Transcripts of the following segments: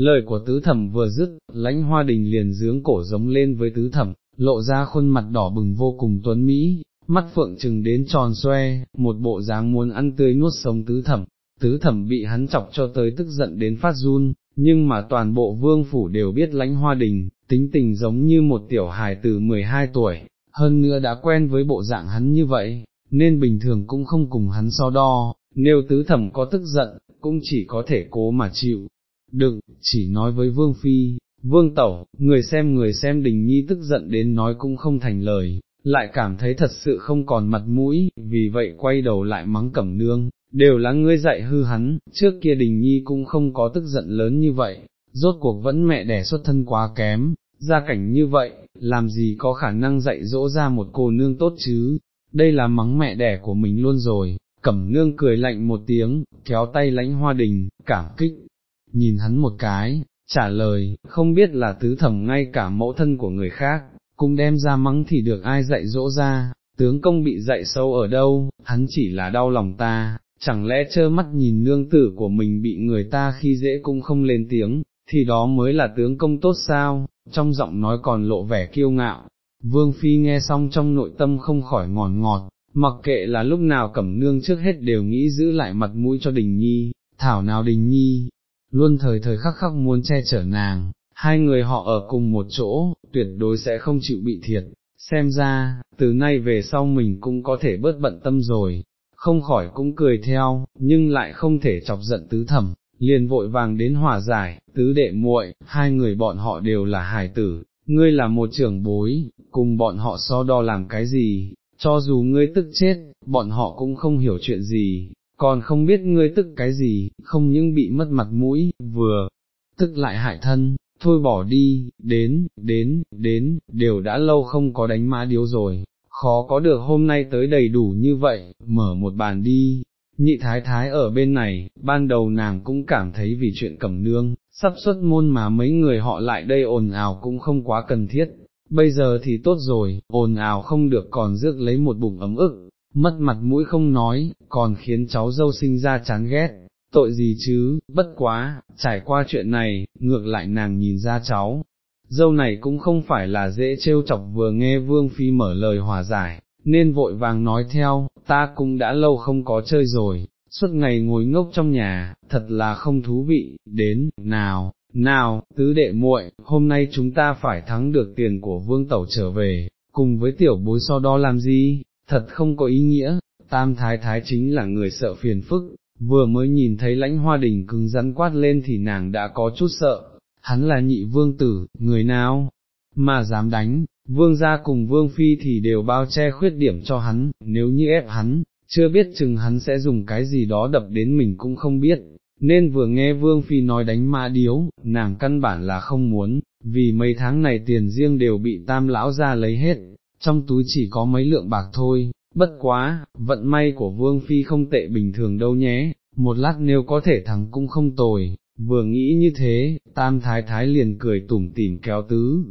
lời của tứ thẩm vừa dứt, lãnh hoa đình liền dướng cổ giống lên với tứ thẩm, lộ ra khuôn mặt đỏ bừng vô cùng tuấn Mỹ, mắt phượng trừng đến tròn xoe, một bộ dáng muốn ăn tươi nuốt sống tứ thẩm, tứ thẩm bị hắn chọc cho tới tức giận đến phát run, nhưng mà toàn bộ vương phủ đều biết lãnh hoa đình, tính tình giống như một tiểu hài từ 12 tuổi, hơn nữa đã quen với bộ dạng hắn như vậy, nên bình thường cũng không cùng hắn so đo, nếu tứ thẩm có tức giận, cũng chỉ có thể cố mà chịu. Đừng, chỉ nói với vương phi, vương tẩu, người xem người xem đình nhi tức giận đến nói cũng không thành lời, lại cảm thấy thật sự không còn mặt mũi, vì vậy quay đầu lại mắng cẩm nương, đều là ngươi dạy hư hắn, trước kia đình nhi cũng không có tức giận lớn như vậy, rốt cuộc vẫn mẹ đẻ xuất thân quá kém, gia cảnh như vậy, làm gì có khả năng dạy dỗ ra một cô nương tốt chứ, đây là mắng mẹ đẻ của mình luôn rồi, cẩm nương cười lạnh một tiếng, kéo tay lãnh hoa đình, cảm kích, nhìn hắn một cái, trả lời, không biết là tứ thẩm ngay cả mẫu thân của người khác, cũng đem ra mắng thì được ai dạy dỗ ra, tướng công bị dạy sâu ở đâu, hắn chỉ là đau lòng ta, chẳng lẽ trơ mắt nhìn nương tử của mình bị người ta khi dễ cũng không lên tiếng, thì đó mới là tướng công tốt sao, trong giọng nói còn lộ vẻ kiêu ngạo. Vương Phi nghe xong trong nội tâm không khỏi ngọt ngọt, mặc kệ là lúc nào cẩm nương trước hết đều nghĩ giữ lại mặt mũi cho đình nhi, thảo nào đình nhi, luôn thời thời khắc khắc muốn che chở nàng, hai người họ ở cùng một chỗ, tuyệt đối sẽ không chịu bị thiệt, xem ra, từ nay về sau mình cũng có thể bớt bận tâm rồi, không khỏi cũng cười theo, nhưng lại không thể chọc giận tứ thẩm, liền vội vàng đến hòa giải, tứ đệ muội, hai người bọn họ đều là hài tử, ngươi là một trưởng bối, cùng bọn họ so đo làm cái gì, cho dù ngươi tức chết, bọn họ cũng không hiểu chuyện gì, còn không biết ngươi tức cái gì, không những bị mất mặt mũi, vừa, tức lại hại thân, thôi bỏ đi, đến, đến, đến, đều đã lâu không có đánh má điếu rồi, khó có được hôm nay tới đầy đủ như vậy, mở một bàn đi. Nhị thái thái ở bên này, ban đầu nàng cũng cảm thấy vì chuyện cẩm nương, sắp xuất môn mà mấy người họ lại đây ồn ào cũng không quá cần thiết, bây giờ thì tốt rồi, ồn ào không được còn rước lấy một bụng ấm ức, mất mặt mũi không nói, còn khiến cháu dâu sinh ra chán ghét, tội gì chứ, bất quá, trải qua chuyện này, ngược lại nàng nhìn ra cháu, dâu này cũng không phải là dễ trêu chọc vừa nghe Vương Phi mở lời hòa giải, nên vội vàng nói theo, ta cũng đã lâu không có chơi rồi, suốt ngày ngồi ngốc trong nhà, thật là không thú vị, đến, nào, nào, tứ đệ muội, hôm nay chúng ta phải thắng được tiền của vương tẩu trở về, cùng với tiểu bối so đo làm gì, thật không có ý nghĩa, tam thái thái chính là người sợ phiền phức, vừa mới nhìn thấy lãnh hoa đình cứng rắn quát lên thì nàng đã có chút sợ, hắn là nhị vương tử, người nào, mà dám đánh, vương gia cùng vương phi thì đều bao che khuyết điểm cho hắn, nếu như ép hắn, chưa biết chừng hắn sẽ dùng cái gì đó đập đến mình cũng không biết, nên vừa nghe vương phi nói đánh ma điếu, nàng căn bản là không muốn, vì mấy tháng này tiền riêng đều bị tam lão ra lấy hết, trong túi chỉ có mấy lượng bạc thôi, bất quá, vận may của vương phi không tệ bình thường đâu nhé, một lát nếu có thể thắng cũng không tồi, vừa nghĩ như thế, tam thái thái liền cười tủm tỉm kéo tứ.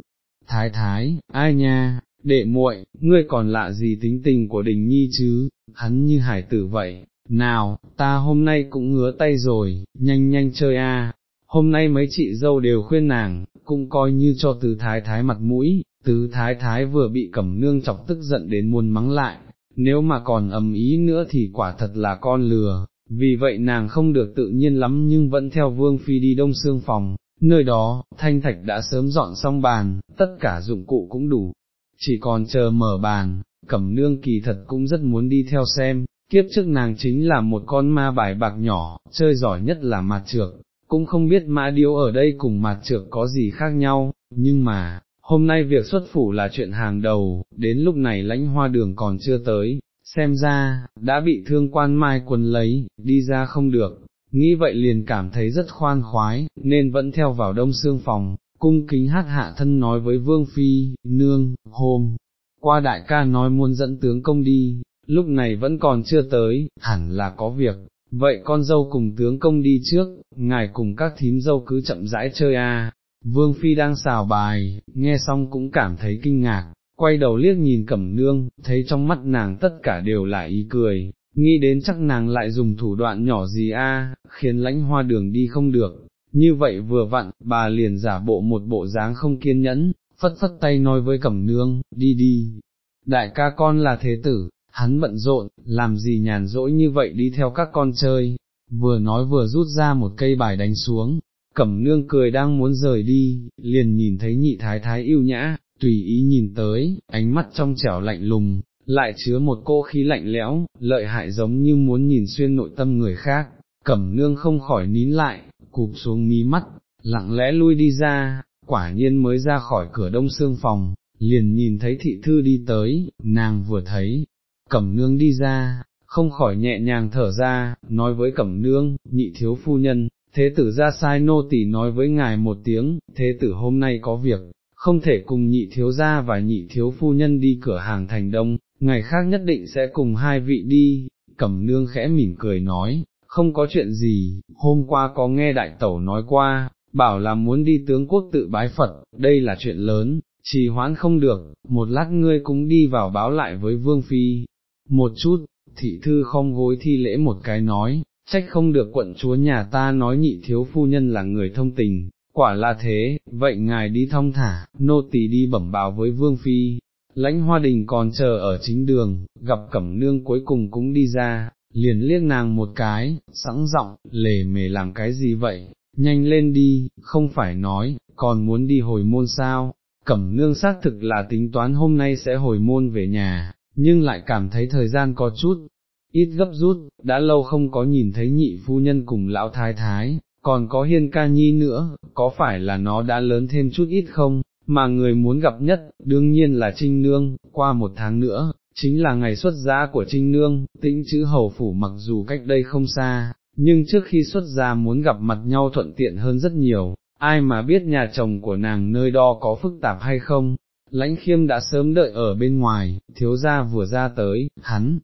Thái thái, ai nha, đệ muội, ngươi còn lạ gì tính tình của đình nhi chứ, hắn như hải tử vậy, nào, ta hôm nay cũng ngứa tay rồi, nhanh nhanh chơi a. Hôm nay mấy chị dâu đều khuyên nàng, cũng coi như cho từ thái thái mặt mũi, tứ thái thái vừa bị cẩm nương chọc tức giận đến muôn mắng lại, nếu mà còn ầm ý nữa thì quả thật là con lừa, vì vậy nàng không được tự nhiên lắm nhưng vẫn theo vương phi đi đông xương phòng, nơi đó, thanh thạch đã sớm dọn xong bàn, tất cả dụng cụ cũng đủ, chỉ còn chờ mở bàn, cẩm nương kỳ thật cũng rất muốn đi theo xem, kiếp trước nàng chính là một con ma bài bạc nhỏ, chơi giỏi nhất là mặt trược, cũng không biết mã điêu ở đây cùng mặt trược có gì khác nhau, nhưng mà, hôm nay việc xuất phủ là chuyện hàng đầu, đến lúc này lãnh hoa đường còn chưa tới, xem ra, đã bị thương quan mai quần lấy, đi ra không được, nghĩ vậy liền cảm thấy rất khoan khoái, nên vẫn theo vào đông xương phòng, cung kính hát hạ thân nói với Vương Phi, nương, hôm, qua đại ca nói muốn dẫn tướng công đi, lúc này vẫn còn chưa tới, hẳn là có việc, vậy con dâu cùng tướng công đi trước, ngài cùng các thím dâu cứ chậm rãi chơi a. Vương Phi đang xào bài, nghe xong cũng cảm thấy kinh ngạc, quay đầu liếc nhìn cẩm nương, thấy trong mắt nàng tất cả đều là ý cười, nghĩ đến chắc nàng lại dùng thủ đoạn nhỏ gì a, khiến lãnh hoa đường đi không được, như vậy vừa vặn, bà liền giả bộ một bộ dáng không kiên nhẫn, phất phất tay nói với cẩm nương, đi đi, đại ca con là thế tử, hắn bận rộn, làm gì nhàn rỗi như vậy đi theo các con chơi, vừa nói vừa rút ra một cây bài đánh xuống, cẩm nương cười đang muốn rời đi, liền nhìn thấy nhị thái thái yêu nhã, tùy ý nhìn tới, ánh mắt trong trẻo lạnh lùng, lại chứa một cô khí lạnh lẽo, lợi hại giống như muốn nhìn xuyên nội tâm người khác, cẩm nương không khỏi nín lại, cụp xuống mí mắt, lặng lẽ lui đi ra, quả nhiên mới ra khỏi cửa đông xương phòng, liền nhìn thấy thị thư đi tới, nàng vừa thấy, cẩm nương đi ra, không khỏi nhẹ nhàng thở ra, nói với cẩm nương, nhị thiếu phu nhân, thế tử ra sai nô tỳ nói với ngài một tiếng, thế tử hôm nay có việc, không thể cùng nhị thiếu gia và nhị thiếu phu nhân đi cửa hàng thành đông, ngày khác nhất định sẽ cùng hai vị đi, cẩm nương khẽ mỉm cười nói, không có chuyện gì, hôm qua có nghe đại tẩu nói qua, bảo là muốn đi tướng quốc tự bái Phật, đây là chuyện lớn, trì hoãn không được, một lát ngươi cũng đi vào báo lại với Vương Phi, một chút, thị thư không gối thi lễ một cái nói, trách không được quận chúa nhà ta nói nhị thiếu phu nhân là người thông tình, quả là thế, vậy ngài đi thong thả, nô tỳ đi bẩm báo với Vương Phi. Lãnh hoa đình còn chờ ở chính đường, gặp cẩm nương cuối cùng cũng đi ra, liền liếc nàng một cái, sẵn giọng, lề mề làm cái gì vậy, nhanh lên đi, không phải nói, còn muốn đi hồi môn sao, cẩm nương xác thực là tính toán hôm nay sẽ hồi môn về nhà, nhưng lại cảm thấy thời gian có chút, ít gấp rút, đã lâu không có nhìn thấy nhị phu nhân cùng lão thái thái, còn có hiên ca nhi nữa, có phải là nó đã lớn thêm chút ít không, mà người muốn gặp nhất, đương nhiên là Trinh Nương, qua một tháng nữa, chính là ngày xuất gia của Trinh Nương, tĩnh chữ hầu phủ mặc dù cách đây không xa, nhưng trước khi xuất gia muốn gặp mặt nhau thuận tiện hơn rất nhiều, ai mà biết nhà chồng của nàng nơi đó có phức tạp hay không, lãnh khiêm đã sớm đợi ở bên ngoài, thiếu gia vừa ra tới, hắn,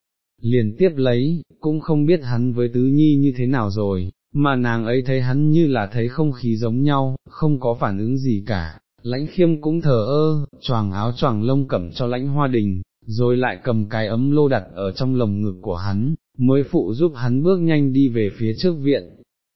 liền tiếp lấy, cũng không biết hắn với tứ nhi như thế nào rồi, mà nàng ấy thấy hắn như là thấy không khí giống nhau, không có phản ứng gì cả, lãnh khiêm cũng thờ ơ, choàng áo choàng lông cẩm cho lãnh hoa đình, rồi lại cầm cái ấm lô đặt ở trong lồng ngực của hắn, mới phụ giúp hắn bước nhanh đi về phía trước viện.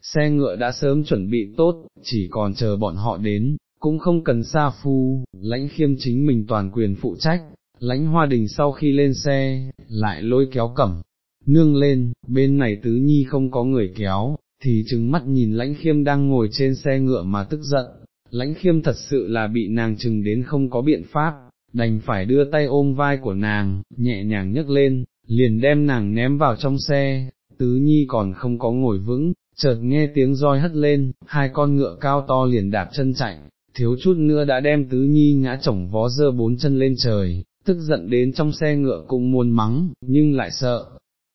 Xe ngựa đã sớm chuẩn bị tốt, chỉ còn chờ bọn họ đến, cũng không cần xa phu, lãnh khiêm chính mình toàn quyền phụ trách, lãnh hoa đình sau khi lên xe, lại lôi kéo cẩm, nương lên, bên này tứ nhi không có người kéo, thì trừng mắt nhìn lãnh khiêm đang ngồi trên xe ngựa mà tức giận, lãnh khiêm thật sự là bị nàng chừng đến không có biện pháp, đành phải đưa tay ôm vai của nàng, nhẹ nhàng nhấc lên, liền đem nàng ném vào trong xe, tứ nhi còn không có ngồi vững, chợt nghe tiếng roi hất lên, hai con ngựa cao to liền đạp chân chạy, thiếu chút nữa đã đem tứ nhi ngã chổng vó dơ bốn chân lên trời, tức giận đến trong xe ngựa cũng muốn mắng, nhưng lại sợ.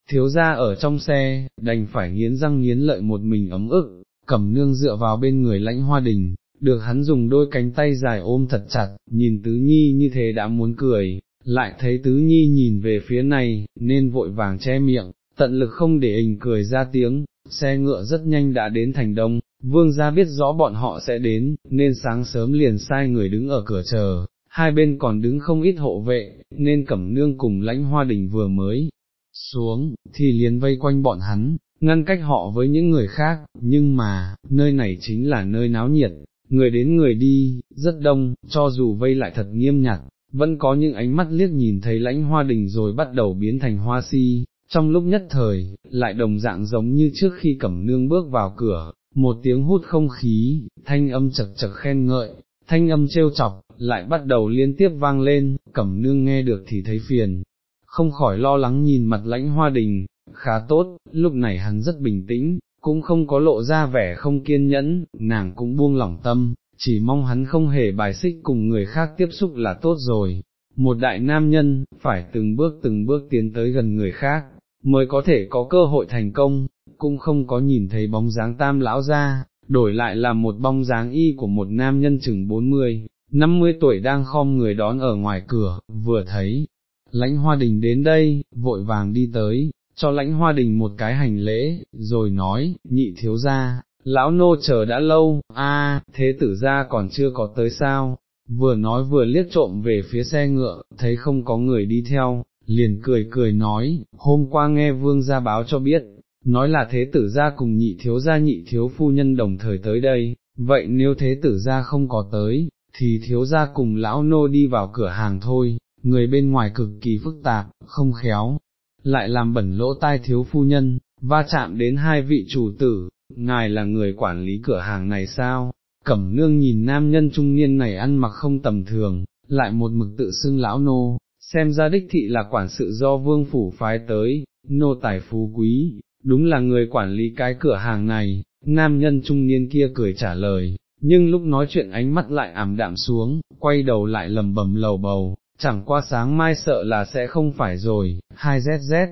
Thiếu ra ở trong xe, đành phải nghiến răng nghiến lợi một mình ấm ức, cầm nương dựa vào bên người lãnh hoa đình, được hắn dùng đôi cánh tay dài ôm thật chặt, nhìn tứ nhi như thế đã muốn cười, lại thấy tứ nhi nhìn về phía này, nên vội vàng che miệng, tận lực không để hình cười ra tiếng, xe ngựa rất nhanh đã đến thành đông, vương gia biết rõ bọn họ sẽ đến, nên sáng sớm liền sai người đứng ở cửa chờ, hai bên còn đứng không ít hộ vệ, nên cẩm nương cùng lãnh hoa đình vừa mới xuống, thì liền vây quanh bọn hắn, ngăn cách họ với những người khác, nhưng mà, nơi này chính là nơi náo nhiệt, người đến người đi, rất đông, cho dù vây lại thật nghiêm nhặt, vẫn có những ánh mắt liếc nhìn thấy lãnh hoa đình rồi bắt đầu biến thành hoa si, trong lúc nhất thời, lại đồng dạng giống như trước khi cẩm nương bước vào cửa, một tiếng hút không khí, thanh âm chật chật khen ngợi, thanh âm trêu chọc, lại bắt đầu liên tiếp vang lên, cẩm nương nghe được thì thấy phiền, không khỏi lo lắng nhìn mặt lãnh hoa đình, khá tốt, lúc này hắn rất bình tĩnh, cũng không có lộ ra vẻ không kiên nhẫn, nàng cũng buông lỏng tâm, chỉ mong hắn không hề bài xích cùng người khác tiếp xúc là tốt rồi. Một đại nam nhân, phải từng bước từng bước tiến tới gần người khác, mới có thể có cơ hội thành công, cũng không có nhìn thấy bóng dáng tam lão ra, đổi lại là một bóng dáng y của một nam nhân chừng 40, 50 tuổi đang khom người đón ở ngoài cửa, vừa thấy, lãnh hoa đình đến đây, vội vàng đi tới, cho lãnh hoa đình một cái hành lễ, rồi nói, nhị thiếu gia, lão nô chờ đã lâu, a, thế tử gia còn chưa có tới sao, vừa nói vừa liếc trộm về phía xe ngựa, thấy không có người đi theo, liền cười cười nói, hôm qua nghe vương gia báo cho biết, nói là thế tử gia cùng nhị thiếu gia nhị thiếu phu nhân đồng thời tới đây, vậy nếu thế tử gia không có tới, thì thiếu gia cùng lão nô đi vào cửa hàng thôi, người bên ngoài cực kỳ phức tạp, không khéo, lại làm bẩn lỗ tai thiếu phu nhân, va chạm đến hai vị chủ tử, ngài là người quản lý cửa hàng này sao? Cẩm nương nhìn nam nhân trung niên này ăn mặc không tầm thường, lại một mực tự xưng lão nô, xem ra đích thị là quản sự do vương phủ phái tới, nô tài phú quý, đúng là người quản lý cái cửa hàng này, nam nhân trung niên kia cười trả lời, nhưng lúc nói chuyện ánh mắt lại ảm đạm xuống, quay đầu lại lầm bầm lầu bầu, chẳng qua sáng mai sợ là sẽ không phải rồi, hai zz,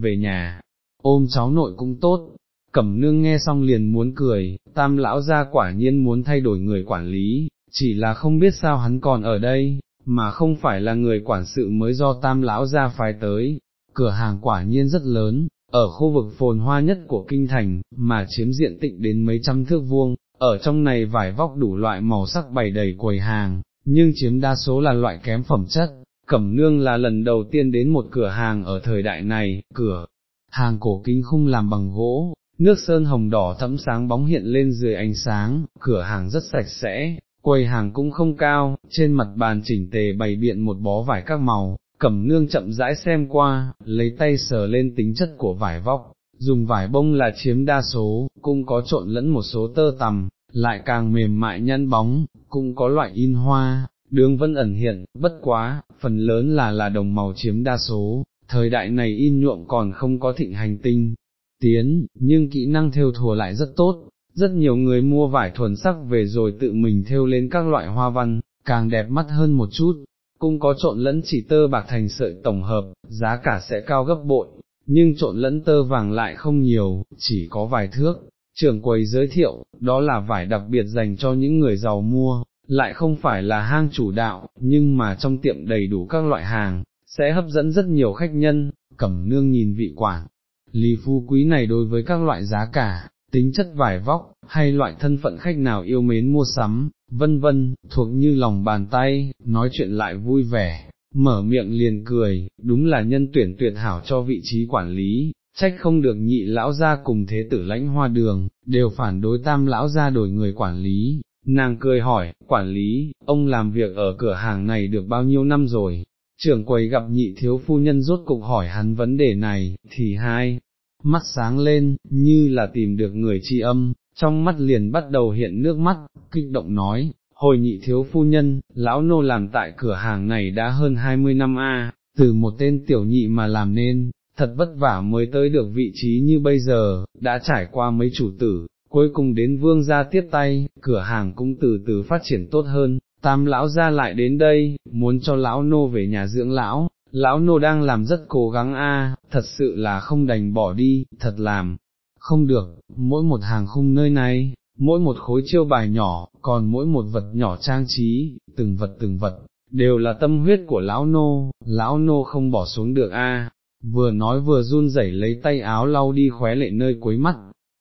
về nhà, ôm cháu nội cũng tốt. Cẩm nương nghe xong liền muốn cười, tam lão ra quả nhiên muốn thay đổi người quản lý, chỉ là không biết sao hắn còn ở đây, mà không phải là người quản sự mới do tam lão ra phái tới, cửa hàng quả nhiên rất lớn, ở khu vực phồn hoa nhất của kinh thành, mà chiếm diện tích đến mấy trăm thước vuông, ở trong này vải vóc đủ loại màu sắc bày đầy quầy hàng, nhưng chiếm đa số là loại kém phẩm chất. Cẩm nương là lần đầu tiên đến một cửa hàng ở thời đại này, cửa hàng cổ kính khung làm bằng gỗ, nước sơn hồng đỏ thẫm sáng bóng hiện lên dưới ánh sáng, cửa hàng rất sạch sẽ, quầy hàng cũng không cao, trên mặt bàn chỉnh tề bày biện một bó vải các màu, cẩm nương chậm rãi xem qua, lấy tay sờ lên tính chất của vải vóc, dùng vải bông là chiếm đa số, cũng có trộn lẫn một số tơ tằm, lại càng mềm mại nhăn bóng, cũng có loại in hoa, đường vân ẩn hiện, bất quá, phần lớn là là đồng màu chiếm đa số, thời đại này in nhuộm còn không có thịnh hành tinh, tiến, nhưng kỹ năng theo thùa lại rất tốt, rất nhiều người mua vải thuần sắc về rồi tự mình thêu lên các loại hoa văn, càng đẹp mắt hơn một chút, cũng có trộn lẫn chỉ tơ bạc thành sợi tổng hợp, giá cả sẽ cao gấp bội, nhưng trộn lẫn tơ vàng lại không nhiều, chỉ có vài thước. Trưởng quầy giới thiệu, đó là vải đặc biệt dành cho những người giàu mua, lại không phải là hang chủ đạo, nhưng mà trong tiệm đầy đủ các loại hàng, sẽ hấp dẫn rất nhiều khách nhân, cẩm nương nhìn vị quản. Lý phu quý này đối với các loại giá cả, tính chất vải vóc, hay loại thân phận khách nào yêu mến mua sắm, vân vân, thuộc như lòng bàn tay, nói chuyện lại vui vẻ, mở miệng liền cười, đúng là nhân tuyển tuyệt hảo cho vị trí quản lý, trách không được nhị lão gia cùng thế tử lãnh hoa đường, đều phản đối tam lão gia đổi người quản lý. Nàng cười hỏi, quản lý, ông làm việc ở cửa hàng này được bao nhiêu năm rồi? Trưởng quầy gặp nhị thiếu phu nhân rốt cục hỏi hắn vấn đề này, thì hai, mắt sáng lên, như là tìm được người tri âm, trong mắt liền bắt đầu hiện nước mắt, kích động nói, hồi nhị thiếu phu nhân, lão nô làm tại cửa hàng này đã hơn 20 năm a, từ một tên tiểu nhị mà làm nên, thật vất vả mới tới được vị trí như bây giờ, đã trải qua mấy chủ tử, cuối cùng đến vương gia tiếp tay, cửa hàng cũng từ từ phát triển tốt hơn, tam lão ra lại đến đây, muốn cho lão nô về nhà dưỡng lão, lão nô đang làm rất cố gắng a, thật sự là không đành bỏ đi, thật làm, không được, mỗi một hàng khung nơi này, mỗi một khối chiêu bài nhỏ, còn mỗi một vật nhỏ trang trí, từng vật từng vật, đều là tâm huyết của lão nô, lão nô không bỏ xuống được a. vừa nói vừa run rẩy lấy tay áo lau đi khóe lệ nơi cuối mắt,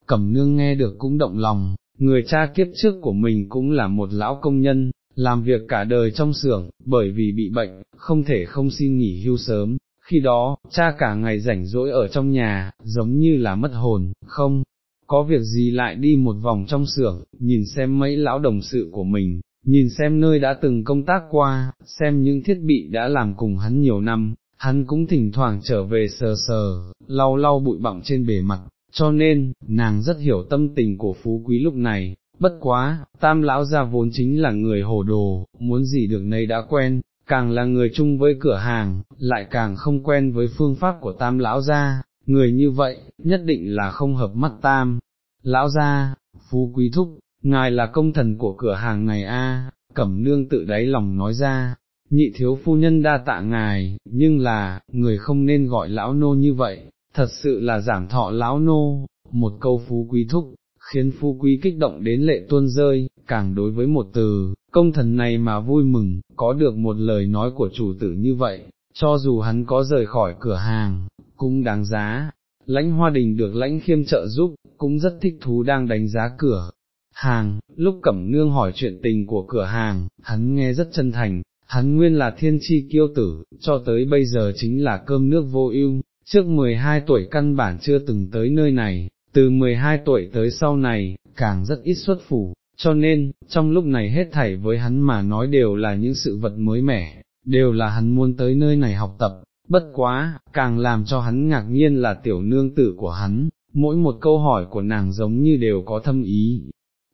cẩm nương nghe được cũng động lòng, người cha kiếp trước của mình cũng là một lão công nhân, làm việc cả đời trong xưởng, bởi vì bị bệnh, không thể không xin nghỉ hưu sớm, khi đó, cha cả ngày rảnh rỗi ở trong nhà, giống như là mất hồn, không, có việc gì lại đi một vòng trong xưởng, nhìn xem mấy lão đồng sự của mình, nhìn xem nơi đã từng công tác qua, xem những thiết bị đã làm cùng hắn nhiều năm, hắn cũng thỉnh thoảng trở về sờ sờ, lau lau bụi bặm trên bề mặt, cho nên, nàng rất hiểu tâm tình của phú quý lúc này, bất quá, tam lão gia vốn chính là người hồ đồ, muốn gì được nấy đã quen, càng là người chung với cửa hàng, lại càng không quen với phương pháp của tam lão gia, người như vậy, nhất định là không hợp mắt tam. Lão gia, phú quý thúc, ngài là công thần của cửa hàng này a, cẩm nương tự đáy lòng nói ra, nhị thiếu phu nhân đa tạ ngài, nhưng là, người không nên gọi lão nô như vậy, thật sự là giảm thọ lão nô, một câu phú quý thúc, khiến phú quý kích động đến lệ tuôn rơi, càng đối với một từ, công thần này mà vui mừng, có được một lời nói của chủ tử như vậy, cho dù hắn có rời khỏi cửa hàng, cũng đáng giá. Lãnh hoa đình được lãnh khiêm trợ giúp, cũng rất thích thú đang đánh giá cửa hàng, lúc cẩm nương hỏi chuyện tình của cửa hàng, hắn nghe rất chân thành, hắn nguyên là thiên chi kiêu tử, cho tới bây giờ chính là cơm nước vô ưu, trước 12 tuổi căn bản chưa từng tới nơi này, từ 12 tuổi tới sau này, càng rất ít xuất phủ, cho nên, trong lúc này hết thảy với hắn mà nói đều là những sự vật mới mẻ, đều là hắn muốn tới nơi này học tập, bất quá, càng làm cho hắn ngạc nhiên là tiểu nương tử của hắn, mỗi một câu hỏi của nàng giống như đều có thâm ý.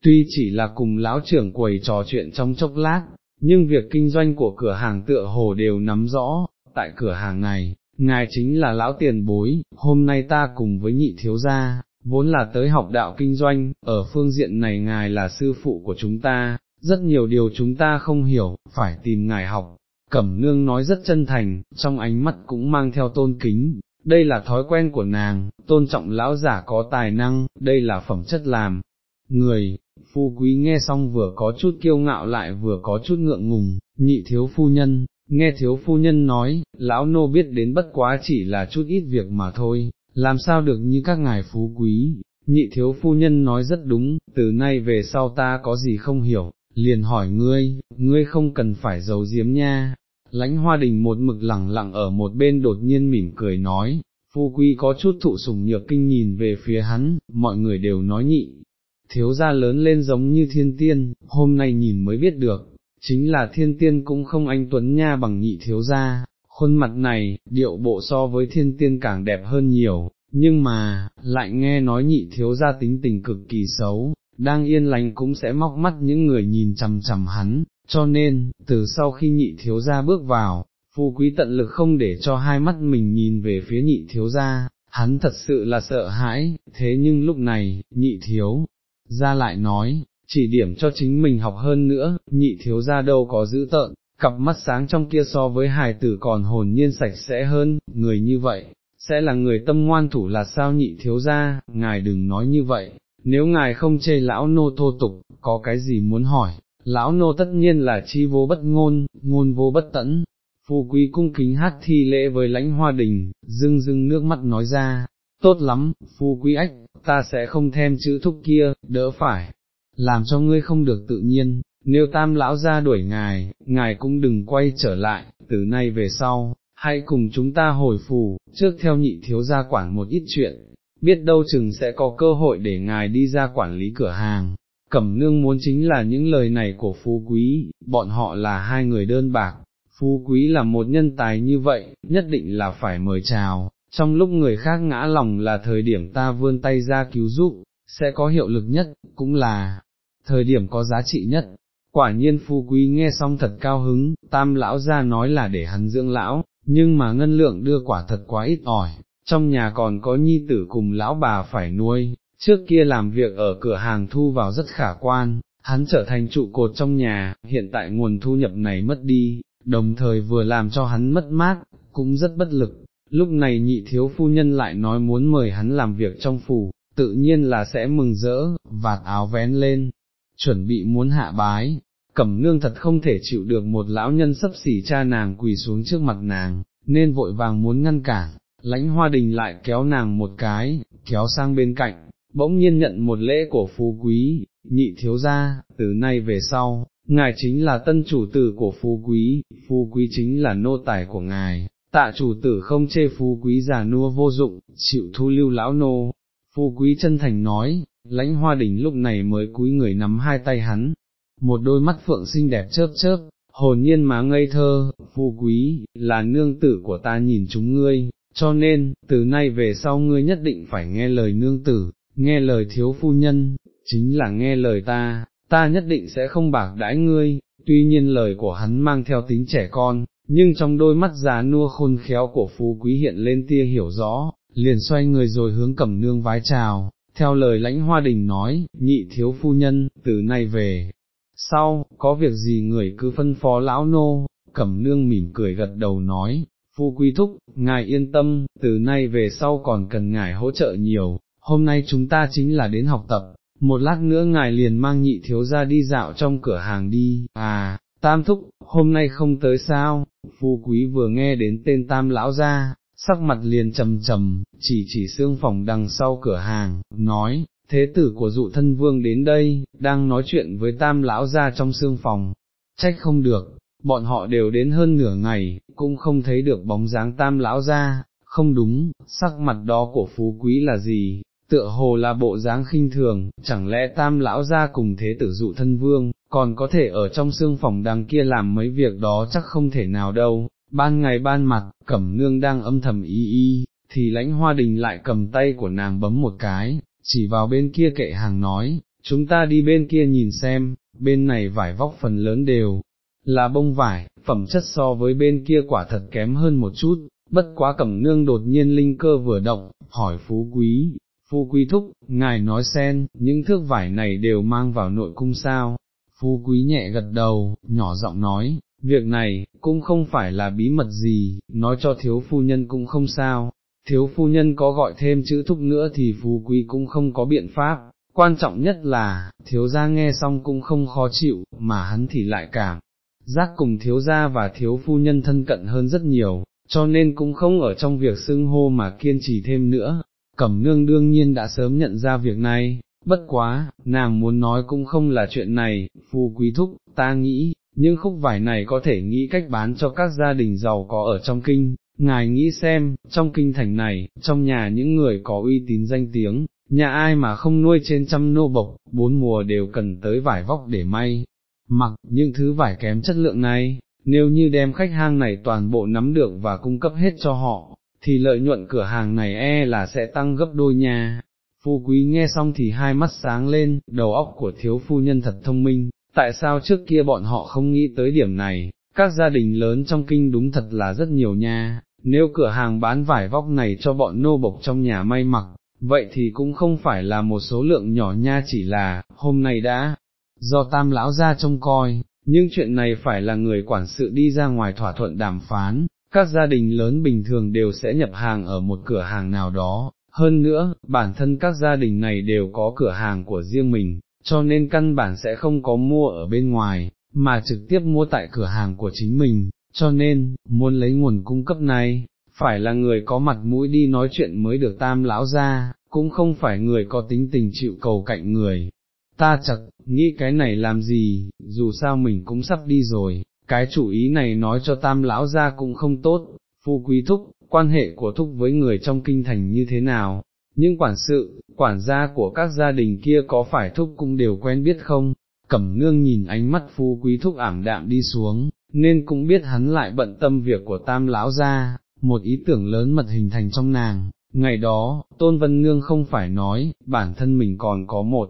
Tuy chỉ là cùng lão trưởng quầy trò chuyện trong chốc lát, nhưng việc kinh doanh của cửa hàng tựa hồ đều nắm rõ, tại cửa hàng này, ngài chính là lão tiền bối, hôm nay ta cùng với nhị thiếu gia, vốn là tới học đạo kinh doanh, ở phương diện này ngài là sư phụ của chúng ta, rất nhiều điều chúng ta không hiểu, phải tìm ngài học. Cẩm nương nói rất chân thành, trong ánh mắt cũng mang theo tôn kính, đây là thói quen của nàng, tôn trọng lão giả có tài năng, đây là phẩm chất làm. Người, phu quý nghe xong vừa có chút kiêu ngạo lại vừa có chút ngượng ngùng, nhị thiếu phu nhân, nghe thiếu phu nhân nói, lão nô biết đến bất quá chỉ là chút ít việc mà thôi, làm sao được như các ngài phú quý, nhị thiếu phu nhân nói rất đúng, từ nay về sau ta có gì không hiểu, liền hỏi ngươi, ngươi không cần phải giấu giếm nha. Lãnh hoa đình một mực lẳng lặng ở một bên đột nhiên mỉm cười nói, phu quý có chút thụ sủng nhược kinh nhìn về phía hắn, mọi người đều nói nhị, thiếu gia lớn lên giống như thiên tiên, hôm nay nhìn mới biết được, chính là thiên tiên cũng không anh tuấn nha bằng nhị thiếu gia, khuôn mặt này, điệu bộ so với thiên tiên càng đẹp hơn nhiều, nhưng mà, lại nghe nói nhị thiếu gia tính tình cực kỳ xấu, đang yên lành cũng sẽ móc mắt những người nhìn chằm chằm hắn, cho nên, từ sau khi nhị thiếu gia bước vào, phu quý tận lực không để cho hai mắt mình nhìn về phía nhị thiếu gia, hắn thật sự là sợ hãi, thế nhưng lúc này, nhị thiếu, gia lại nói, chỉ điểm cho chính mình học hơn nữa, nhị thiếu gia đâu có giữ tợn, cặp mắt sáng trong kia so với hài tử còn hồn nhiên sạch sẽ hơn, người như vậy, sẽ là người tâm ngoan thủ là sao nhị thiếu gia, ngài đừng nói như vậy, nếu ngài không chê lão nô thô tục, có cái gì muốn hỏi, lão nô tất nhiên là chi vô bất ngôn, ngôn vô bất tẫn. Phu quý cung kính hát thi lễ với lãnh hoa đình, dưng dưng nước mắt nói ra, tốt lắm, phu quý ách, ta sẽ không thêm chữ thúc kia, đỡ phải, làm cho ngươi không được tự nhiên, nếu tam lão ra đuổi ngài, ngài cũng đừng quay trở lại, từ nay về sau, hãy cùng chúng ta hồi phù, trước theo nhị thiếu gia quản một ít chuyện, biết đâu chừng sẽ có cơ hội để ngài đi ra quản lý cửa hàng. Cẩm nương muốn chính là những lời này của phú quý, bọn họ là hai người đơn bạc, phú quý là một nhân tài như vậy, nhất định là phải mời chào, trong lúc người khác ngã lòng là thời điểm ta vươn tay ra cứu giúp, sẽ có hiệu lực nhất, cũng là thời điểm có giá trị nhất, Quả nhiên phu quý nghe xong thật cao hứng, tam lão ra nói là để hắn dưỡng lão, nhưng mà ngân lượng đưa quả thật quá ít ỏi, trong nhà còn có nhi tử cùng lão bà phải nuôi, trước kia làm việc ở cửa hàng thu vào rất khả quan, hắn trở thành trụ cột trong nhà, hiện tại nguồn thu nhập này mất đi, đồng thời vừa làm cho hắn mất mát, cũng rất bất lực. Lúc này nhị thiếu phu nhân lại nói muốn mời hắn làm việc trong phủ, tự nhiên là sẽ mừng rỡ, vạt áo vén lên, chuẩn bị muốn hạ bái, cẩm nương thật không thể chịu được một lão nhân sấp xỉ cha nàng quỳ xuống trước mặt nàng, nên vội vàng muốn ngăn cản, lãnh hoa đình lại kéo nàng một cái, kéo sang bên cạnh, bỗng nhiên nhận một lễ của phú quý, nhị thiếu gia, từ nay về sau, ngài chính là tân chủ tử của phú quý, phú quý chính là nô tài của ngài, tạ chủ tử không chê phú quý già nua vô dụng, chịu thu lưu lão nô, phú quý chân thành nói, lãnh hoa đỉnh lúc này mới cúi người nắm hai tay hắn, một đôi mắt phượng xinh đẹp chớp chớp, hồn nhiên má ngây thơ, phú quý, là nương tử của ta nhìn chúng ngươi, cho nên, từ nay về sau ngươi nhất định phải nghe lời nương tử, nghe lời thiếu phu nhân, chính là nghe lời ta, ta nhất định sẽ không bạc đãi ngươi, tuy nhiên lời của hắn mang theo tính trẻ con, nhưng trong đôi mắt già nua khôn khéo của phú quý hiện lên tia hiểu rõ, liền xoay người rồi hướng cẩm nương vái chào, theo lời lãnh hoa đình nói, nhị thiếu phu nhân, từ nay về, sau, có việc gì người cứ phân phó lão nô, cẩm nương mỉm cười gật đầu nói, phu quý thúc, ngài yên tâm, từ nay về sau còn cần ngài hỗ trợ nhiều, hôm nay chúng ta chính là đến học tập, một lát nữa ngài liền mang nhị thiếu ra đi dạo trong cửa hàng đi, à, tam thúc, hôm nay không tới sao, phu quý vừa nghe đến tên tam lão ra, sắc mặt liền trầm trầm, chỉ chỉ xương phòng đằng sau cửa hàng, nói, thế tử của dụ thân vương đến đây, đang nói chuyện với tam lão ra trong xương phòng, trách không được, bọn họ đều đến hơn nửa ngày, cũng không thấy được bóng dáng tam lão ra, không đúng, sắc mặt đó của phú quý là gì, tựa hồ là bộ dáng khinh thường, chẳng lẽ tam lão ra cùng thế tử dụ thân vương, còn có thể ở trong xương phòng đằng kia làm mấy việc đó chắc không thể nào đâu, ban ngày ban mặt, cẩm nương đang âm thầm y y, thì lãnh hoa đình lại cầm tay của nàng bấm một cái, chỉ vào bên kia kệ hàng nói, chúng ta đi bên kia nhìn xem, bên này vải vóc phần lớn đều là bông vải, phẩm chất so với bên kia quả thật kém hơn một chút, bất quá cẩm nương đột nhiên linh cơ vừa động, hỏi phú quý, Phu quý thúc, ngài nói xen những thước vải này đều mang vào nội cung sao, Phu quý nhẹ gật đầu, nhỏ giọng nói, việc này, cũng không phải là bí mật gì, nói cho thiếu phu nhân cũng không sao, thiếu phu nhân có gọi thêm chữ thúc nữa thì phú quý cũng không có biện pháp, quan trọng nhất là, thiếu gia nghe xong cũng không khó chịu, mà hắn thì lại cảm, giác cùng thiếu gia và thiếu phu nhân thân cận hơn rất nhiều, cho nên cũng không ở trong việc xưng hô mà kiên trì thêm nữa, cẩm nương đương nhiên đã sớm nhận ra việc này, bất quá, nàng muốn nói cũng không là chuyện này, phu quý thúc, ta nghĩ, nhưng khúc vải này có thể nghĩ cách bán cho các gia đình giàu có ở trong kinh, ngài nghĩ xem, trong kinh thành này, trong nhà những người có uy tín danh tiếng, nhà ai mà không nuôi trên trăm nô bộc, bốn mùa đều cần tới vải vóc để may, mặc những thứ vải kém chất lượng này, nếu như đem khách hàng này toàn bộ nắm được và cung cấp hết cho họ, thì lợi nhuận cửa hàng này e là sẽ tăng gấp đôi nha. Phu quý nghe xong thì hai mắt sáng lên, đầu óc của thiếu phu nhân thật thông minh, tại sao trước kia bọn họ không nghĩ tới điểm này, các gia đình lớn trong kinh đúng thật là rất nhiều nha, nếu cửa hàng bán vải vóc này cho bọn nô bộc trong nhà may mặc, vậy thì cũng không phải là một số lượng nhỏ nha chỉ là, hôm nay đã, do tam lão ra trông coi, nhưng chuyện này phải là người quản sự đi ra ngoài thỏa thuận đàm phán, các gia đình lớn bình thường đều sẽ nhập hàng ở một cửa hàng nào đó, hơn nữa, bản thân các gia đình này đều có cửa hàng của riêng mình, cho nên căn bản sẽ không có mua ở bên ngoài, mà trực tiếp mua tại cửa hàng của chính mình, cho nên, muốn lấy nguồn cung cấp này, phải là người có mặt mũi đi nói chuyện mới được tam lão ra, cũng không phải người có tính tình chịu cầu cạnh người. Ta chật, nghĩ cái này làm gì, dù sao mình cũng sắp đi rồi, cái chủ ý này nói cho tam lão ra cũng không tốt, phu quý thúc, quan hệ của thúc với người trong kinh thành như thế nào, nhưng quản sự, quản gia của các gia đình kia có phải thúc cũng đều quen biết không, cẩm nương nhìn ánh mắt phu quý thúc ảm đạm đi xuống, nên cũng biết hắn lại bận tâm việc của tam lão ra, một ý tưởng lớn mật hình thành trong nàng, ngày đó, tôn vân nương không phải nói, bản thân mình còn có một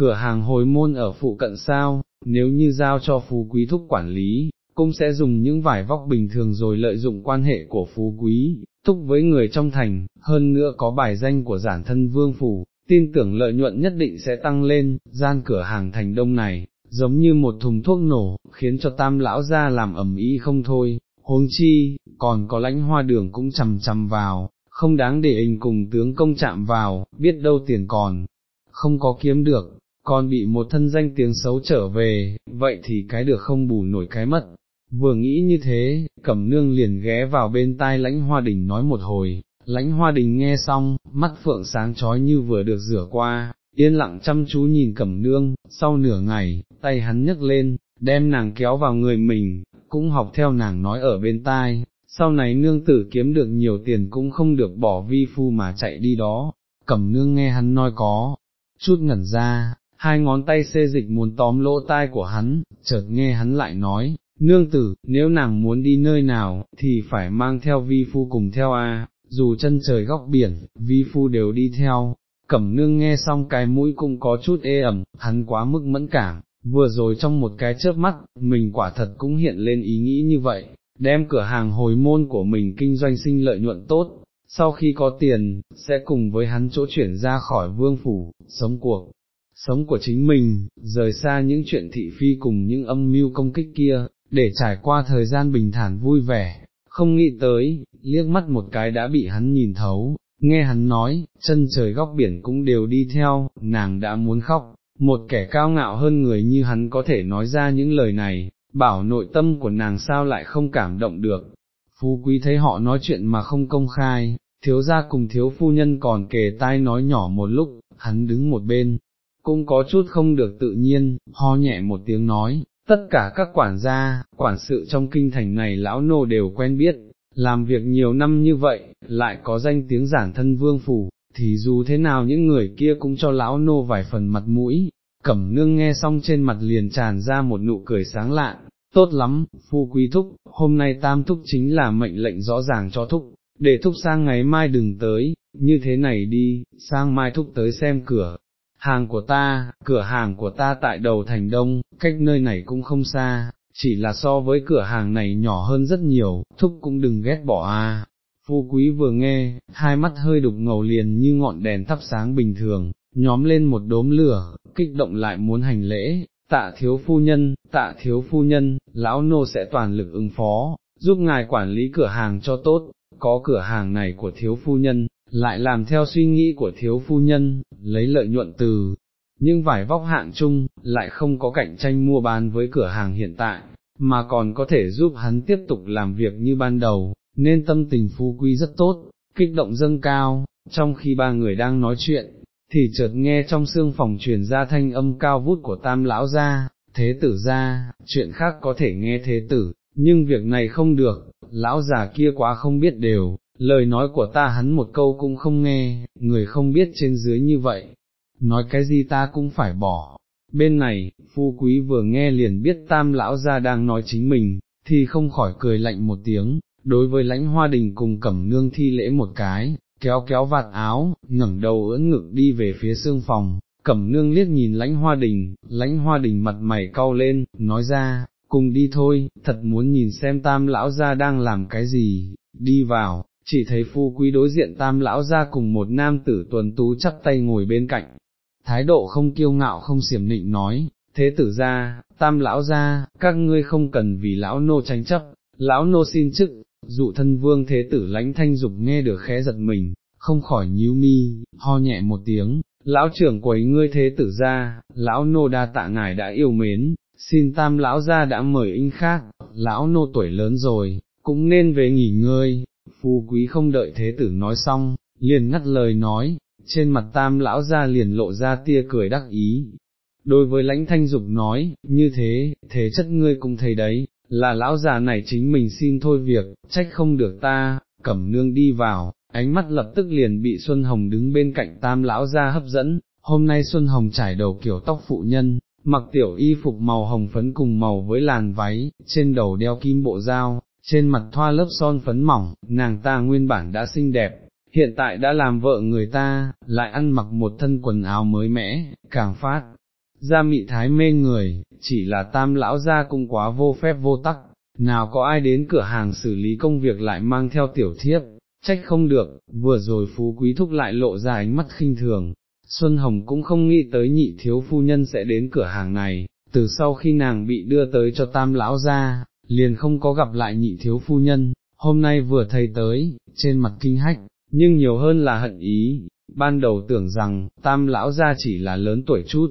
cửa hàng hồi môn ở phụ cận sao, nếu như giao cho phú quý thúc quản lý, cũng sẽ dùng những vải vóc bình thường rồi lợi dụng quan hệ của phú quý, thúc với người trong thành, hơn nữa có bài danh của giản thân vương phủ, tin tưởng lợi nhuận nhất định sẽ tăng lên, gian cửa hàng thành đông này, giống như một thùng thuốc nổ, khiến cho tam lão ra làm ẩm ý không thôi, huống chi, còn có lãnh hoa đường cũng chầm chầm vào, không đáng để hình cùng tướng công chạm vào, biết đâu tiền còn, không có kiếm được, còn bị một thân danh tiếng xấu trở về, vậy thì cái được không bù nổi cái mất. Vừa nghĩ như thế, cẩm nương liền ghé vào bên tai lãnh hoa đình nói một hồi, lãnh hoa đình nghe xong, mắt phượng sáng trói như vừa được rửa qua, yên lặng chăm chú nhìn cẩm nương, sau nửa ngày, tay hắn nhấc lên, đem nàng kéo vào người mình, cũng học theo nàng nói ở bên tai, sau này nương tử kiếm được nhiều tiền cũng không được bỏ vi phu mà chạy đi đó, cẩm nương nghe hắn nói có, chút ngẩn ra, hai ngón tay xê dịch muốn tóm lỗ tai của hắn, chợt nghe hắn lại nói, nương tử, nếu nàng muốn đi nơi nào, thì phải mang theo vi phu cùng theo a. dù chân trời góc biển, vi phu đều đi theo, cẩm nương nghe xong cái mũi cũng có chút ê ẩm, hắn quá mức mẫn cảm, vừa rồi trong một cái chớp mắt, mình quả thật cũng hiện lên ý nghĩ như vậy, đem cửa hàng hồi môn của mình kinh doanh sinh lợi nhuận tốt, sau khi có tiền, sẽ cùng với hắn chỗ chuyển ra khỏi vương phủ, sống cuộc sống của chính mình, rời xa những chuyện thị phi cùng những âm mưu công kích kia, để trải qua thời gian bình thản vui vẻ, không nghĩ tới, liếc mắt một cái đã bị hắn nhìn thấu, nghe hắn nói, chân trời góc biển cũng đều đi theo, nàng đã muốn khóc, một kẻ cao ngạo hơn người như hắn có thể nói ra những lời này, bảo nội tâm của nàng sao lại không cảm động được. Phú quý thấy họ nói chuyện mà không công khai, thiếu gia cùng thiếu phu nhân còn kề tai nói nhỏ một lúc, hắn đứng một bên, cũng có chút không được tự nhiên, ho nhẹ một tiếng nói, tất cả các quản gia, quản sự trong kinh thành này lão nô đều quen biết, làm việc nhiều năm như vậy, lại có danh tiếng giản thân vương phủ, thì dù thế nào những người kia cũng cho lão nô vài phần mặt mũi, cẩm nương nghe xong trên mặt liền tràn ra một nụ cười sáng lạ, tốt lắm, phu quý thúc, hôm nay tam thúc chính là mệnh lệnh rõ ràng cho thúc, để thúc sang ngày mai đừng tới, như thế này đi, sang mai thúc tới xem cửa. Hàng của ta, cửa hàng của ta tại đầu thành đông, cách nơi này cũng không xa, chỉ là so với cửa hàng này nhỏ hơn rất nhiều, thúc cũng đừng ghét bỏ a. Phu quý vừa nghe, hai mắt hơi đục ngầu liền như ngọn đèn thắp sáng bình thường, nhóm lên một đốm lửa, kích động lại muốn hành lễ, tạ thiếu phu nhân, tạ thiếu phu nhân, lão nô sẽ toàn lực ứng phó, giúp ngài quản lý cửa hàng cho tốt, có cửa hàng này của thiếu phu nhân, lại làm theo suy nghĩ của thiếu phu nhân, lấy lợi nhuận từ, nhưng vải vóc hạng chung, lại không có cạnh tranh mua bán với cửa hàng hiện tại, mà còn có thể giúp hắn tiếp tục làm việc như ban đầu, nên tâm tình phu quy rất tốt, kích động dâng cao, trong khi ba người đang nói chuyện, thì chợt nghe trong xương phòng truyền ra thanh âm cao vút của tam lão gia, thế tử gia, chuyện khác có thể nghe thế tử, nhưng việc này không được, lão già kia quá không biết đều, lời nói của ta hắn một câu cũng không nghe, người không biết trên dưới như vậy, nói cái gì ta cũng phải bỏ. Bên này, phu quý vừa nghe liền biết tam lão gia đang nói chính mình, thì không khỏi cười lạnh một tiếng, đối với lãnh hoa đình cùng cẩm nương thi lễ một cái, kéo kéo vạt áo, ngẩng đầu ưỡn ngực đi về phía xương phòng, cẩm nương liếc nhìn lãnh hoa đình, lãnh hoa đình mặt mày cau lên, nói ra, cùng đi thôi, thật muốn nhìn xem tam lão gia đang làm cái gì, đi vào, chỉ thấy phu quý đối diện tam lão gia cùng một nam tử tuần tú chắp tay ngồi bên cạnh, thái độ không kiêu ngạo không xiểm nịnh nói, thế tử gia, tam lão gia, các ngươi không cần vì lão nô tranh chấp, lão nô xin chức, dụ thân vương thế tử lãnh thanh dục nghe được khẽ giật mình, không khỏi nhíu mi, ho nhẹ một tiếng, lão trưởng quấy ngươi thế tử gia, lão nô đa tạ ngài đã yêu mến, xin tam lão gia đã mời in khác, lão nô tuổi lớn rồi, cũng nên về nghỉ ngơi, phu quý không đợi thế tử nói xong, liền ngắt lời nói, trên mặt tam lão gia liền lộ ra tia cười đắc ý. Đối với lãnh thanh dục nói, như thế, thế chất ngươi cũng thấy đấy, là lão già này chính mình xin thôi việc, trách không được ta, cẩm nương đi vào, ánh mắt lập tức liền bị Xuân Hồng đứng bên cạnh tam lão gia hấp dẫn, hôm nay Xuân Hồng trải đầu kiểu tóc phụ nhân, mặc tiểu y phục màu hồng phấn cùng màu với làn váy, trên đầu đeo kim bộ dao, trên mặt thoa lớp son phấn mỏng, nàng ta nguyên bản đã xinh đẹp, hiện tại đã làm vợ người ta, lại ăn mặc một thân quần áo mới mẻ, càng phát, gia mị thái mê người, chỉ là tam lão gia cũng quá vô phép vô tắc, nào có ai đến cửa hàng xử lý công việc lại mang theo tiểu thiếp, trách không được, vừa rồi phú quý thúc lại lộ ra ánh mắt khinh thường, Xuân Hồng cũng không nghĩ tới nhị thiếu phu nhân sẽ đến cửa hàng này, từ sau khi nàng bị đưa tới cho tam lão ra, liền không có gặp lại nhị thiếu phu nhân, hôm nay vừa thấy tới, trên mặt kinh hách, nhưng nhiều hơn là hận ý, ban đầu tưởng rằng, tam lão ra chỉ là lớn tuổi chút,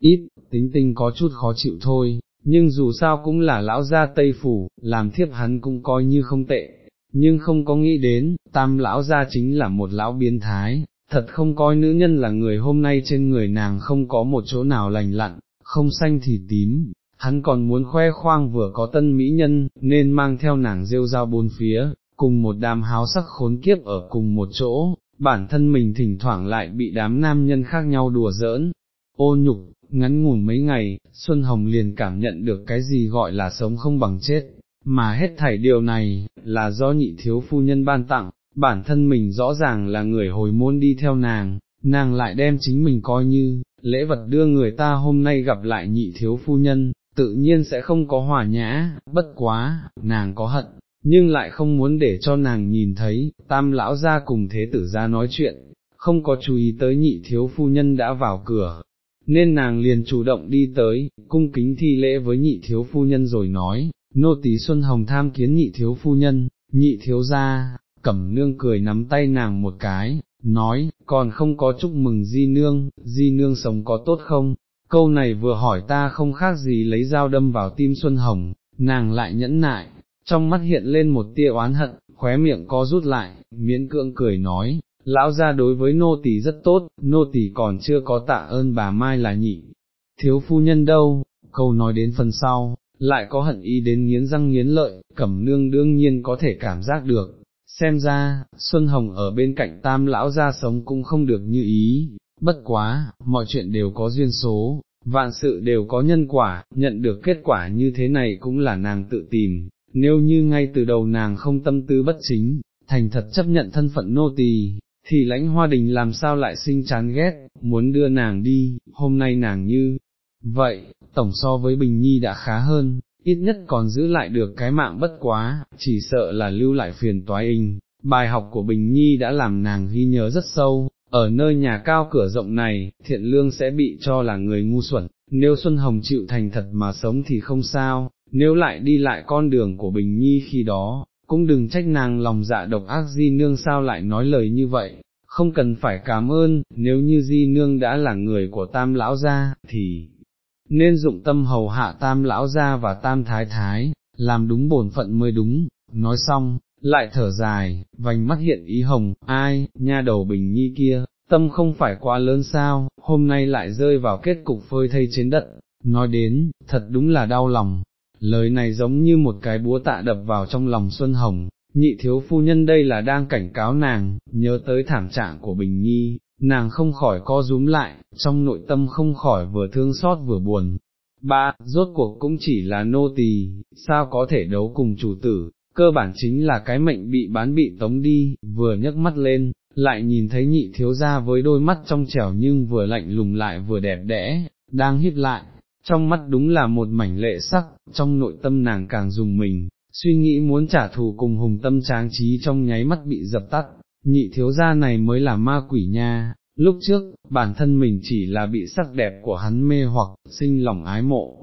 ít, tính tình có chút khó chịu thôi, nhưng dù sao cũng là lão gia Tây Phủ, làm thiếp hắn cũng coi như không tệ, nhưng không có nghĩ đến, tam lão gia chính là một lão biến thái, thật không coi nữ nhân là người hôm nay trên người nàng không có một chỗ nào lành lặn, không xanh thì tím, hắn còn muốn khoe khoang vừa có tân mỹ nhân, nên mang theo nàng rêu rao bốn phía, cùng một đám háo sắc khốn kiếp ở cùng một chỗ, bản thân mình thỉnh thoảng lại bị đám nam nhân khác nhau đùa giỡn, ô nhục, ngắn ngủn mấy ngày, Xuân Hồng liền cảm nhận được cái gì gọi là sống không bằng chết, mà hết thảy điều này, là do nhị thiếu phu nhân ban tặng, bản thân mình rõ ràng là người hồi môn đi theo nàng, nàng lại đem chính mình coi như, lễ vật đưa người ta hôm nay gặp lại nhị thiếu phu nhân, tự nhiên sẽ không có hòa nhã, bất quá, nàng có hận, nhưng lại không muốn để cho nàng nhìn thấy, tam lão ra cùng thế tử ra nói chuyện, không có chú ý tới nhị thiếu phu nhân đã vào cửa, nên nàng liền chủ động đi tới, cung kính thi lễ với nhị thiếu phu nhân rồi nói, nô tỳ Xuân Hồng tham kiến nhị thiếu phu nhân, nhị thiếu ra, cẩm nương cười nắm tay nàng một cái, nói, còn không có chúc mừng di nương, di nương sống có tốt không, câu này vừa hỏi ta không khác gì lấy dao đâm vào tim Xuân Hồng, nàng lại nhẫn nại, trong mắt hiện lên một tia oán hận, khóe miệng co rút lại, miễn cưỡng cười nói, lão gia đối với nô tỳ rất tốt, nô tỳ còn chưa có tạ ơn bà Mai là nhị, thiếu phu nhân đâu, câu nói đến phần sau, lại có hận ý đến nghiến răng nghiến lợi, cẩm nương đương nhiên có thể cảm giác được. Xem ra, Xuân Hồng ở bên cạnh tam lão ra sống cũng không được như ý, bất quá, mọi chuyện đều có duyên số, vạn sự đều có nhân quả, nhận được kết quả như thế này cũng là nàng tự tìm, nếu như ngay từ đầu nàng không tâm tư bất chính, thành thật chấp nhận thân phận nô tỳ, thì lãnh hoa đình làm sao lại sinh chán ghét, muốn đưa nàng đi, hôm nay nàng như, vậy, tổng so với Bình Nhi đã khá hơn, ít nhất còn giữ lại được cái mạng bất quá, chỉ sợ là lưu lại phiền toái in. bài học của Bình Nhi đã làm nàng ghi nhớ rất sâu, ở nơi nhà cao cửa rộng này, thiện lương sẽ bị cho là người ngu xuẩn, nếu Xuân Hồng chịu thành thật mà sống thì không sao, nếu lại đi lại con đường của Bình Nhi khi đó, cũng đừng trách nàng lòng dạ độc ác di nương sao lại nói lời như vậy, không cần phải cảm ơn, nếu như di nương đã là người của tam lão gia, thì nên dụng tâm hầu hạ tam lão gia và tam thái thái, làm đúng bổn phận mới đúng, nói xong, lại thở dài, vành mắt hiện ý hồng, ai, nha đầu bình nhi kia, tâm không phải quá lớn sao, hôm nay lại rơi vào kết cục phơi thây trên đất, nói đến, thật đúng là đau lòng, lời này giống như một cái búa tạ đập vào trong lòng Xuân Hồng, nhị thiếu phu nhân đây là đang cảnh cáo nàng, nhớ tới thảm trạng của Bình Nhi, nàng không khỏi co rúm lại, trong nội tâm không khỏi vừa thương xót vừa buồn. Ba, rốt cuộc cũng chỉ là nô tỳ, sao có thể đấu cùng chủ tử, cơ bản chính là cái mệnh bị bán bị tống đi, vừa nhấc mắt lên, lại nhìn thấy nhị thiếu gia với đôi mắt trong trẻo nhưng vừa lạnh lùng lại vừa đẹp đẽ, đang hít lại, trong mắt đúng là một mảnh lệ sắc, trong nội tâm nàng càng dùng mình, suy nghĩ muốn trả thù cùng hùng tâm tráng trí trong nháy mắt bị dập tắt, nhị thiếu gia này mới là ma quỷ nha, lúc trước, bản thân mình chỉ là bị sắc đẹp của hắn mê hoặc, sinh lòng ái mộ.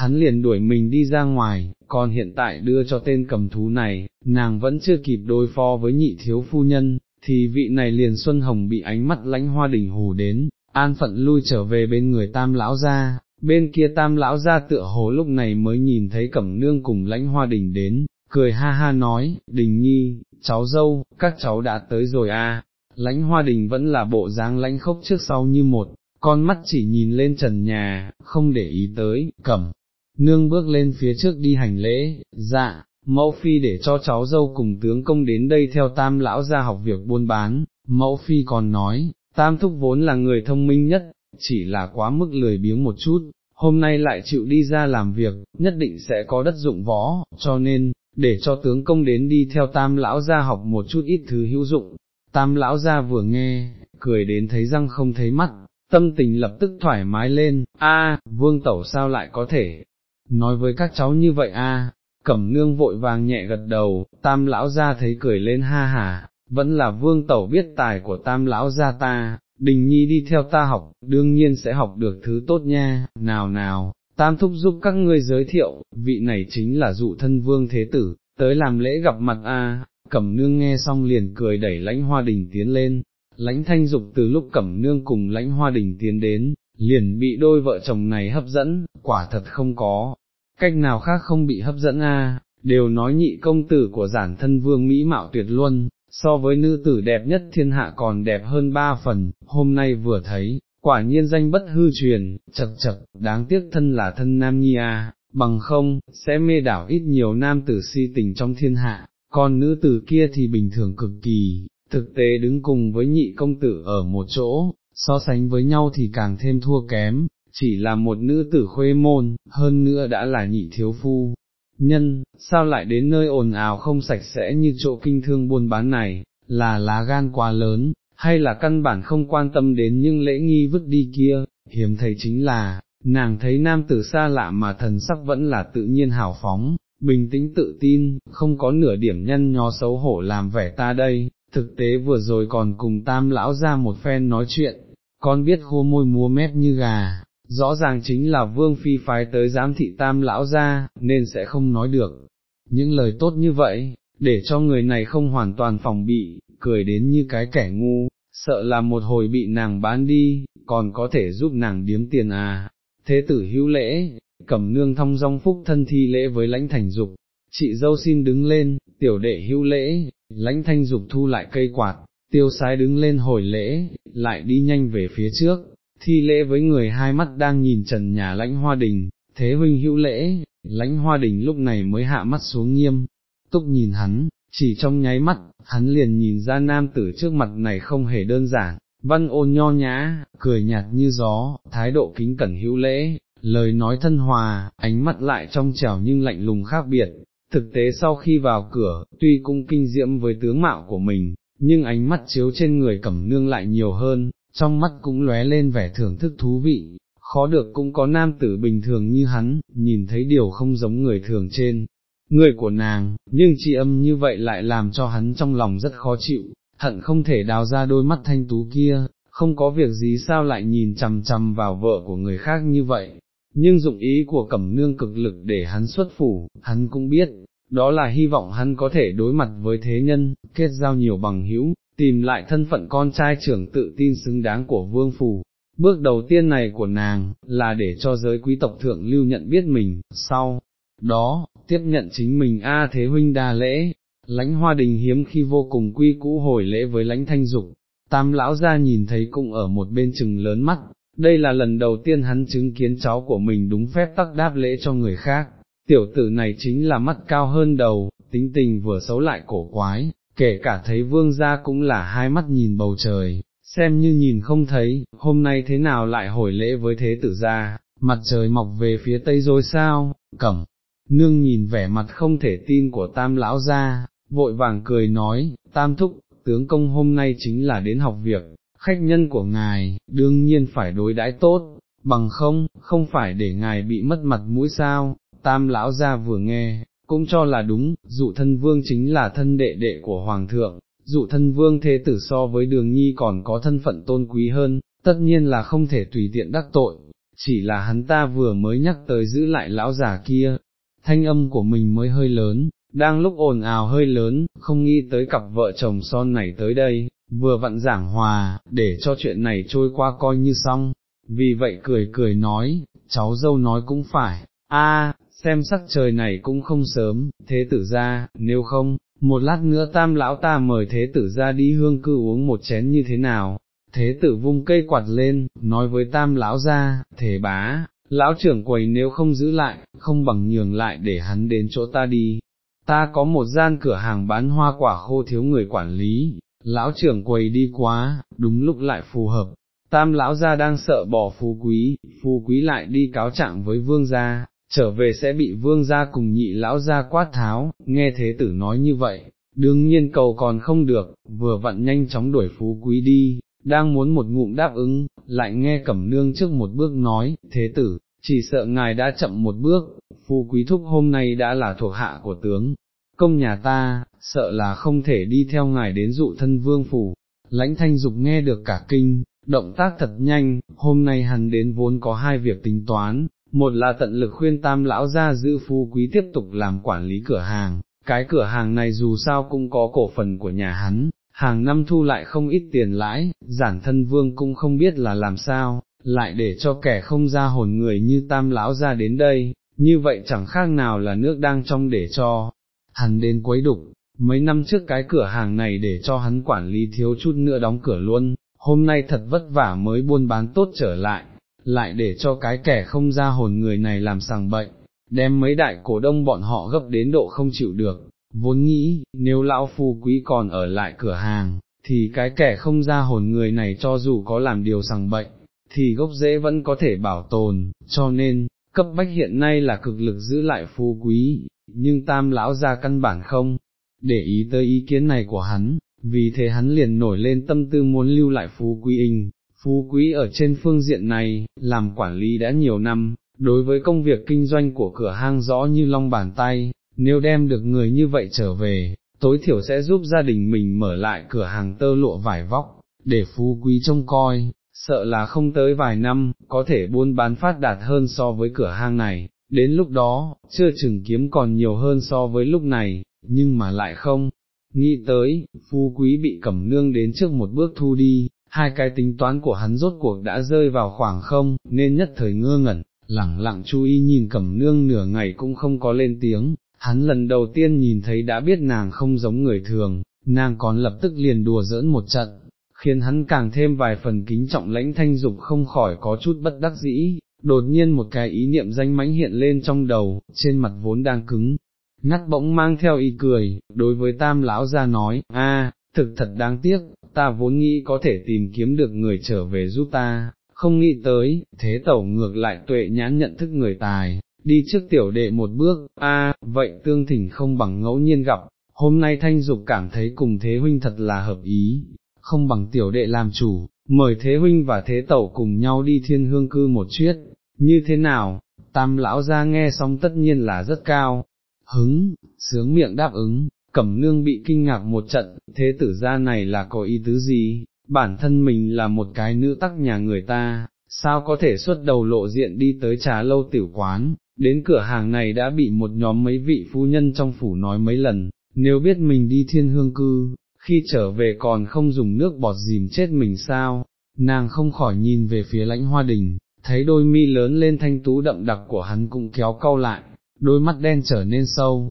Hắn liền đuổi mình đi ra ngoài, còn hiện tại đưa cho tên cầm thú này, nàng vẫn chưa kịp đối phó với nhị thiếu phu nhân, thì vị này liền Xuân Hồng bị ánh mắt lãnh hoa đỉnh hù đến, an phận lui trở về bên người tam lão ra, bên kia tam lão ra tựa hồ lúc này mới nhìn thấy cẩm nương cùng lãnh hoa đỉnh đến, cười ha ha nói, đình nhi, cháu dâu, các cháu đã tới rồi à, lãnh hoa đình vẫn là bộ dáng lãnh khốc trước sau như một, con mắt chỉ nhìn lên trần nhà, không để ý tới, cẩm, nương bước lên phía trước đi hành lễ, dạ, mẫu phi để cho cháu dâu cùng tướng công đến đây theo tam lão ra học việc buôn bán, mẫu phi còn nói, tam thúc vốn là người thông minh nhất, chỉ là quá mức lười biếng một chút, hôm nay lại chịu đi ra làm việc, nhất định sẽ có đất dụng võ, cho nên, để cho tướng công đến đi theo tam lão ra học một chút ít thứ hữu dụng. Tam lão ra vừa nghe, cười đến thấy răng không thấy mắt, tâm tình lập tức thoải mái lên, a, vương tẩu sao lại có thể, nói với các cháu như vậy a, cẩm nương vội vàng nhẹ gật đầu, tam lão ra thấy cười lên ha hà, vẫn là vương tẩu biết tài của tam lão ra ta, đình nhi đi theo ta học, đương nhiên sẽ học được thứ tốt nha, nào nào, tam thúc giúp các ngươi giới thiệu, vị này chính là dụ thân vương thế tử, tới làm lễ gặp mặt a. cẩm nương nghe xong liền cười đẩy lãnh hoa đình tiến lên, lãnh thanh dục từ lúc cẩm nương cùng lãnh hoa đình tiến đến, liền bị đôi vợ chồng này hấp dẫn, quả thật không có, cách nào khác không bị hấp dẫn a. đều nói nhị công tử của giản thân vương Mỹ mạo tuyệt luân, so với nữ tử đẹp nhất thiên hạ còn đẹp hơn ba phần, hôm nay vừa thấy, quả nhiên danh bất hư truyền, chật chật, đáng tiếc thân là thân nam nhi à, bằng không, sẽ mê đảo ít nhiều nam tử si tình trong thiên hạ, còn nữ tử kia thì bình thường cực kỳ, thực tế đứng cùng với nhị công tử ở một chỗ, so sánh với nhau thì càng thêm thua kém, chỉ là một nữ tử khuê môn, hơn nữa đã là nhị thiếu phu, nhân, sao lại đến nơi ồn ào không sạch sẽ như chỗ kinh thương buôn bán này, là lá gan quá lớn, hay là căn bản không quan tâm đến những lễ nghi vứt đi kia, hiếm thấy chính là, nàng thấy nam tử xa lạ mà thần sắc vẫn là tự nhiên hào phóng, bình tĩnh tự tin, không có nửa điểm nhân nhó xấu hổ làm vẻ ta đây, thực tế vừa rồi còn cùng tam lão ra một phen nói chuyện, con biết khô môi múa mép như gà, rõ ràng chính là vương phi phái tới giám thị tam lão ra, nên sẽ không nói được. Những lời tốt như vậy, để cho người này không hoàn toàn phòng bị, cười đến như cái kẻ ngu, sợ là một hồi bị nàng bán đi, còn có thể giúp nàng điếm tiền à. Thế tử hữu lễ, cầm nương thông dong phúc thân thi lễ với lãnh thành dục, chị dâu xin đứng lên, tiểu đệ hữu lễ, lãnh thanh dục thu lại cây quạt, tiêu sái đứng lên hồi lễ, lại đi nhanh về phía trước, thi lễ với người hai mắt đang nhìn trần nhà lãnh hoa đình, thế huynh hữu lễ, lãnh hoa đình lúc này mới hạ mắt xuống nghiêm, túc nhìn hắn, chỉ trong nháy mắt, hắn liền nhìn ra nam tử trước mặt này không hề đơn giản, văn ôn nho nhã, cười nhạt như gió, thái độ kính cẩn hữu lễ, lời nói thân hòa, ánh mắt lại trong trẻo nhưng lạnh lùng khác biệt. Thực tế sau khi vào cửa, tuy cũng kinh diễm với tướng mạo của mình, nhưng ánh mắt chiếu trên người cẩm nương lại nhiều hơn, trong mắt cũng lóe lên vẻ thưởng thức thú vị, khó được cũng có nam tử bình thường như hắn, nhìn thấy điều không giống người thường trên người của nàng, nhưng chị âm như vậy lại làm cho hắn trong lòng rất khó chịu, hận không thể đào ra đôi mắt thanh tú kia, không có việc gì sao lại nhìn chằm chằm vào vợ của người khác như vậy. Nhưng dụng ý của cẩm nương cực lực để hắn xuất phủ, hắn cũng biết, đó là hy vọng hắn có thể đối mặt với thế nhân, kết giao nhiều bằng hữu, tìm lại thân phận con trai trưởng tự tin xứng đáng của vương phủ. Bước đầu tiên này của nàng, là để cho giới quý tộc thượng lưu nhận biết mình, sau đó, tiếp nhận chính mình A Thế Huynh đa lễ, lãnh hoa đình hiếm khi vô cùng quy cũ hồi lễ với lãnh thanh dục, tam lão ra nhìn thấy cũng ở một bên chừng lớn mắt, đây là lần đầu tiên hắn chứng kiến cháu của mình đúng phép tắc đáp lễ cho người khác, tiểu tử này chính là mắt cao hơn đầu, tính tình vừa xấu lại cổ quái, kể cả thấy vương gia cũng là hai mắt nhìn bầu trời, xem như nhìn không thấy, hôm nay thế nào lại hồi lễ với thế tử gia, mặt trời mọc về phía tây rồi sao, cẩm. Nương nhìn vẻ mặt không thể tin của tam lão gia, vội vàng cười nói, tam thúc, tướng công hôm nay chính là đến học việc, khách nhân của ngài, đương nhiên phải đối đãi tốt, bằng không, không phải để ngài bị mất mặt mũi sao, tam lão gia vừa nghe, cũng cho là đúng, dụ thân vương chính là thân đệ đệ của hoàng thượng, dụ thân vương thế tử so với đường nhi còn có thân phận tôn quý hơn, tất nhiên là không thể tùy tiện đắc tội, chỉ là hắn ta vừa mới nhắc tới giữ lại lão già kia, thanh âm của mình mới hơi lớn, đang lúc ồn ào hơi lớn, không nghĩ tới cặp vợ chồng son này tới đây, vừa vặn giảng hòa, để cho chuyện này trôi qua coi như xong, vì vậy cười cười nói, cháu dâu nói cũng phải, a, xem sắc trời này cũng không sớm, thế tử ra, nếu không, một lát nữa tam lão ta mời thế tử ra đi hương cư uống một chén như thế nào, thế tử vung cây quạt lên, nói với tam lão ra, thế bá, lão trưởng quầy nếu không giữ lại, không bằng nhường lại để hắn đến chỗ ta đi, ta có một gian cửa hàng bán hoa quả khô thiếu người quản lý, lão trưởng quầy đi quá, đúng lúc lại phù hợp, tam lão gia đang sợ bỏ phú quý, phú quý lại đi cáo trạng với vương gia, trở về sẽ bị vương gia cùng nhị lão gia quát tháo, nghe thế tử nói như vậy, đương nhiên cầu còn không được, vừa vặn nhanh chóng đuổi phú quý đi, đang muốn một ngụm đáp ứng, lại nghe cẩm nương trước một bước nói, thế tử, chỉ sợ ngài đã chậm một bước, phú quý thúc hôm nay đã là thuộc hạ của tướng, công nhà ta, sợ là không thể đi theo ngài đến dụ thân vương phủ, lãnh thanh dục nghe được cả kinh, động tác thật nhanh, hôm nay hắn đến vốn có hai việc tính toán, một là tận lực khuyên tam lão ra giữ phú quý tiếp tục làm quản lý cửa hàng, cái cửa hàng này dù sao cũng có cổ phần của nhà hắn, hàng năm thu lại không ít tiền lãi, giản thân vương cũng không biết là làm sao, lại để cho kẻ không ra hồn người như tam lão ra đến đây, như vậy chẳng khác nào là nước đang trong để cho, hắn đến quấy đục, mấy năm trước cái cửa hàng này để cho hắn quản lý thiếu chút nữa đóng cửa luôn, hôm nay thật vất vả mới buôn bán tốt trở lại, lại để cho cái kẻ không ra hồn người này làm sàng bệnh, đem mấy đại cổ đông bọn họ gấp đến độ không chịu được, vốn nghĩ, nếu lão phu quý còn ở lại cửa hàng, thì cái kẻ không ra hồn người này cho dù có làm điều sàng bệnh, thì gốc rễ vẫn có thể bảo tồn, cho nên, cấp bách hiện nay là cực lực giữ lại phu quý, nhưng tam lão ra căn bản không, để ý tới ý kiến này của hắn, vì thế hắn liền nổi lên tâm tư muốn lưu lại phú quý inh phú quý ở trên phương diện này, làm quản lý đã nhiều năm, đối với công việc kinh doanh của cửa hang rõ như long bàn tay, nếu đem được người như vậy trở về, tối thiểu sẽ giúp gia đình mình mở lại cửa hàng tơ lụa vải vóc, để phú quý trông coi, sợ là không tới vài năm, có thể buôn bán phát đạt hơn so với cửa hang này, đến lúc đó, chưa chừng kiếm còn nhiều hơn so với lúc này, nhưng mà lại không. Nghĩ tới, phu quý bị cẩm nương đến trước một bước thu đi, hai cái tính toán của hắn rốt cuộc đã rơi vào khoảng không, nên nhất thời ngơ ngẩn, lẳng lặng chú ý nhìn cẩm nương nửa ngày cũng không có lên tiếng, hắn lần đầu tiên nhìn thấy đã biết nàng không giống người thường, nàng còn lập tức liền đùa giỡn một trận, khiến hắn càng thêm vài phần kính trọng lãnh thanh dục không khỏi có chút bất đắc dĩ, đột nhiên một cái ý niệm danh mãnh hiện lên trong đầu, trên mặt vốn đang cứng, ngắt bỗng mang theo ý cười, đối với tam lão ra nói, a, thực thật đáng tiếc, ta vốn nghĩ có thể tìm kiếm được người trở về giúp ta, không nghĩ tới, thế tẩu ngược lại tuệ nhãn nhận thức người tài, đi trước tiểu đệ một bước, a, vậy tương thỉnh không bằng ngẫu nhiên gặp, hôm nay thanh dục cảm thấy cùng thế huynh thật là hợp ý, không bằng tiểu đệ làm chủ, mời thế huynh và thế tẩu cùng nhau đi thiên hương cư một chuyết, như thế nào, tam lão ra nghe xong tất nhiên là rất cao, hứng, sướng miệng đáp ứng, cẩm nương bị kinh ngạc một trận, thế tử gia này là có ý tứ gì, bản thân mình là một cái nữ tắc nhà người ta, sao có thể xuất đầu lộ diện đi tới trà lâu tiểu quán, đến cửa hàng này đã bị một nhóm mấy vị phu nhân trong phủ nói mấy lần, nếu biết mình đi thiên hương cư, khi trở về còn không dùng nước bọt dìm chết mình sao, nàng không khỏi nhìn về phía lãnh hoa đình, thấy đôi mi lớn lên thanh tú đậm đặc của hắn cũng kéo cau lại, đôi mắt đen trở nên sâu,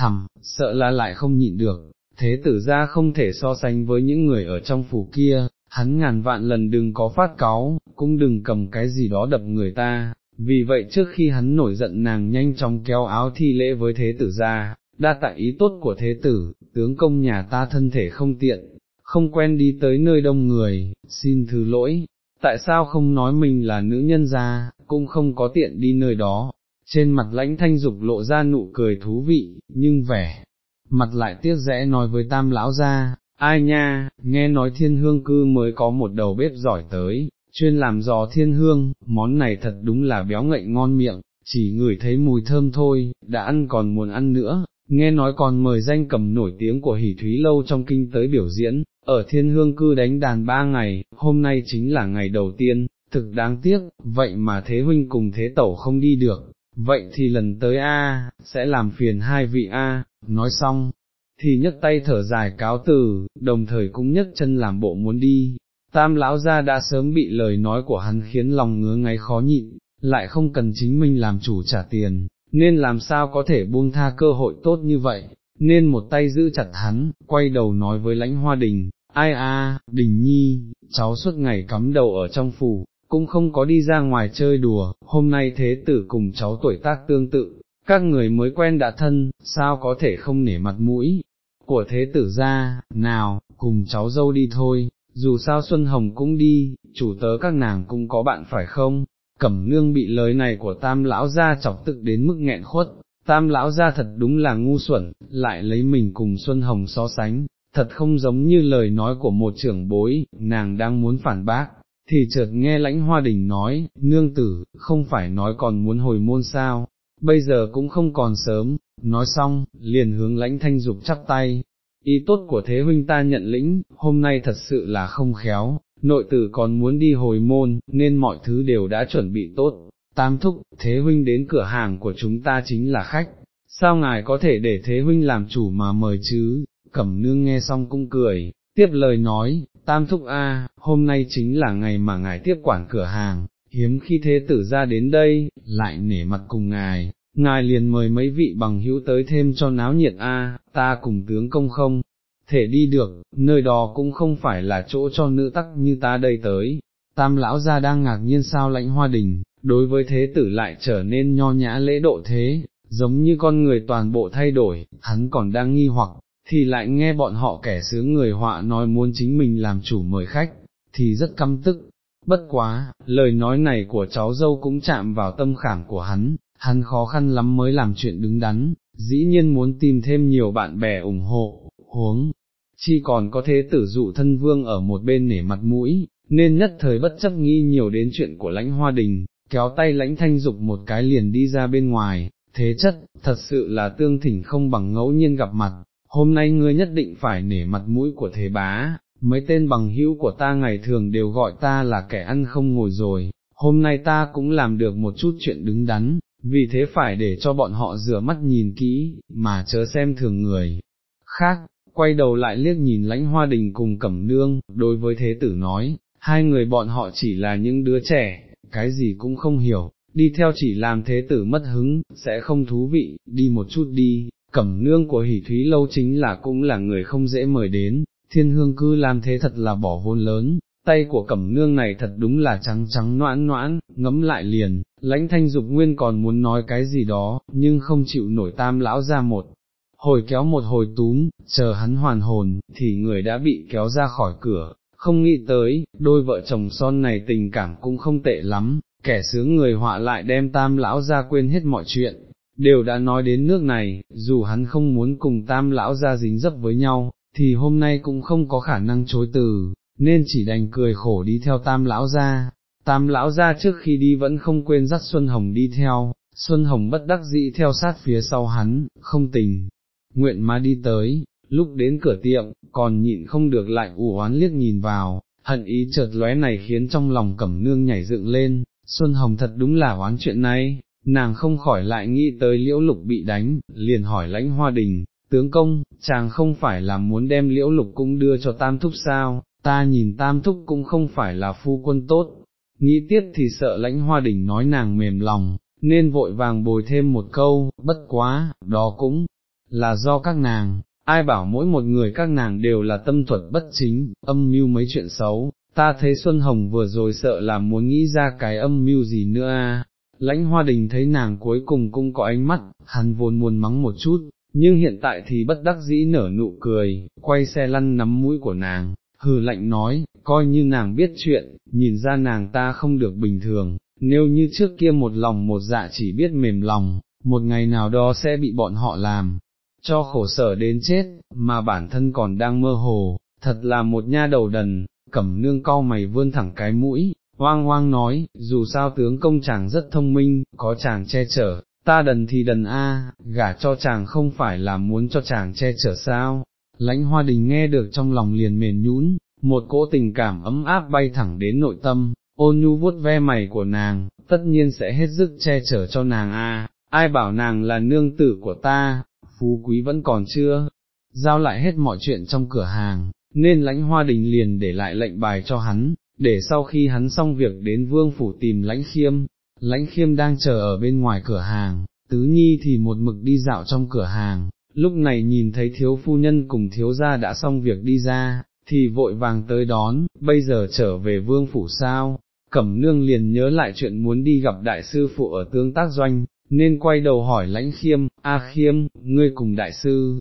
thầm, sợ là lại không nhịn được, thế tử ra không thể so sánh với những người ở trong phủ kia, hắn ngàn vạn lần đừng có phát cáo, cũng đừng cầm cái gì đó đập người ta, vì vậy trước khi hắn nổi giận nàng nhanh chóng kéo áo thi lễ với thế tử ra, đa tại ý tốt của thế tử, tướng công nhà ta thân thể không tiện, không quen đi tới nơi đông người, xin thứ lỗi, tại sao không nói mình là nữ nhân gia, cũng không có tiện đi nơi đó, trên mặt lãnh thanh dục lộ ra nụ cười thú vị, nhưng vẻ, mặt lại tiếc rẽ nói với tam lão gia, ai nha, nghe nói thiên hương cư mới có một đầu bếp giỏi tới, chuyên làm giò thiên hương, món này thật đúng là béo ngậy ngon miệng, chỉ ngửi thấy mùi thơm thôi, đã ăn còn muốn ăn nữa, nghe nói còn mời danh cầm nổi tiếng của hỷ thúy lâu trong kinh tới biểu diễn, ở thiên hương cư đánh đàn ba ngày, hôm nay chính là ngày đầu tiên, thực đáng tiếc, vậy mà thế huynh cùng thế tẩu không đi được, vậy thì lần tới A, sẽ làm phiền hai vị A, nói xong, thì nhấc tay thở dài cáo từ, đồng thời cũng nhấc chân làm bộ muốn đi. Tam lão gia đã sớm bị lời nói của hắn khiến lòng ngứa ngáy khó nhịn, lại không cần chính mình làm chủ trả tiền, nên làm sao có thể buông tha cơ hội tốt như vậy, nên một tay giữ chặt hắn, quay đầu nói với lãnh hoa đình, ai a, đình nhi, cháu suốt ngày cắm đầu ở trong phủ, cũng không có đi ra ngoài chơi đùa, hôm nay thế tử cùng cháu tuổi tác tương tự, các người mới quen đã thân, sao có thể không nể mặt mũi, của thế tử ra, nào, cùng cháu dâu đi thôi, dù sao Xuân Hồng cũng đi, chủ tớ các nàng cũng có bạn phải không, cẩm nương bị lời này của tam lão ra chọc tức đến mức nghẹn khuất, tam lão ra thật đúng là ngu xuẩn, lại lấy mình cùng Xuân Hồng so sánh, thật không giống như lời nói của một trưởng bối, nàng đang muốn phản bác, thì chợt nghe lãnh hoa đình nói, nương tử, không phải nói còn muốn hồi môn sao, bây giờ cũng không còn sớm, nói xong, liền hướng lãnh thanh dục chắp tay, ý tốt của thế huynh ta nhận lĩnh, hôm nay thật sự là không khéo, nội tử còn muốn đi hồi môn, nên mọi thứ đều đã chuẩn bị tốt, tam thúc, thế huynh đến cửa hàng của chúng ta chính là khách, sao ngài có thể để thế huynh làm chủ mà mời chứ, cẩm nương nghe xong cũng cười, tiếp lời nói, tam thúc a, hôm nay chính là ngày mà ngài tiếp quản cửa hàng, hiếm khi thế tử ra đến đây, lại nể mặt cùng ngài, ngài liền mời mấy vị bằng hữu tới thêm cho náo nhiệt a, ta cùng tướng công không, thể đi được, nơi đó cũng không phải là chỗ cho nữ tắc như ta đây tới. Tam lão gia đang ngạc nhiên sao lãnh hoa đình, đối với thế tử lại trở nên nho nhã lễ độ thế, giống như con người toàn bộ thay đổi, hắn còn đang nghi hoặc, thì lại nghe bọn họ kẻ sướng người họa nói muốn chính mình làm chủ mời khách, thì rất căm tức. Bất quá, lời nói này của cháu dâu cũng chạm vào tâm khảm của hắn, hắn khó khăn lắm mới làm chuyện đứng đắn, dĩ nhiên muốn tìm thêm nhiều bạn bè ủng hộ, huống, chi còn có thế tử dụ thân vương ở một bên nể mặt mũi, nên nhất thời bất chấp nghi nhiều đến chuyện của lãnh hoa đình, kéo tay lãnh thanh dục một cái liền đi ra bên ngoài, thế chất, thật sự là tương thỉnh không bằng ngẫu nhiên gặp mặt, hôm nay ngươi nhất định phải nể mặt mũi của thế bá, mấy tên bằng hữu của ta ngày thường đều gọi ta là kẻ ăn không ngồi rồi, hôm nay ta cũng làm được một chút chuyện đứng đắn, vì thế phải để cho bọn họ rửa mắt nhìn kỹ, mà chớ xem thường người. Khác, quay đầu lại liếc nhìn lãnh hoa đình cùng cẩm nương, đối với thế tử nói, hai người bọn họ chỉ là những đứa trẻ, cái gì cũng không hiểu, đi theo chỉ làm thế tử mất hứng, sẽ không thú vị, đi một chút đi, cẩm nương của hỷ thúy lâu chính là cũng là người không dễ mời đến, thiên hương cư làm thế thật là bỏ vốn lớn, tay của cẩm nương này thật đúng là trắng trắng noãn noãn, ngấm lại liền, lãnh thanh dục nguyên còn muốn nói cái gì đó, nhưng không chịu nổi tam lão ra một. Hồi kéo một hồi túm, chờ hắn hoàn hồn, thì người đã bị kéo ra khỏi cửa, không nghĩ tới, đôi vợ chồng son này tình cảm cũng không tệ lắm, kẻ sướng người họa lại đem tam lão ra quên hết mọi chuyện, đều đã nói đến nước này, dù hắn không muốn cùng tam lão ra dính dấp với nhau, thì hôm nay cũng không có khả năng chối từ, nên chỉ đành cười khổ đi theo tam lão ra. Tam lão ra trước khi đi vẫn không quên dắt Xuân Hồng đi theo, Xuân Hồng bất đắc dĩ theo sát phía sau hắn, không tình, nguyện mà đi tới, lúc đến cửa tiệm, còn nhịn không được lại ủ oán liếc nhìn vào, hận ý chợt lóe này khiến trong lòng cẩm nương nhảy dựng lên, Xuân Hồng thật đúng là oán chuyện này, nàng không khỏi lại nghĩ tới liễu lục bị đánh, liền hỏi lãnh hoa đình, tướng công, chàng không phải là muốn đem liễu lục cũng đưa cho tam thúc sao, ta nhìn tam thúc cũng không phải là phu quân tốt, nghĩ tiếp thì sợ lãnh hoa đình nói nàng mềm lòng, nên vội vàng bồi thêm một câu, bất quá, đó cũng là do các nàng, ai bảo mỗi một người các nàng đều là tâm thuật bất chính, âm mưu mấy chuyện xấu, ta thấy Xuân Hồng vừa rồi sợ là muốn nghĩ ra cái âm mưu gì nữa à, lãnh hoa đình thấy nàng cuối cùng cũng có ánh mắt, hắn vốn muốn mắng một chút, nhưng hiện tại thì bất đắc dĩ nở nụ cười, quay xe lăn nắm mũi của nàng, hừ lạnh nói, coi như nàng biết chuyện, nhìn ra nàng ta không được bình thường, nếu như trước kia một lòng một dạ chỉ biết mềm lòng, một ngày nào đó sẽ bị bọn họ làm, cho khổ sở đến chết, mà bản thân còn đang mơ hồ, thật là một nha đầu đần, cẩm nương cau mày vươn thẳng cái mũi, hoang hoang nói, dù sao tướng công chàng rất thông minh, có chàng che chở, ta đần thì đần a, gả cho chàng không phải là muốn cho chàng che chở sao, lãnh hoa đình nghe được trong lòng liền mềm nhũn, một cỗ tình cảm ấm áp bay thẳng đến nội tâm, ôn nhu vuốt ve mày của nàng, tất nhiên sẽ hết sức che chở cho nàng a. ai bảo nàng là nương tử của ta, phú quý vẫn còn chưa, giao lại hết mọi chuyện trong cửa hàng, nên lãnh hoa đình liền để lại lệnh bài cho hắn, để sau khi hắn xong việc đến vương phủ tìm lãnh khiêm, lãnh khiêm đang chờ ở bên ngoài cửa hàng, tứ nhi thì một mực đi dạo trong cửa hàng, lúc này nhìn thấy thiếu phu nhân cùng thiếu gia đã xong việc đi ra, thì vội vàng tới đón, bây giờ trở về vương phủ sao, cẩm nương liền nhớ lại chuyện muốn đi gặp đại sư phụ ở tương tác doanh, nên quay đầu hỏi lãnh khiêm, a khiêm, ngươi cùng đại sư,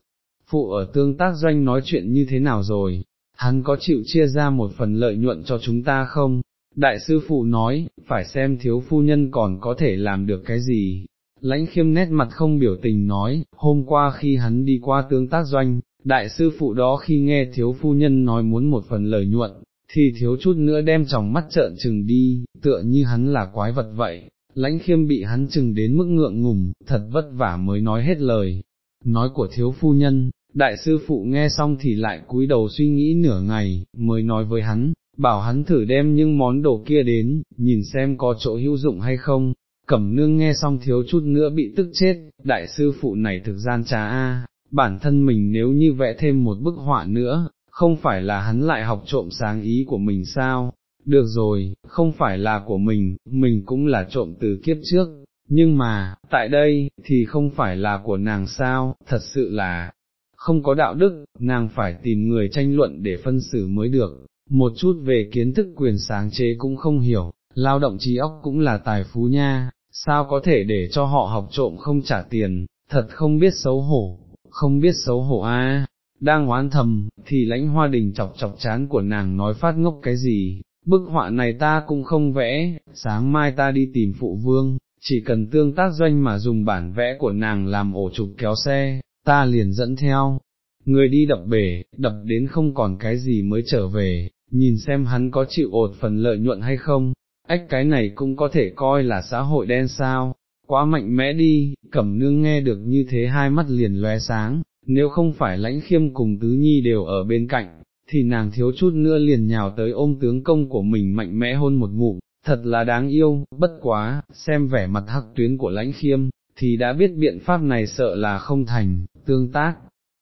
phụ ở tương tác doanh nói chuyện như thế nào rồi, hắn có chịu chia ra một phần lợi nhuận cho chúng ta không? Đại sư phụ nói, phải xem thiếu phu nhân còn có thể làm được cái gì. Lãnh khiêm nét mặt không biểu tình nói, hôm qua khi hắn đi qua tương tác doanh, đại sư phụ đó khi nghe thiếu phu nhân nói muốn một phần lợi nhuận, thì thiếu chút nữa đem tròng mắt trợn chừng đi, tựa như hắn là quái vật vậy, lãnh khiêm bị hắn chừng đến mức ngượng ngùng, thật vất vả mới nói hết lời, nói của thiếu phu nhân, đại sư phụ nghe xong thì lại cúi đầu suy nghĩ nửa ngày, mới nói với hắn, bảo hắn thử đem những món đồ kia đến, nhìn xem có chỗ hữu dụng hay không, cẩm nương nghe xong thiếu chút nữa bị tức chết, đại sư phụ này thực gian trá a, bản thân mình nếu như vẽ thêm một bức họa nữa, không phải là hắn lại học trộm sáng ý của mình sao, được rồi, không phải là của mình, mình cũng là trộm từ kiếp trước, nhưng mà, tại đây, thì không phải là của nàng sao, thật sự là, không có đạo đức, nàng phải tìm người tranh luận để phân xử mới được, một chút về kiến thức quyền sáng chế cũng không hiểu, lao động trí óc cũng là tài phú nha, sao có thể để cho họ học trộm không trả tiền, thật không biết xấu hổ, không biết xấu hổ a. Đang oán thầm, thì lãnh hoa đình chọc chọc chán của nàng nói phát ngốc cái gì, bức họa này ta cũng không vẽ, sáng mai ta đi tìm phụ vương, chỉ cần tương tác doanh mà dùng bản vẽ của nàng làm ổ trục kéo xe, ta liền dẫn theo, người đi đập bể, đập đến không còn cái gì mới trở về, nhìn xem hắn có chịu ột phần lợi nhuận hay không, ách cái này cũng có thể coi là xã hội đen sao, quá mạnh mẽ đi, cẩm nương nghe được như thế hai mắt liền lóe sáng, nếu không phải lãnh khiêm cùng tứ nhi đều ở bên cạnh, thì nàng thiếu chút nữa liền nhào tới ôm tướng công của mình mạnh mẽ hôn một ngụm, thật là đáng yêu, bất quá, xem vẻ mặt hắc tuyến của lãnh khiêm, thì đã biết biện pháp này sợ là không thành, tương tác.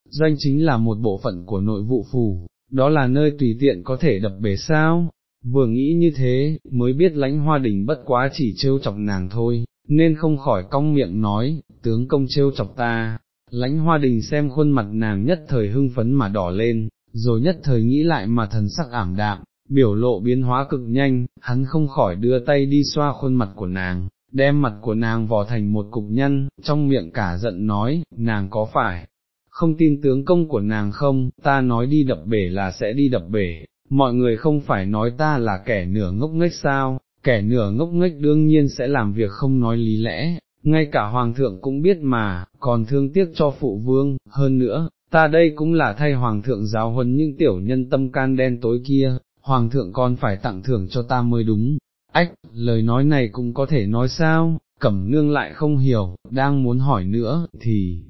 Doanh chính là một bộ phận của nội vụ phủ, đó là nơi tùy tiện có thể đập bể sao, vừa nghĩ như thế, mới biết lãnh hoa đình bất quá chỉ trêu chọc nàng thôi, nên không khỏi cong miệng nói, tướng công trêu chọc ta, lãnh hoa đình xem khuôn mặt nàng nhất thời hưng phấn mà đỏ lên, rồi nhất thời nghĩ lại mà thần sắc ảm đạm, biểu lộ biến hóa cực nhanh, hắn không khỏi đưa tay đi xoa khuôn mặt của nàng, đem mặt của nàng vò thành một cục nhăn, trong miệng cả giận nói, nàng có phải, không tin tướng công của nàng không, ta nói đi đập bể là sẽ đi đập bể, mọi người không phải nói ta là kẻ nửa ngốc nghếch sao, kẻ nửa ngốc nghếch đương nhiên sẽ làm việc không nói lý lẽ, ngay cả hoàng thượng cũng biết mà, còn thương tiếc cho phụ vương, hơn nữa, ta đây cũng là thay hoàng thượng giáo huấn những tiểu nhân tâm can đen tối kia, hoàng thượng còn phải tặng thưởng cho ta mới đúng. Ách, lời nói này cũng có thể nói sao, cẩm nương lại không hiểu, đang muốn hỏi nữa, thì,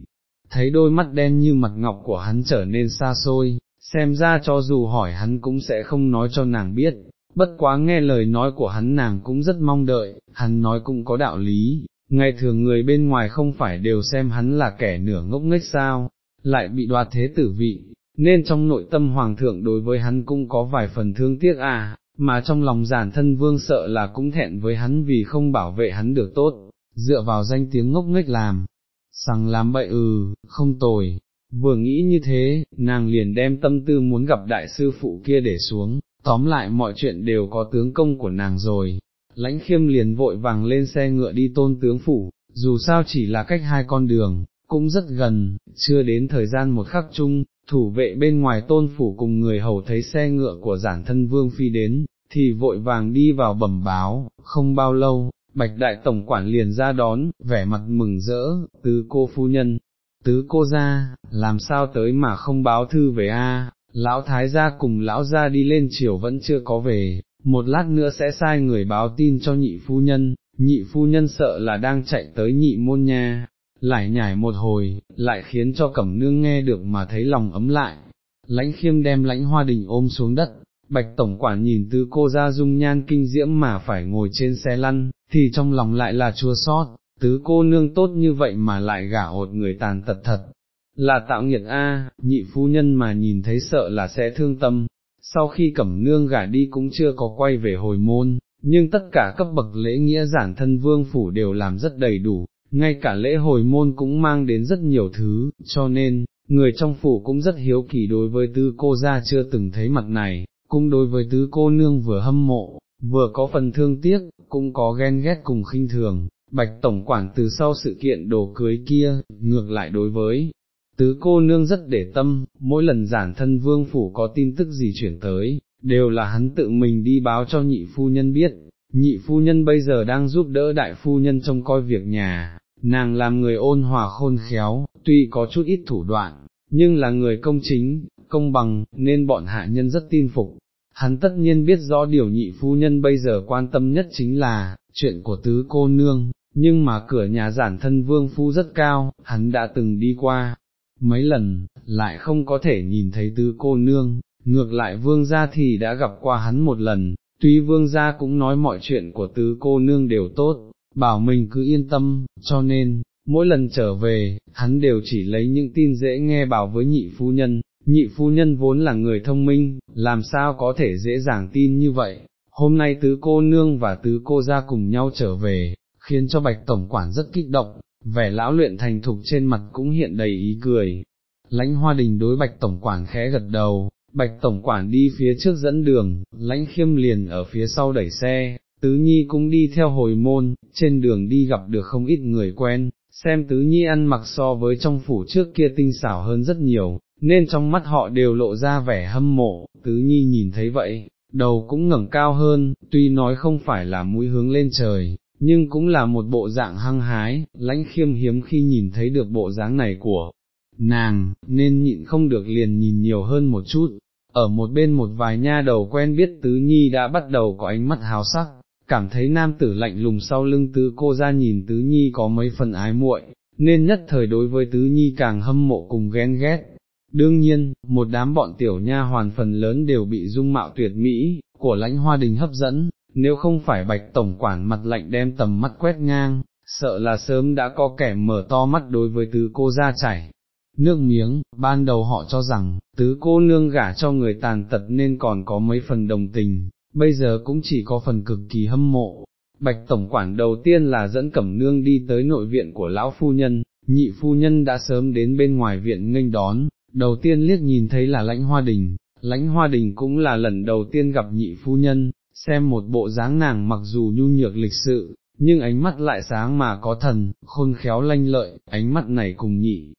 thấy đôi mắt đen như mặt ngọc của hắn trở nên xa xôi, xem ra cho dù hỏi hắn cũng sẽ không nói cho nàng biết, bất quá nghe lời nói của hắn nàng cũng rất mong đợi, hắn nói cũng có đạo lý, ngày thường người bên ngoài không phải đều xem hắn là kẻ nửa ngốc nghếch sao, lại bị đoạt thế tử vị, nên trong nội tâm hoàng thượng đối với hắn cũng có vài phần thương tiếc à, mà trong lòng giản thân vương sợ là cũng thẹn với hắn vì không bảo vệ hắn được tốt, dựa vào danh tiếng ngốc nghếch làm, sằng làm bậy ừ, không tồi. Vừa nghĩ như thế, nàng liền đem tâm tư muốn gặp đại sư phụ kia để xuống, tóm lại mọi chuyện đều có tướng công của nàng rồi, lãnh khiêm liền vội vàng lên xe ngựa đi tôn tướng phủ, dù sao chỉ là cách hai con đường, cũng rất gần, chưa đến thời gian một khắc chung, thủ vệ bên ngoài tôn phủ cùng người hầu thấy xe ngựa của giản thân vương phi đến, thì vội vàng đi vào bẩm báo, không bao lâu, bạch đại tổng quản liền ra đón, vẻ mặt mừng rỡ, tứ cô phu nhân, tứ cô ra, làm sao tới mà không báo thư về a? lão thái gia cùng lão gia đi lên chiều vẫn chưa có về, một lát nữa sẽ sai người báo tin cho nhị phu nhân, nhị phu nhân sợ là đang chạy tới nhị môn nha, lại nhảy một hồi, lại khiến cho cẩm nương nghe được mà thấy lòng ấm lại, lãnh khiêm đem lãnh hoa đình ôm xuống đất, bạch tổng quản nhìn tứ cô ra dung nhan kinh diễm mà phải ngồi trên xe lăn, thì trong lòng lại là chua sót, tứ cô nương tốt như vậy mà lại gả ột người tàn tật thật, là tạo nghiệt a, nhị phu nhân mà nhìn thấy sợ là sẽ thương tâm, sau khi cẩm nương gả đi cũng chưa có quay về hồi môn, nhưng tất cả cấp bậc lễ nghĩa giản thân vương phủ đều làm rất đầy đủ, ngay cả lễ hồi môn cũng mang đến rất nhiều thứ, cho nên, người trong phủ cũng rất hiếu kỳ đối với tứ cô gia chưa từng thấy mặt này, cũng đối với tứ cô nương vừa hâm mộ, vừa có phần thương tiếc, cũng có ghen ghét cùng khinh thường, bạch tổng quản từ sau sự kiện đồ cưới kia, ngược lại đối với tứ cô nương rất để tâm, mỗi lần giản thân vương phủ có tin tức gì chuyển tới, đều là hắn tự mình đi báo cho nhị phu nhân biết, nhị phu nhân bây giờ đang giúp đỡ đại phu nhân trông coi việc nhà, nàng làm người ôn hòa khôn khéo, tuy có chút ít thủ đoạn, nhưng là người công chính, công bằng, nên bọn hạ nhân rất tin phục. Hắn tất nhiên biết rõ điều nhị phu nhân bây giờ quan tâm nhất chính là, chuyện của tứ cô nương, nhưng mà cửa nhà giản thân vương phu rất cao, hắn đã từng đi qua, mấy lần, lại không có thể nhìn thấy tứ cô nương, ngược lại vương gia thì đã gặp qua hắn một lần, tuy vương gia cũng nói mọi chuyện của tứ cô nương đều tốt, bảo mình cứ yên tâm, cho nên, mỗi lần trở về, hắn đều chỉ lấy những tin dễ nghe bảo với nhị phu nhân, nhị phu nhân vốn là người thông minh, làm sao có thể dễ dàng tin như vậy, hôm nay tứ cô nương và tứ cô ra cùng nhau trở về, khiến cho bạch tổng quản rất kích động, vẻ lão luyện thành thục trên mặt cũng hiện đầy ý cười. Lãnh hoa đình đối bạch tổng quản khẽ gật đầu, bạch tổng quản đi phía trước dẫn đường, lãnh khiêm liền ở phía sau đẩy xe, tứ nhi cũng đi theo hồi môn, trên đường đi gặp được không ít người quen, xem tứ nhi ăn mặc so với trong phủ trước kia tinh xảo hơn rất nhiều, nên trong mắt họ đều lộ ra vẻ hâm mộ, tứ nhi nhìn thấy vậy, đầu cũng ngẩng cao hơn, tuy nói không phải là mũi hướng lên trời, nhưng cũng là một bộ dạng hăng hái, lãnh khiêm hiếm khi nhìn thấy được bộ dáng này của nàng, nên nhịn không được liền nhìn nhiều hơn một chút. Ở một bên một vài nha đầu quen biết tứ nhi đã bắt đầu có ánh mắt hào sắc, cảm thấy nam tử lạnh lùng sau lưng tứ cô ra nhìn tứ nhi có mấy phần ái muội, nên nhất thời đối với tứ nhi càng hâm mộ cùng ghen ghét. Đương nhiên, một đám bọn tiểu nha hoàn phần lớn đều bị dung mạo tuyệt mỹ, của lãnh hoa đình hấp dẫn, nếu không phải bạch tổng quản mặt lạnh đem tầm mắt quét ngang, sợ là sớm đã có kẻ mở to mắt đối với tứ cô ra chảy. Nước miếng, ban đầu họ cho rằng, tứ cô nương gả cho người tàn tật nên còn có mấy phần đồng tình, bây giờ cũng chỉ có phần cực kỳ hâm mộ. Bạch Tổng quản đầu tiên là dẫn Cẩm Nương đi tới nội viện của lão phu nhân, nhị phu nhân đã sớm đến bên ngoài viện nghênh đón, đầu tiên liếc nhìn thấy là lãnh hoa đình, lãnh hoa đình cũng là lần đầu tiên gặp nhị phu nhân, xem một bộ dáng nàng mặc dù nhu nhược lịch sự, nhưng ánh mắt lại sáng mà có thần, khôn khéo lanh lợi, ánh mắt này cùng nhị.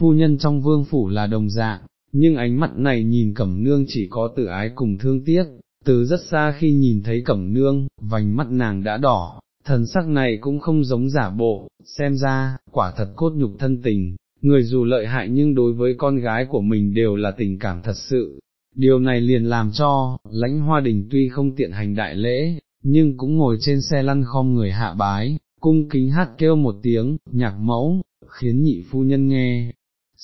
Phu nhân trong vương phủ là đồng dạng, nhưng ánh mắt này nhìn cẩm nương chỉ có tự ái cùng thương tiếc, từ rất xa khi nhìn thấy cẩm nương, vành mắt nàng đã đỏ, thần sắc này cũng không giống giả bộ, xem ra, quả thật cốt nhục thân tình, người dù lợi hại nhưng đối với con gái của mình đều là tình cảm thật sự. Điều này liền làm cho, lãnh hoa đình tuy không tiện hành đại lễ, nhưng cũng ngồi trên xe lăn khom người hạ bái, cung kính hát kêu một tiếng, nhạc mẫu, khiến nhị phu nhân nghe,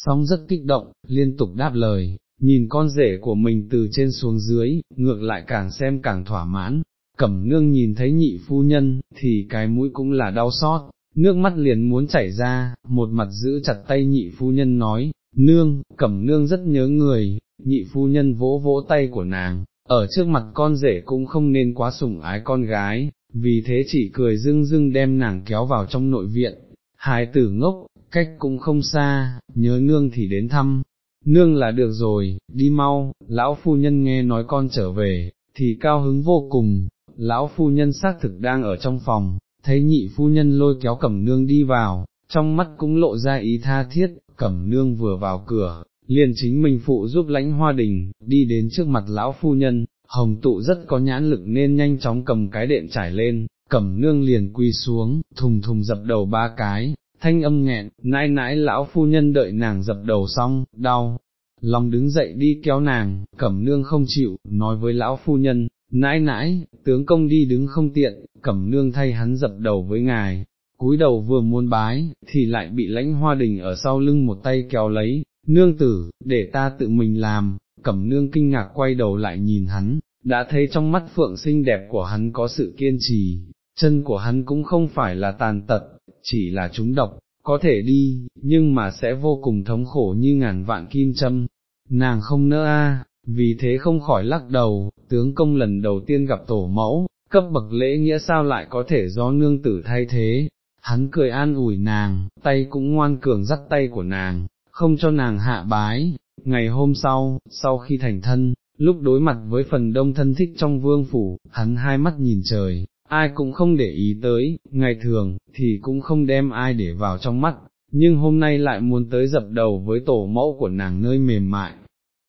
song rất kích động, liên tục đáp lời, nhìn con rể của mình từ trên xuống dưới, ngược lại càng xem càng thỏa mãn, cẩm nương nhìn thấy nhị phu nhân, thì cái mũi cũng là đau xót, nước mắt liền muốn chảy ra, một mặt giữ chặt tay nhị phu nhân nói, nương, cẩm nương rất nhớ người, nhị phu nhân vỗ vỗ tay của nàng, ở trước mặt con rể cũng không nên quá sủng ái con gái, vì thế chỉ cười dưng dưng đem nàng kéo vào trong nội viện, hài tử ngốc, cách cũng không xa, nhớ nương thì đến thăm, nương là được rồi, đi mau, lão phu nhân nghe nói con trở về, thì cao hứng vô cùng, lão phu nhân xác thực đang ở trong phòng, thấy nhị phu nhân lôi kéo cẩm nương đi vào, trong mắt cũng lộ ra ý tha thiết, cẩm nương vừa vào cửa, liền chính mình phụ giúp lãnh hoa đình, đi đến trước mặt lão phu nhân, hồng tụ rất có nhãn lực nên nhanh chóng cầm cái đệm trải lên, cẩm nương liền quy xuống, thùng thùng dập đầu ba cái, thanh âm nghẹn, nãi nãi lão phu nhân đợi nàng dập đầu xong, đau, lòng đứng dậy đi kéo nàng, cẩm nương không chịu, nói với lão phu nhân, nãi nãi, tướng công đi đứng không tiện, cẩm nương thay hắn dập đầu với ngài, cúi đầu vừa muốn bái, thì lại bị lãnh hoa đình ở sau lưng một tay kéo lấy, nương tử, để ta tự mình làm, cẩm nương kinh ngạc quay đầu lại nhìn hắn, đã thấy trong mắt phượng xinh đẹp của hắn có sự kiên trì, chân của hắn cũng không phải là tàn tật, chỉ là chúng độc, có thể đi, nhưng mà sẽ vô cùng thống khổ như ngàn vạn kim châm, nàng không nỡ a, vì thế không khỏi lắc đầu, tướng công lần đầu tiên gặp tổ mẫu, cấp bậc lễ nghĩa sao lại có thể do nương tử thay thế, hắn cười an ủi nàng, tay cũng ngoan cường dắt tay của nàng, không cho nàng hạ bái, ngày hôm sau, sau khi thành thân, lúc đối mặt với phần đông thân thích trong vương phủ, hắn hai mắt nhìn trời, ai cũng không để ý tới, ngày thường, thì cũng không đem ai để vào trong mắt, nhưng hôm nay lại muốn tới dập đầu với tổ mẫu của nàng nơi mềm mại.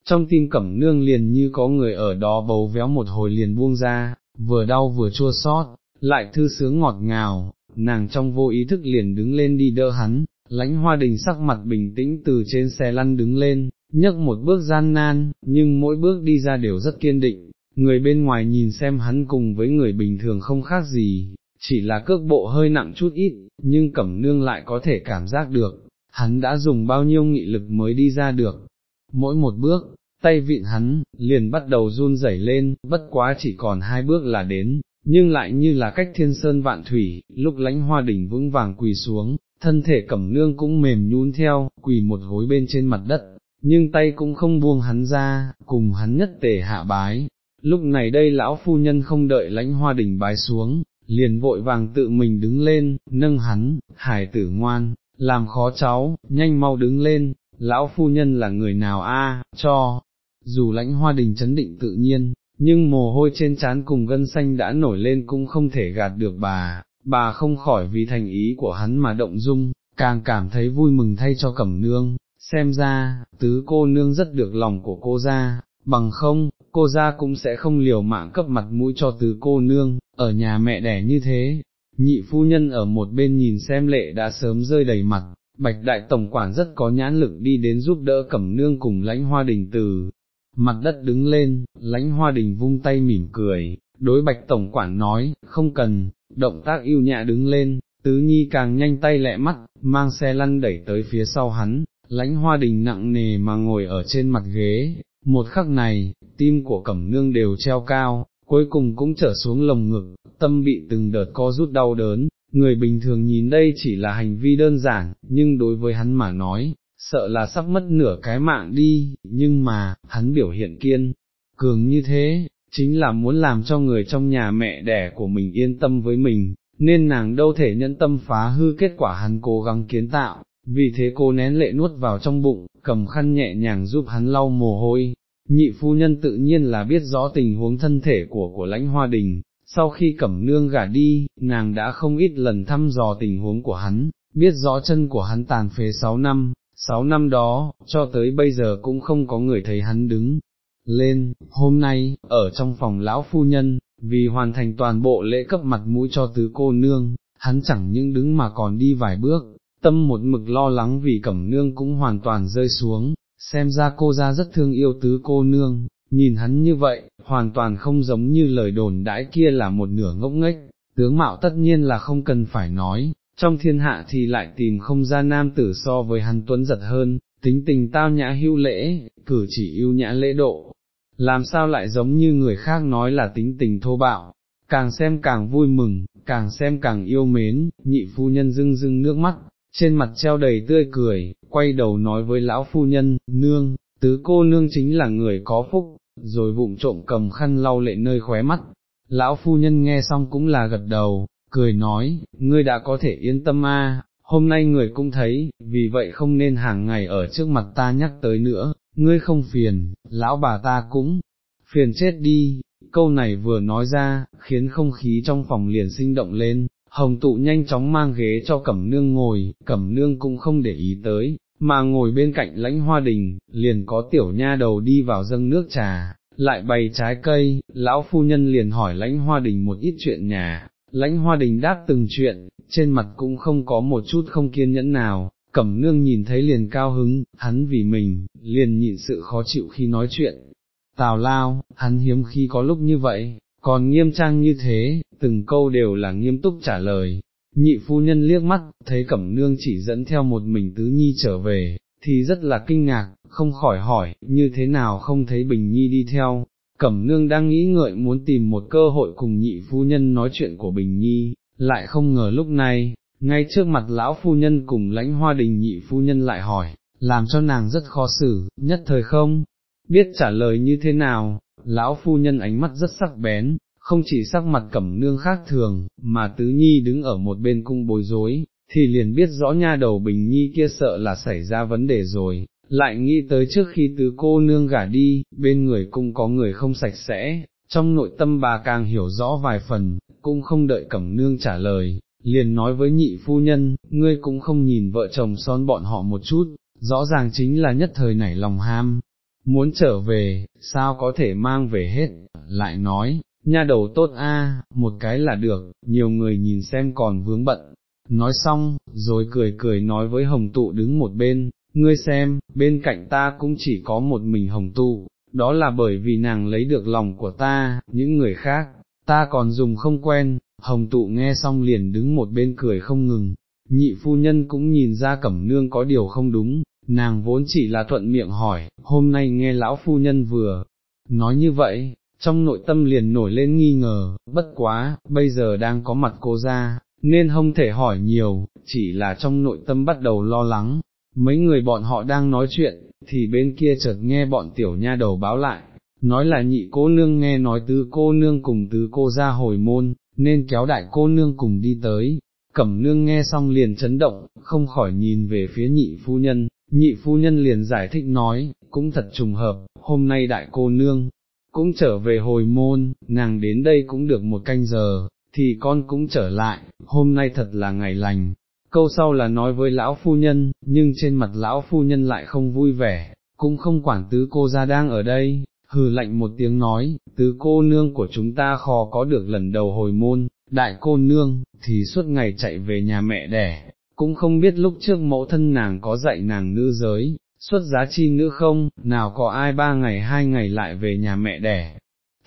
Trong tim cẩm nương liền như có người ở đó bầu véo một hồi liền buông ra, vừa đau vừa chua xót, lại thư sướng ngọt ngào, nàng trong vô ý thức liền đứng lên đi đỡ hắn, lãnh hoa đình sắc mặt bình tĩnh từ trên xe lăn đứng lên, nhấc một bước gian nan, nhưng mỗi bước đi ra đều rất kiên định, người bên ngoài nhìn xem hắn cùng với người bình thường không khác gì, chỉ là cước bộ hơi nặng chút ít, nhưng cẩm nương lại có thể cảm giác được, hắn đã dùng bao nhiêu nghị lực mới đi ra được. Mỗi một bước, tay vịn hắn, liền bắt đầu run rẩy lên, bất quá chỉ còn hai bước là đến, nhưng lại như là cách thiên sơn vạn thủy, lúc lãnh hoa đỉnh vững vàng quỳ xuống, thân thể cẩm nương cũng mềm nhún theo, quỳ một gối bên trên mặt đất, nhưng tay cũng không buông hắn ra, cùng hắn nhất tề hạ bái. Lúc này đây lão phu nhân không đợi lãnh hoa đình bái xuống, liền vội vàng tự mình đứng lên, nâng hắn, hải tử ngoan, làm khó cháu, nhanh mau đứng lên, lão phu nhân là người nào a cho, dù lãnh hoa đình chấn định tự nhiên, nhưng mồ hôi trên trán cùng gân xanh đã nổi lên cũng không thể gạt được bà, bà không khỏi vì thành ý của hắn mà động dung, càng cảm thấy vui mừng thay cho cẩm nương, xem ra, tứ cô nương rất được lòng của cô ra, bằng không, cô ra cũng sẽ không liều mạng cấp mặt mũi cho tứ cô nương, ở nhà mẹ đẻ như thế. Nhị phu nhân ở một bên nhìn xem lệ đã sớm rơi đầy mặt, bạch đại tổng quản rất có nhãn lực đi đến giúp đỡ cẩm nương cùng lãnh hoa đình từ, mặt đất đứng lên, lãnh hoa đình vung tay mỉm cười, đối bạch tổng quản nói, không cần, động tác yêu nhã đứng lên, tứ nhi càng nhanh tay lẹ mắt, mang xe lăn đẩy tới phía sau hắn, lãnh hoa đình nặng nề mà ngồi ở trên mặt ghế, một khắc này, tim của cẩm nương đều treo cao, cuối cùng cũng trở xuống lồng ngực, tâm bị từng đợt co rút đau đớn, người bình thường nhìn đây chỉ là hành vi đơn giản, nhưng đối với hắn mà nói, sợ là sắp mất nửa cái mạng đi, nhưng mà, hắn biểu hiện kiên, cường như thế, chính là muốn làm cho người trong nhà mẹ đẻ của mình yên tâm với mình, nên nàng đâu thể nhẫn tâm phá hư kết quả hắn cố gắng kiến tạo, vì thế cô nén lệ nuốt vào trong bụng, cầm khăn nhẹ nhàng giúp hắn lau mồ hôi, nhị phu nhân tự nhiên là biết rõ tình huống thân thể của của lãnh hoa đình, sau khi cẩm nương gả đi, nàng đã không ít lần thăm dò tình huống của hắn, biết rõ chân của hắn tàn phế 6 năm, 6 năm đó, cho tới bây giờ cũng không có người thấy hắn đứng lên, hôm nay, ở trong phòng lão phu nhân, vì hoàn thành toàn bộ lễ cấp mặt mũi cho tứ cô nương, hắn chẳng những đứng mà còn đi vài bước, tâm một mực lo lắng vì cẩm nương cũng hoàn toàn rơi xuống, xem ra cô ra rất thương yêu tứ cô nương, nhìn hắn như vậy, hoàn toàn không giống như lời đồn đãi kia là một nửa ngốc nghếch, tướng mạo tất nhiên là không cần phải nói, trong thiên hạ thì lại tìm không ra nam tử so với hắn tuấn giật hơn, tính tình tao nhã hưu lễ, cử chỉ yêu nhã lễ độ, làm sao lại giống như người khác nói là tính tình thô bạo, càng xem càng vui mừng, càng xem càng yêu mến, nhị phu nhân rưng rưng nước mắt, trên mặt treo đầy tươi cười, quay đầu nói với lão phu nhân, nương, tứ cô nương chính là người có phúc, rồi vụng trộm cầm khăn lau lệ nơi khóe mắt. Lão phu nhân nghe xong cũng là gật đầu, cười nói, ngươi đã có thể yên tâm a, hôm nay người cũng thấy, vì vậy không nên hàng ngày ở trước mặt ta nhắc tới nữa, ngươi không phiền, lão bà ta cũng phiền chết đi, câu này vừa nói ra, khiến không khí trong phòng liền sinh động lên, hồng tụ nhanh chóng mang ghế cho cẩm nương ngồi, cẩm nương cũng không để ý tới, mà ngồi bên cạnh lãnh hoa đình, liền có tiểu nha đầu đi vào dâng nước trà, lại bày trái cây, lão phu nhân liền hỏi lãnh hoa đình một ít chuyện nhà, lãnh hoa đình đáp từng chuyện, trên mặt cũng không có một chút không kiên nhẫn nào, cẩm nương nhìn thấy liền cao hứng, hắn vì mình, liền nhịn sự khó chịu khi nói chuyện. Tào lao, hắn hiếm khi có lúc như vậy, còn nghiêm trang như thế, từng câu đều là nghiêm túc trả lời. Nhị phu nhân liếc mắt, thấy cẩm nương chỉ dẫn theo một mình tứ nhi trở về, thì rất là kinh ngạc, không khỏi hỏi, như thế nào không thấy Bình Nhi đi theo. Cẩm nương đang nghĩ ngợi muốn tìm một cơ hội cùng nhị phu nhân nói chuyện của Bình Nhi, lại không ngờ lúc này, ngay trước mặt lão phu nhân cùng lãnh hoa đình nhị phu nhân lại hỏi, làm cho nàng rất khó xử, nhất thời không, biết trả lời như thế nào, lão phu nhân ánh mắt rất sắc bén, không chỉ sắc mặt cẩm nương khác thường, mà tứ nhi đứng ở một bên cung bối rối, thì liền biết rõ nha đầu bình nhi kia sợ là xảy ra vấn đề rồi, lại nghĩ tới trước khi tứ cô nương gả đi, bên người cung có người không sạch sẽ, trong nội tâm bà càng hiểu rõ vài phần, cũng không đợi cẩm nương trả lời, liền nói với nhị phu nhân, ngươi cũng không nhìn vợ chồng son bọn họ một chút, rõ ràng chính là nhất thời nảy lòng ham, muốn trở về, sao có thể mang về hết, lại nói, nha đầu tốt a, một cái là được, nhiều người nhìn xem còn vướng bận. Nói xong, rồi cười cười nói với hồng tụ đứng một bên, ngươi xem, bên cạnh ta cũng chỉ có một mình hồng tụ, đó là bởi vì nàng lấy được lòng của ta, những người khác, ta còn dùng không quen, hồng tụ nghe xong liền đứng một bên cười không ngừng, nhị phu nhân cũng nhìn ra cẩm nương có điều không đúng, nàng vốn chỉ là thuận miệng hỏi, hôm nay nghe lão phu nhân vừa, nói như vậy, trong nội tâm liền nổi lên nghi ngờ, bất quá, bây giờ đang có mặt cô ra, nên không thể hỏi nhiều, chỉ là trong nội tâm bắt đầu lo lắng, mấy người bọn họ đang nói chuyện, thì bên kia chợt nghe bọn tiểu nha đầu báo lại, nói là nhị cô nương nghe nói tứ cô nương cùng tứ cô ra hồi môn, nên kéo đại cô nương cùng đi tới. Cẩm nương nghe xong liền chấn động, không khỏi nhìn về phía nhị phu nhân, nhị phu nhân liền giải thích nói, cũng thật trùng hợp, hôm nay đại cô nương, cũng trở về hồi môn, nàng đến đây cũng được một canh giờ, thì con cũng trở lại, hôm nay thật là ngày lành. Câu sau là nói với lão phu nhân, nhưng trên mặt lão phu nhân lại không vui vẻ, cũng không quản tứ cô ra đang ở đây, hừ lạnh một tiếng nói, tứ cô nương của chúng ta khó có được lần đầu hồi môn, đại cô nương, thì suốt ngày chạy về nhà mẹ đẻ, cũng không biết lúc trước mẫu thân nàng có dạy nàng nữ giới, xuất giá chi nữ không, nào có ai ba ngày hai ngày lại về nhà mẹ đẻ,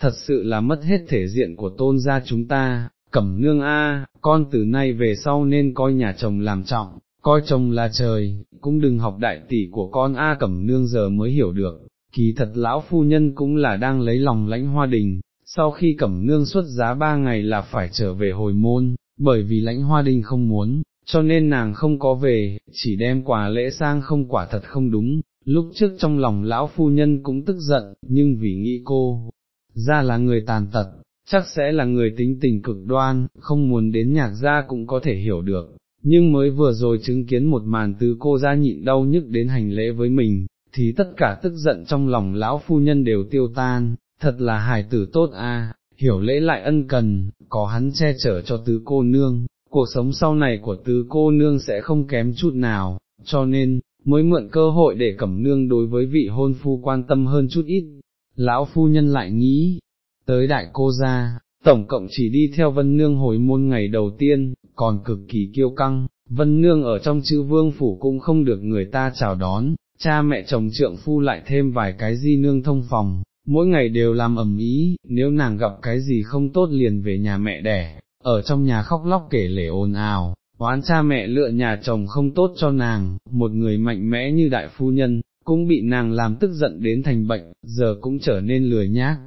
thật sự là mất hết thể diện của tôn gia chúng ta, cẩm nương a, con từ nay về sau nên coi nhà chồng làm trọng, coi chồng là trời, cũng đừng học đại tỷ của con a cẩm nương giờ mới hiểu được, kỳ thật lão phu nhân cũng là đang lấy lòng lãnh hoa đình, sau khi cẩm nương xuất giá ba ngày là phải trở về hồi môn, bởi vì lãnh hoa đình không muốn, cho nên nàng không có về, chỉ đem quà lễ sang không quả thật không đúng, lúc trước trong lòng lão phu nhân cũng tức giận, nhưng vì nghĩ cô, ra là người tàn tật, chắc sẽ là người tính tình cực đoan, không muốn đến nhạc gia cũng có thể hiểu được, nhưng mới vừa rồi chứng kiến một màn từ cô ra nhịn đau nhức đến hành lễ với mình, thì tất cả tức giận trong lòng lão phu nhân đều tiêu tan, thật là hài tử tốt a, hiểu lễ lại ân cần, có hắn che chở cho tứ cô nương, cuộc sống sau này của tứ cô nương sẽ không kém chút nào, cho nên, mới mượn cơ hội để cẩm nương đối với vị hôn phu quan tâm hơn chút ít. Lão phu nhân lại nghĩ, tới đại cô gia, tổng cộng chỉ đi theo vân nương hồi môn ngày đầu tiên, còn cực kỳ kiêu căng, vân nương ở trong chữ vương phủ cũng không được người ta chào đón, cha mẹ chồng trượng phu lại thêm vài cái di nương thông phòng, mỗi ngày đều làm ẩm ý, nếu nàng gặp cái gì không tốt liền về nhà mẹ đẻ, ở trong nhà khóc lóc kể lể ồn ào, oán cha mẹ lựa nhà chồng không tốt cho nàng, một người mạnh mẽ như đại phu nhân, cũng bị nàng làm tức giận đến thành bệnh, giờ cũng trở nên lười nhác.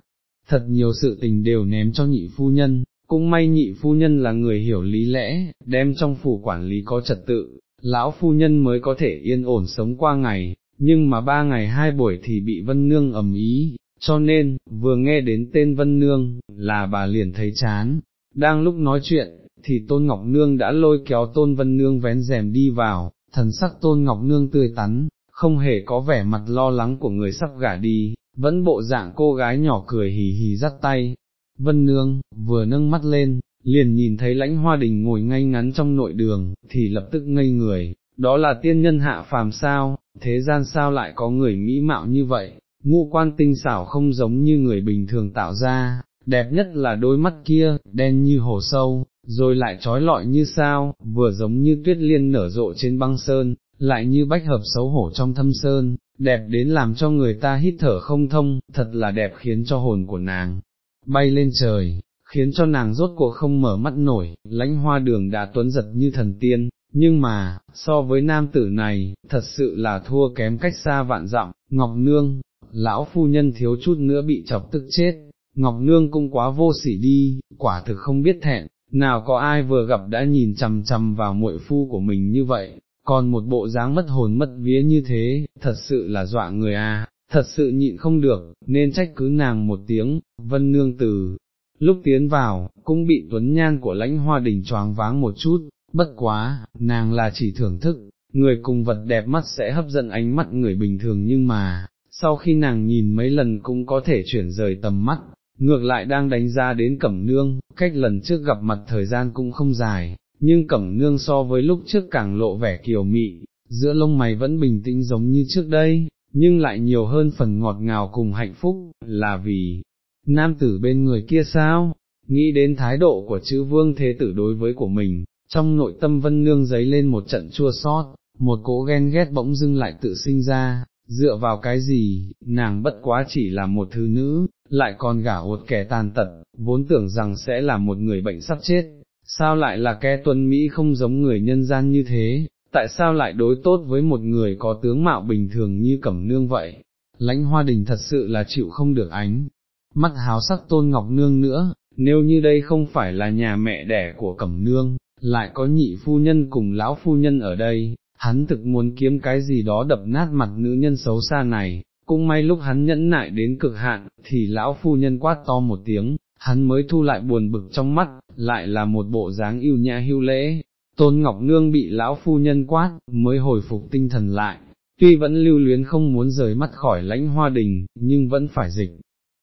Thật nhiều sự tình đều ném cho nhị phu nhân, cũng may nhị phu nhân là người hiểu lý lẽ, đem trong phủ quản lý có trật tự, lão phu nhân mới có thể yên ổn sống qua ngày, nhưng mà ba ngày hai buổi thì bị Vân Nương ầm ý, cho nên, vừa nghe đến tên Vân Nương, là bà liền thấy chán, đang lúc nói chuyện, thì Tôn Ngọc Nương đã lôi kéo Tôn Vân Nương vén rèm đi vào, thần sắc Tôn Ngọc Nương tươi tắn, không hề có vẻ mặt lo lắng của người sắp gả đi, vẫn bộ dạng cô gái nhỏ cười hì hì dắt tay. Vân Nương, vừa nâng mắt lên, liền nhìn thấy lãnh hoa đình ngồi ngay ngắn trong nội đường, thì lập tức ngây người, đó là tiên nhân hạ phàm sao, thế gian sao lại có người mỹ mạo như vậy, ngũ quan tinh xảo không giống như người bình thường tạo ra, đẹp nhất là đôi mắt kia, đen như hồ sâu, rồi lại trói lọi như sao, vừa giống như tuyết liên nở rộ trên băng sơn, lại như bách hợp xấu hổ trong thâm sơn, đẹp đến làm cho người ta hít thở không thông, thật là đẹp khiến cho hồn của nàng bay lên trời, khiến cho nàng rốt cuộc không mở mắt nổi, lãnh hoa đường đã tuấn giật như thần tiên, nhưng mà, so với nam tử này, thật sự là thua kém cách xa vạn dặm, Ngọc Nương, lão phu nhân thiếu chút nữa bị chọc tức chết, Ngọc Nương cũng quá vô sỉ đi, quả thực không biết thẹn, nào có ai vừa gặp đã nhìn chằm chằm vào muội phu của mình như vậy, còn một bộ dáng mất hồn mất vía như thế, thật sự là dọa người à, thật sự nhịn không được, nên trách cứ nàng một tiếng, vân nương từ. Lúc tiến vào, cũng bị tuấn nhan của lãnh hoa đình choáng váng một chút, bất quá, nàng là chỉ thưởng thức, người cùng vật đẹp mắt sẽ hấp dẫn ánh mắt người bình thường nhưng mà, sau khi nàng nhìn mấy lần cũng có thể chuyển rời tầm mắt, ngược lại đang đánh giá đến cẩm nương, cách lần trước gặp mặt thời gian cũng không dài, nhưng cẩm nương so với lúc trước càng lộ vẻ kiều mị, giữa lông mày vẫn bình tĩnh giống như trước đây, nhưng lại nhiều hơn phần ngọt ngào cùng hạnh phúc, là vì, nam tử bên người kia sao, nghĩ đến thái độ của chữ vương thế tử đối với của mình, trong nội tâm vân nương giấy lên một trận chua sót, một cỗ ghen ghét bỗng dưng lại tự sinh ra, dựa vào cái gì, nàng bất quá chỉ là một thứ nữ, lại còn gả hột kẻ tàn tật, vốn tưởng rằng sẽ là một người bệnh sắp chết, sao lại là kẻ tuân Mỹ không giống người nhân gian như thế, tại sao lại đối tốt với một người có tướng mạo bình thường như cẩm nương vậy, lãnh hoa đình thật sự là chịu không được ánh, mắt háo sắc tôn ngọc nương nữa, nếu như đây không phải là nhà mẹ đẻ của cẩm nương, lại có nhị phu nhân cùng lão phu nhân ở đây, hắn thực muốn kiếm cái gì đó đập nát mặt nữ nhân xấu xa này, cũng may lúc hắn nhẫn nại đến cực hạn, thì lão phu nhân quát to một tiếng, hắn mới thu lại buồn bực trong mắt, lại là một bộ dáng yêu nhã hưu lễ, tôn ngọc nương bị lão phu nhân quát, mới hồi phục tinh thần lại, tuy vẫn lưu luyến không muốn rời mắt khỏi lãnh hoa đình, nhưng vẫn phải dịch,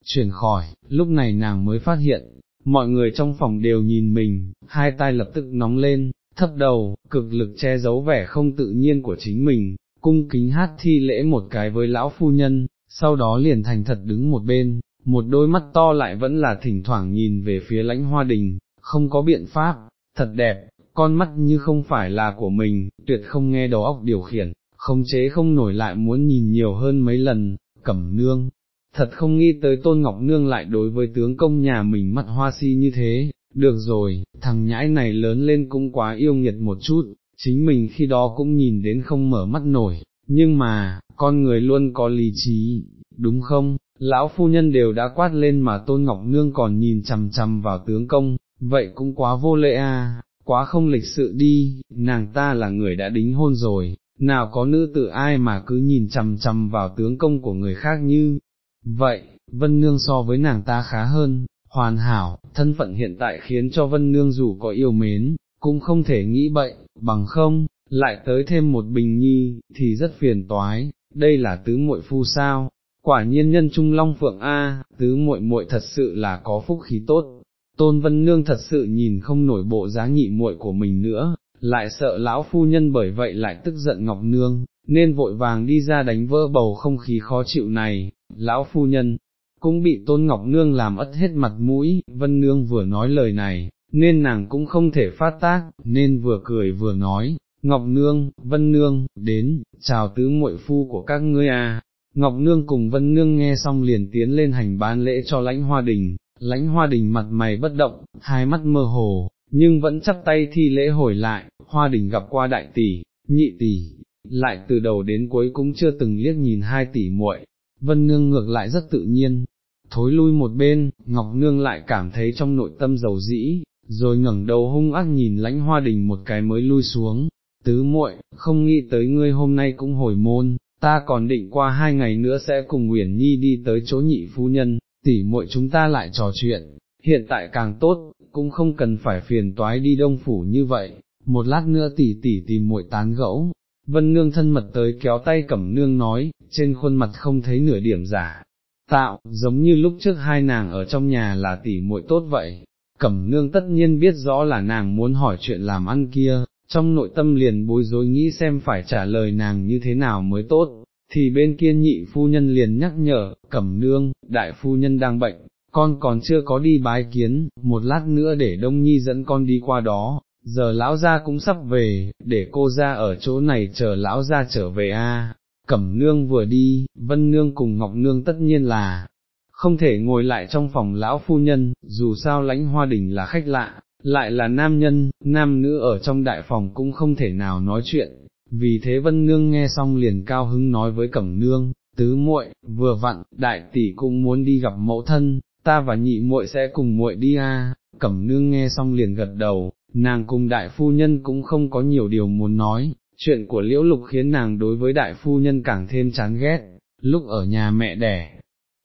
chuyển khỏi, lúc này nàng mới phát hiện, mọi người trong phòng đều nhìn mình, hai tay lập tức nóng lên, thấp đầu, cực lực che giấu vẻ không tự nhiên của chính mình, cung kính hát thi lễ một cái với lão phu nhân, sau đó liền thành thật đứng một bên, một đôi mắt to lại vẫn là thỉnh thoảng nhìn về phía lãnh hoa đình, không có biện pháp, thật đẹp, con mắt như không phải là của mình, tuyệt không nghe đầu óc điều khiển, không chế không nổi lại muốn nhìn nhiều hơn mấy lần, cẩm nương. Thật không nghĩ tới Tôn Ngọc Nương lại đối với tướng công nhà mình mặt hoa si như thế, được rồi, thằng nhãi này lớn lên cũng quá yêu nghiệt một chút, chính mình khi đó cũng nhìn đến không mở mắt nổi, nhưng mà, con người luôn có lý trí, đúng không? Lão phu nhân đều đã quát lên mà Tôn Ngọc Nương còn nhìn chằm chằm vào tướng công, vậy cũng quá vô lệ à, quá không lịch sự đi, nàng ta là người đã đính hôn rồi, nào có nữ tử ai mà cứ nhìn chằm chằm vào tướng công của người khác như, vậy, Vân Nương so với nàng ta khá hơn, hoàn hảo, thân phận hiện tại khiến cho Vân Nương dù có yêu mến, cũng không thể nghĩ bậy, bằng không, lại tới thêm một bình nhi, thì rất phiền toái, đây là tứ muội phu sao, quả nhiên nhân trung long phượng A, tứ muội muội thật sự là có phúc khí tốt. Tôn Vân Nương thật sự nhìn không nổi bộ giá nhị muội của mình nữa, lại sợ lão phu nhân bởi vậy lại tức giận Ngọc Nương, nên vội vàng đi ra đánh vỡ bầu không khí khó chịu này, lão phu nhân, cũng bị Tôn Ngọc Nương làm ất hết mặt mũi, Vân Nương vừa nói lời này, nên nàng cũng không thể phát tác, nên vừa cười vừa nói, Ngọc Nương, Vân Nương, đến, chào tứ muội phu của các ngươi à. Ngọc Nương cùng Vân Nương nghe xong liền tiến lên hành bán lễ cho lãnh hoa đình, lãnh hoa đình mặt mày bất động, hai mắt mơ hồ, nhưng vẫn chắp tay thi lễ hồi lại, hoa đình gặp qua đại tỷ, nhị tỷ, lại từ đầu đến cuối cũng chưa từng liếc nhìn hai tỷ muội. Vân Nương ngược lại rất tự nhiên, thối lui một bên, Ngọc Nương lại cảm thấy trong nội tâm giàu dĩ, rồi ngẩng đầu hung ác nhìn lãnh hoa đình một cái mới lui xuống, tứ muội, không nghĩ tới ngươi hôm nay cũng hồi môn, ta còn định qua hai ngày nữa sẽ cùng Uyển Nhi đi tới chỗ nhị phu nhân, tỷ muội chúng ta lại trò chuyện, hiện tại càng tốt, cũng không cần phải phiền toái đi đông phủ như vậy, một lát nữa tỷ tỷ tìm muội tán gẫu. Vân nương thân mật tới kéo tay cẩm nương nói, trên khuôn mặt không thấy nửa điểm giả, tạo, giống như lúc trước hai nàng ở trong nhà là tỷ muội tốt vậy. Cẩm nương tất nhiên biết rõ là nàng muốn hỏi chuyện làm ăn kia, trong nội tâm liền bối rối nghĩ xem phải trả lời nàng như thế nào mới tốt, thì bên kia nhị phu nhân liền nhắc nhở, cẩm nương, đại phu nhân đang bệnh, con còn chưa có đi bái kiến, một lát nữa để đông nhi dẫn con đi qua đó, giờ lão gia cũng sắp về, để cô ra ở chỗ này chờ lão gia trở về a. Cẩm nương vừa đi, vân nương cùng ngọc nương tất nhiên là, không thể ngồi lại trong phòng lão phu nhân, dù sao lãnh hoa đình là khách lạ, lại là nam nhân, nam nữ ở trong đại phòng cũng không thể nào nói chuyện, vì thế vân nương nghe xong liền cao hứng nói với cẩm nương, tứ muội, vừa vặn, đại tỷ cũng muốn đi gặp mẫu thân, ta và nhị muội sẽ cùng muội đi a. cẩm nương nghe xong liền gật đầu, nàng cùng đại phu nhân cũng không có nhiều điều muốn nói, chuyện của liễu lục khiến nàng đối với đại phu nhân càng thêm chán ghét, lúc ở nhà mẹ đẻ,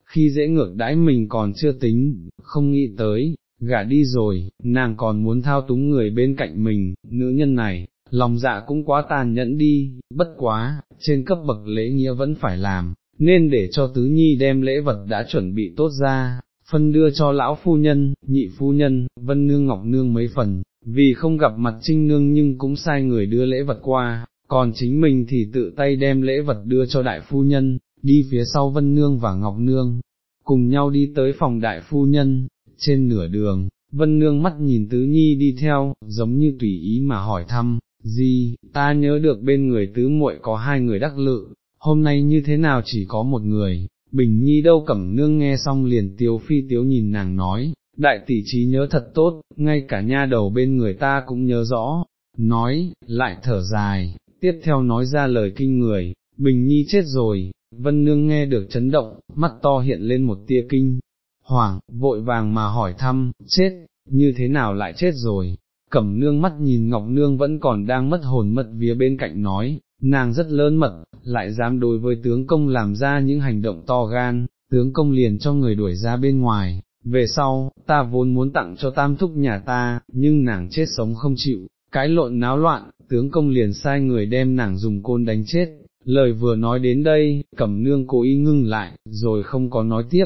khi dễ ngược đãi mình còn chưa tính, không nghĩ tới, gả đi rồi, nàng còn muốn thao túng người bên cạnh mình, nữ nhân này, lòng dạ cũng quá tàn nhẫn đi, bất quá, trên cấp bậc lễ nghĩa vẫn phải làm, nên để cho tứ nhi đem lễ vật đã chuẩn bị tốt ra, phân đưa cho lão phu nhân, nhị phu nhân, vân nương ngọc nương mấy phần, vì không gặp mặt trinh nương nhưng cũng sai người đưa lễ vật qua, còn chính mình thì tự tay đem lễ vật đưa cho đại phu nhân, đi phía sau vân nương và ngọc nương, cùng nhau đi tới phòng đại phu nhân, trên nửa đường, vân nương mắt nhìn tứ nhi đi theo, giống như tùy ý mà hỏi thăm, gì, ta nhớ được bên người tứ muội có hai người đắc lự, hôm nay như thế nào chỉ có một người, bình nhi đâu cẩm nương nghe xong liền tiếu phi tiếu nhìn nàng nói, đại tỷ trí nhớ thật tốt, ngay cả nha đầu bên người ta cũng nhớ rõ, nói, lại thở dài, tiếp theo nói ra lời kinh người, bình nhi chết rồi, vân nương nghe được chấn động, mắt to hiện lên một tia kinh, hoảng, vội vàng mà hỏi thăm, chết, như thế nào lại chết rồi, cẩm nương mắt nhìn ngọc nương vẫn còn đang mất hồn mất vía bên cạnh nói, nàng rất lớn mật, lại dám đối với tướng công làm ra những hành động to gan, tướng công liền cho người đuổi ra bên ngoài, về sau, ta vốn muốn tặng cho tam thúc nhà ta, nhưng nàng chết sống không chịu, cái lộn náo loạn, tướng công liền sai người đem nàng dùng côn đánh chết. Lời vừa nói đến đây, cẩm nương cố ý ngưng lại, rồi không có nói tiếp,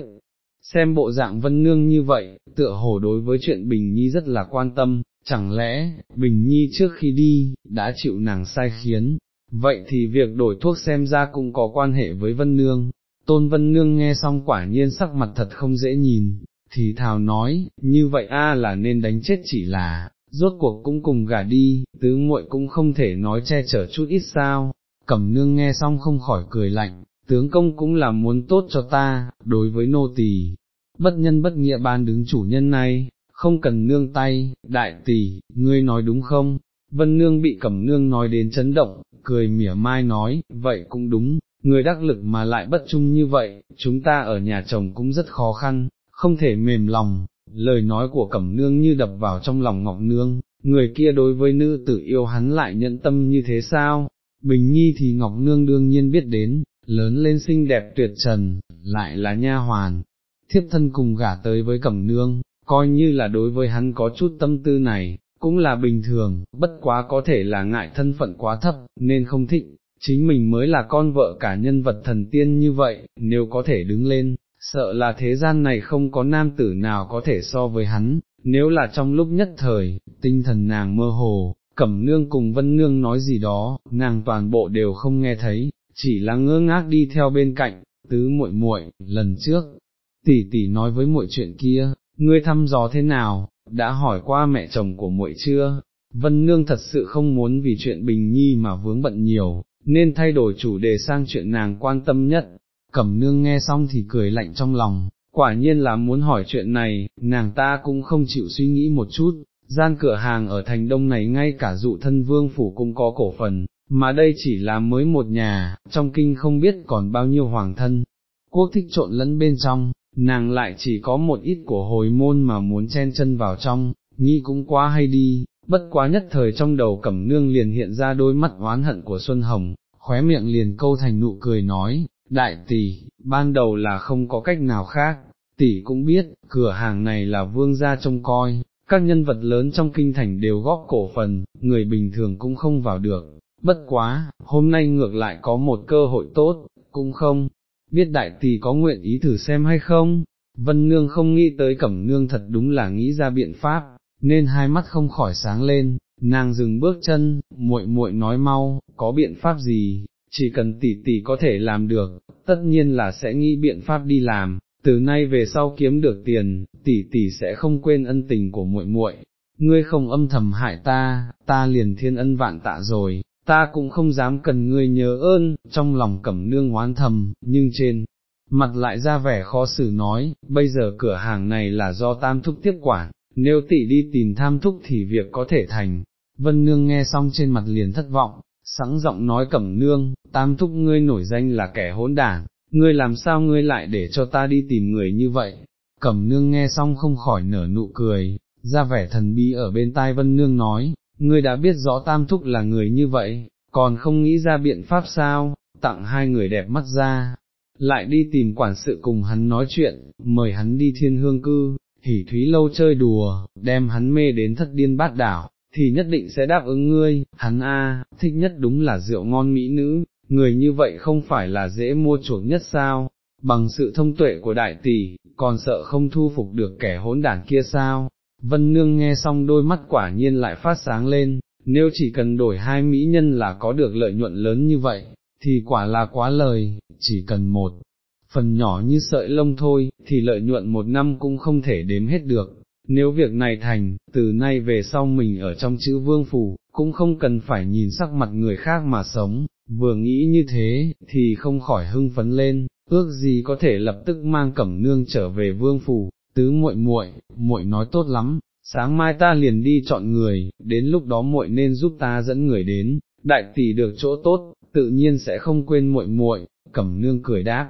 xem bộ dạng vân nương như vậy, tựa hồ đối với chuyện Bình Nhi rất là quan tâm, chẳng lẽ, Bình Nhi trước khi đi, đã chịu nàng sai khiến, vậy thì việc đổi thuốc xem ra cũng có quan hệ với vân nương. Tôn Vân Nương nghe xong quả nhiên sắc mặt thật không dễ nhìn, thì thào nói, như vậy a là nên đánh chết chỉ là, rốt cuộc cũng cùng gả đi, tứ muội cũng không thể nói che chở chút ít sao, cẩm nương nghe xong không khỏi cười lạnh, tướng công cũng là muốn tốt cho ta, đối với nô tỳ, bất nhân bất nghĩa ban đứng chủ nhân này, không cần nương tay, đại tỷ, ngươi nói đúng không? Vân nương bị cẩm nương nói đến chấn động, cười mỉa mai nói, vậy cũng đúng, người đắc lực mà lại bất trung như vậy, chúng ta ở nhà chồng cũng rất khó khăn, không thể mềm lòng, lời nói của cẩm nương như đập vào trong lòng ngọc nương, người kia đối với nữ tử yêu hắn lại nhận tâm như thế sao? Bình nhi thì ngọc nương đương nhiên biết đến, lớn lên xinh đẹp tuyệt trần, lại là nha hoàn, thiếp thân cùng gả tới với cẩm nương, coi như là đối với hắn có chút tâm tư này, cũng là bình thường, bất quá có thể là ngại thân phận quá thấp, nên không thịnh, chính mình mới là con vợ cả nhân vật thần tiên như vậy, nếu có thể đứng lên, sợ là thế gian này không có nam tử nào có thể so với hắn, nếu là trong lúc nhất thời, tinh thần nàng mơ hồ, cẩm nương cùng vân nương nói gì đó, nàng toàn bộ đều không nghe thấy, chỉ là ngơ ngác đi theo bên cạnh, tứ muội muội, lần trước, tỷ tỷ nói với muội chuyện kia, ngươi thăm dò thế nào, đã hỏi qua mẹ chồng của muội chưa? Vân Nương thật sự không muốn vì chuyện Bình Nhi mà vướng bận nhiều, nên thay đổi chủ đề sang chuyện nàng quan tâm nhất. Cẩm Nương nghe xong thì cười lạnh trong lòng, quả nhiên là muốn hỏi chuyện này, nàng ta cũng không chịu suy nghĩ một chút, gian cửa hàng ở thành đông này ngay cả dụ thân vương phủ cũng có cổ phần, mà đây chỉ là mới một nhà, trong kinh không biết còn bao nhiêu hoàng thân, quốc thích trộn lẫn bên trong, nàng lại chỉ có một ít của hồi môn mà muốn chen chân vào trong, nghĩ cũng quá hay đi, bất quá nhất thời trong đầu cẩm nương liền hiện ra đôi mắt oán hận của Xuân Hồng, khóe miệng liền câu thành nụ cười nói, đại tỷ, ban đầu là không có cách nào khác, tỷ cũng biết, cửa hàng này là vương gia trông coi, các nhân vật lớn trong kinh thành đều góp cổ phần, người bình thường cũng không vào được, bất quá, hôm nay ngược lại có một cơ hội tốt, cũng không, biết đại tỷ có nguyện ý thử xem hay không, vân nương không nghĩ tới cẩm nương thật đúng là nghĩ ra biện pháp, nên hai mắt không khỏi sáng lên, nàng dừng bước chân, muội muội nói mau, có biện pháp gì, chỉ cần tỷ tỷ có thể làm được, tất nhiên là sẽ nghĩ biện pháp đi làm, từ nay về sau kiếm được tiền, tỷ tỷ sẽ không quên ân tình của muội muội. Ngươi không âm thầm hại ta, ta liền thiên ân vạn tạ rồi, ta cũng không dám cần ngươi nhớ ơn, trong lòng cẩm nương oán thầm, nhưng trên mặt lại ra vẻ khó xử nói, bây giờ cửa hàng này là do tam thúc tiếp quản, nếu tỷ đi tìm tham thúc thì việc có thể thành. Vân nương nghe xong trên mặt liền thất vọng, sẵn giọng nói cẩm nương, tam thúc ngươi nổi danh là kẻ hỗn đảng, ngươi làm sao ngươi lại để cho ta đi tìm người như vậy, cẩm nương nghe xong không khỏi nở nụ cười, ra vẻ thần bí ở bên tai vân nương nói, ngươi đã biết rõ tam thúc là người như vậy, còn không nghĩ ra biện pháp sao, tặng hai người đẹp mắt ra, lại đi tìm quản sự cùng hắn nói chuyện, mời hắn đi thiên hương cư, hỉ thúy lâu chơi đùa, đem hắn mê đến thất điên bát đảo, thì nhất định sẽ đáp ứng ngươi, hắn a thích nhất đúng là rượu ngon mỹ nữ, người như vậy không phải là dễ mua chuộc nhất sao, bằng sự thông tuệ của đại tỷ, còn sợ không thu phục được kẻ hỗn đản kia sao, vân nương nghe xong đôi mắt quả nhiên lại phát sáng lên, nếu chỉ cần đổi hai mỹ nhân là có được lợi nhuận lớn như vậy, thì quả là quá lời, chỉ cần một phần nhỏ như sợi lông thôi, thì lợi nhuận một năm cũng không thể đếm hết được. Nếu việc này thành, từ nay về sau mình ở trong chữ vương phủ, cũng không cần phải nhìn sắc mặt người khác mà sống, vừa nghĩ như thế, thì không khỏi hưng phấn lên, ước gì có thể lập tức mang cẩm nương trở về vương phủ, tứ muội muội, muội nói tốt lắm, sáng mai ta liền đi chọn người, đến lúc đó muội nên giúp ta dẫn người đến, đại tỷ được chỗ tốt, tự nhiên sẽ không quên muội muội, cẩm nương cười đáp.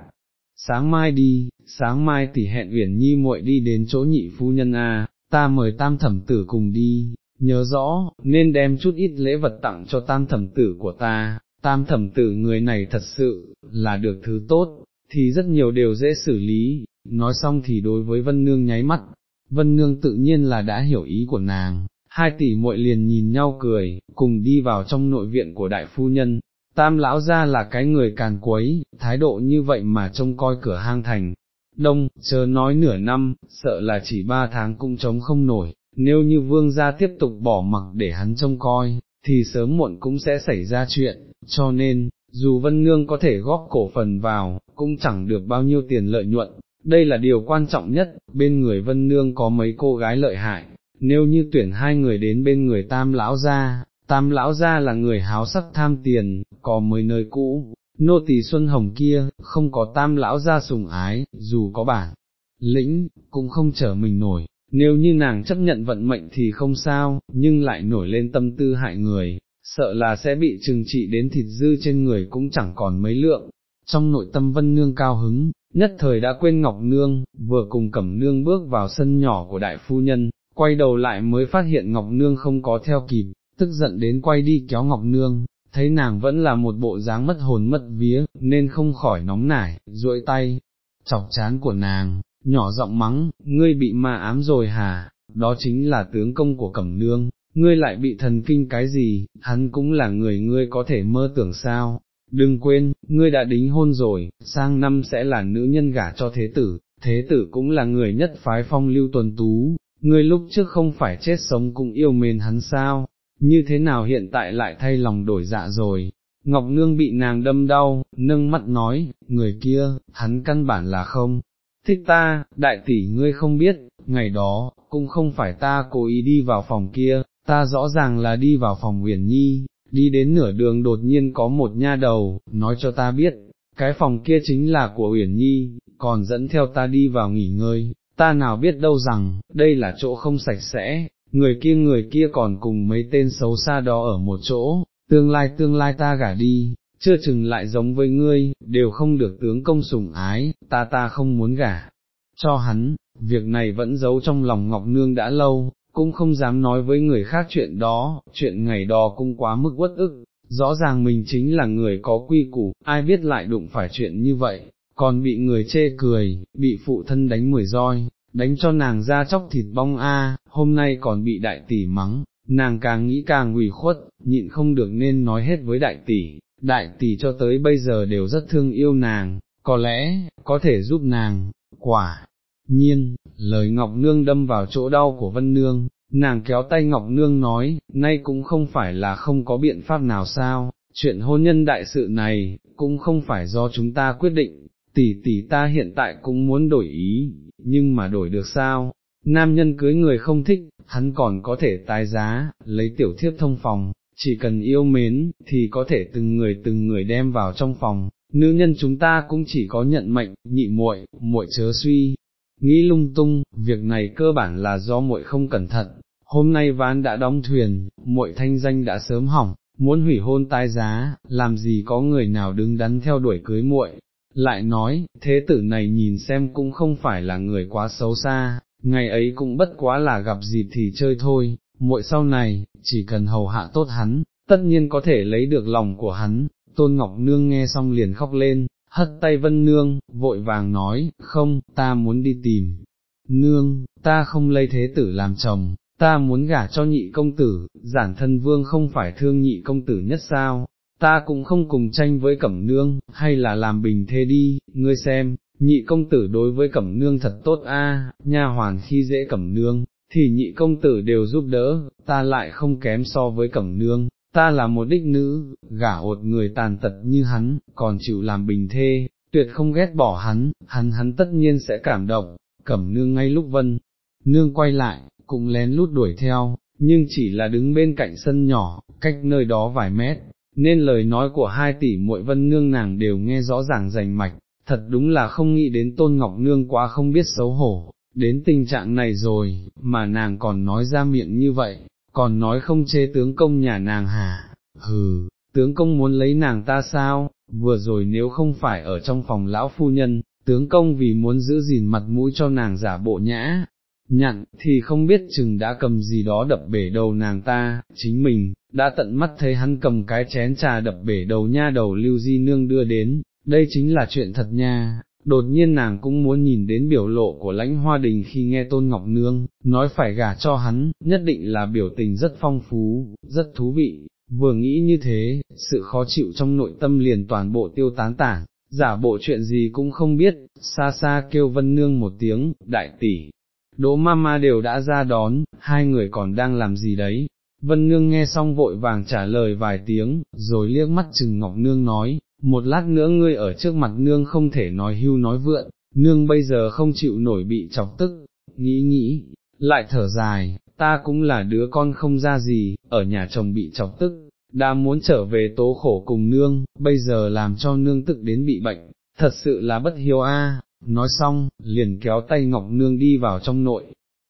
Sáng mai đi, sáng mai tỷ hẹn Uyển Nhi muội đi đến chỗ nhị phu nhân a, ta mời tam thẩm tử cùng đi, nhớ rõ, nên đem chút ít lễ vật tặng cho tam thẩm tử của ta, tam thẩm tử người này thật sự, là được thứ tốt, thì rất nhiều đều dễ xử lý, nói xong thì đối với Vân Nương nháy mắt, Vân Nương tự nhiên là đã hiểu ý của nàng, hai tỷ muội liền nhìn nhau cười, cùng đi vào trong nội viện của đại phu nhân, tam lão ra là cái người càn quấy, thái độ như vậy mà trông coi cửa hang thành. Đông, chờ nói nửa năm, sợ là chỉ ba tháng cũng chống không nổi, nếu như vương gia tiếp tục bỏ mặc để hắn trông coi, thì sớm muộn cũng sẽ xảy ra chuyện, cho nên, dù Vân Nương có thể góp cổ phần vào, cũng chẳng được bao nhiêu tiền lợi nhuận, đây là điều quan trọng nhất, bên người Vân Nương có mấy cô gái lợi hại, nếu như tuyển hai người đến bên người Tam Lão Gia, Tam Lão Gia là người háo sắc tham tiền, có mới nơi cũ, nô tỳ Xuân Hồng kia, không có Tam Lão Gia sùng ái, dù có bản, lĩnh, cũng không trở mình nổi, nếu như nàng chấp nhận vận mệnh thì không sao, nhưng lại nổi lên tâm tư hại người, sợ là sẽ bị trừng trị đến thịt dư trên người cũng chẳng còn mấy lượng. Trong nội tâm vân nương cao hứng, nhất thời đã quên Ngọc Nương, vừa cùng Cẩm Nương bước vào sân nhỏ của đại phu nhân, quay đầu lại mới phát hiện Ngọc Nương không có theo kịp, tức giận đến quay đi kéo Ngọc Nương, thấy nàng vẫn là một bộ dáng mất hồn mất vía, nên không khỏi nóng nảy, duỗi tay, chọc chán của nàng, nhỏ giọng mắng, ngươi bị ma ám rồi hả, đó chính là tướng công của Cẩm Nương, ngươi lại bị thần kinh cái gì, hắn cũng là người ngươi có thể mơ tưởng sao, đừng quên, ngươi đã đính hôn rồi, sang năm sẽ là nữ nhân gả cho thế tử, thế tử cũng là người nhất phái phong lưu tuần tú, ngươi lúc trước không phải chết sống cũng yêu mến hắn sao, như thế nào hiện tại lại thay lòng đổi dạ rồi. Ngọc Nương bị nàng đâm đau, nâng mắt nói, người kia, hắn căn bản là không, thích ta, đại tỷ ngươi không biết, ngày đó, cũng không phải ta cố ý đi vào phòng kia, ta rõ ràng là đi vào phòng Uyển Nhi, đi đến nửa đường đột nhiên có một nha đầu, nói cho ta biết, cái phòng kia chính là của Uyển Nhi, còn dẫn theo ta đi vào nghỉ ngơi, ta nào biết đâu rằng, đây là chỗ không sạch sẽ, người kia người kia còn cùng mấy tên xấu xa đó ở một chỗ, tương lai tương lai ta gả đi, chưa chừng lại giống với ngươi, đều không được tướng công sủng ái, ta ta không muốn gả. Cho hắn, việc này vẫn giấu trong lòng Ngọc Nương đã lâu, cũng không dám nói với người khác chuyện đó, chuyện ngày đó cũng quá mức uất ức, rõ ràng mình chính là người có quy củ, ai biết lại đụng phải chuyện như vậy, còn bị người chê cười, bị phụ thân đánh mười roi, đánh cho nàng ra chóc thịt bong a, hôm nay còn bị đại tỷ mắng, nàng càng nghĩ càng ủy khuất, nhịn không được nên nói hết với đại tỷ, đại tỷ cho tới bây giờ đều rất thương yêu nàng, có lẽ, có thể giúp nàng, quả. Nhiên, lời Ngọc Nương đâm vào chỗ đau của Vân Nương, nàng kéo tay Ngọc Nương nói, nay cũng không phải là không có biện pháp nào sao, chuyện hôn nhân đại sự này, cũng không phải do chúng ta quyết định, tỷ tỷ ta hiện tại cũng muốn đổi ý, nhưng mà đổi được sao, nam nhân cưới người không thích, hắn còn có thể tái giá, lấy tiểu thiếp thông phòng, chỉ cần yêu mến, thì có thể từng người từng người đem vào trong phòng, nữ nhân chúng ta cũng chỉ có nhận mệnh, nhị muội, muội chớ suy, nghĩ lung tung, việc này cơ bản là do muội không cẩn thận, hôm nay ván đã đóng thuyền, muội thanh danh đã sớm hỏng, muốn hủy hôn tai giá, làm gì có người nào đứng đắn theo đuổi cưới muội. Lại nói, thế tử này nhìn xem cũng không phải là người quá xấu xa, ngày ấy cũng bất quá là gặp dịp thì chơi thôi, muội sau này, chỉ cần hầu hạ tốt hắn, tất nhiên có thể lấy được lòng của hắn, Tôn Ngọc Nương nghe xong liền khóc lên, hất tay Vân Nương, vội vàng nói, không, ta muốn đi tìm. Nương, ta không lấy thế tử làm chồng, ta muốn gả cho nhị công tử, giản thân vương không phải thương nhị công tử nhất sao, ta cũng không cùng tranh với cẩm nương, hay là làm bình thế đi, ngươi xem, nhị công tử đối với cẩm nương thật tốt a, nha hoàn khi dễ cẩm nương, thì nhị công tử đều giúp đỡ, ta lại không kém so với cẩm nương, ta là một đích nữ, gả hột người tàn tật như hắn, còn chịu làm bình thê, tuyệt không ghét bỏ hắn, hắn hắn tất nhiên sẽ cảm động, cẩm nương ngay lúc vân, nương quay lại, cũng lén lút đuổi theo, nhưng chỉ là đứng bên cạnh sân nhỏ, cách nơi đó vài mét, nên lời nói của hai tỷ muội vân nương nàng đều nghe rõ ràng rành mạch, thật đúng là không nghĩ đến tôn ngọc nương quá không biết xấu hổ, đến tình trạng này rồi, mà nàng còn nói ra miệng như vậy, còn nói không chê tướng công nhà nàng hả, hừ, tướng công muốn lấy nàng ta sao, vừa rồi nếu không phải ở trong phòng lão phu nhân, tướng công vì muốn giữ gìn mặt mũi cho nàng giả bộ nhã, nhặn, thì không biết chừng đã cầm gì đó đập bể đầu nàng ta, chính mình, đã tận mắt thấy hắn cầm cái chén trà đập bể đầu nha đầu lưu di nương đưa đến, đây chính là chuyện thật nha, đột nhiên nàng cũng muốn nhìn đến biểu lộ của lãnh hoa đình khi nghe Tôn Ngọc Nương, nói phải gả cho hắn, nhất định là biểu tình rất phong phú, rất thú vị, vừa nghĩ như thế, sự khó chịu trong nội tâm liền toàn bộ tiêu tán tản giả bộ chuyện gì cũng không biết, xa xa kêu Vân Nương một tiếng, đại tỷ. Đỗ mama đều đã ra đón, hai người còn đang làm gì đấy, Vân Nương nghe xong vội vàng trả lời vài tiếng, rồi liếc mắt chừng Ngọc Nương nói, một lát nữa ngươi ở trước mặt nương không thể nói hưu nói vượn, nương bây giờ không chịu nổi bị chọc tức, nghĩ nghĩ, lại thở dài, ta cũng là đứa con không ra gì, ở nhà chồng bị chọc tức, đã muốn trở về tố khổ cùng nương, bây giờ làm cho nương tức đến bị bệnh, thật sự là bất hiếu a nói xong, liền kéo tay Ngọc Nương đi vào trong nội.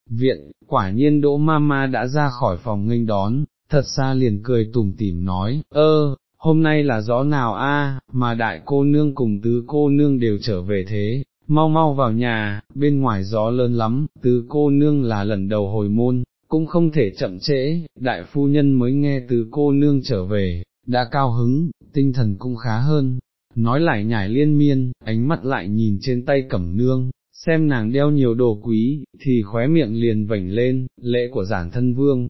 Viện, quả nhiên Đỗ Mama đã ra khỏi phòng nghênh đón, thật xa liền cười tủm tỉm nói, ơ, hôm nay là gió nào a, mà đại cô nương cùng tứ cô nương đều trở về thế, mau mau vào nhà, bên ngoài gió lớn lắm, tứ cô nương là lần đầu hồi môn, cũng không thể chậm trễ, đại phu nhân mới nghe tứ cô nương trở về, đã cao hứng, tinh thần cũng khá hơn, nói lại nhảy liên miên, ánh mắt lại nhìn trên tay cẩm nương, xem nàng đeo nhiều đồ quý, thì khóe miệng liền vảnh lên, lễ của giản thân vương,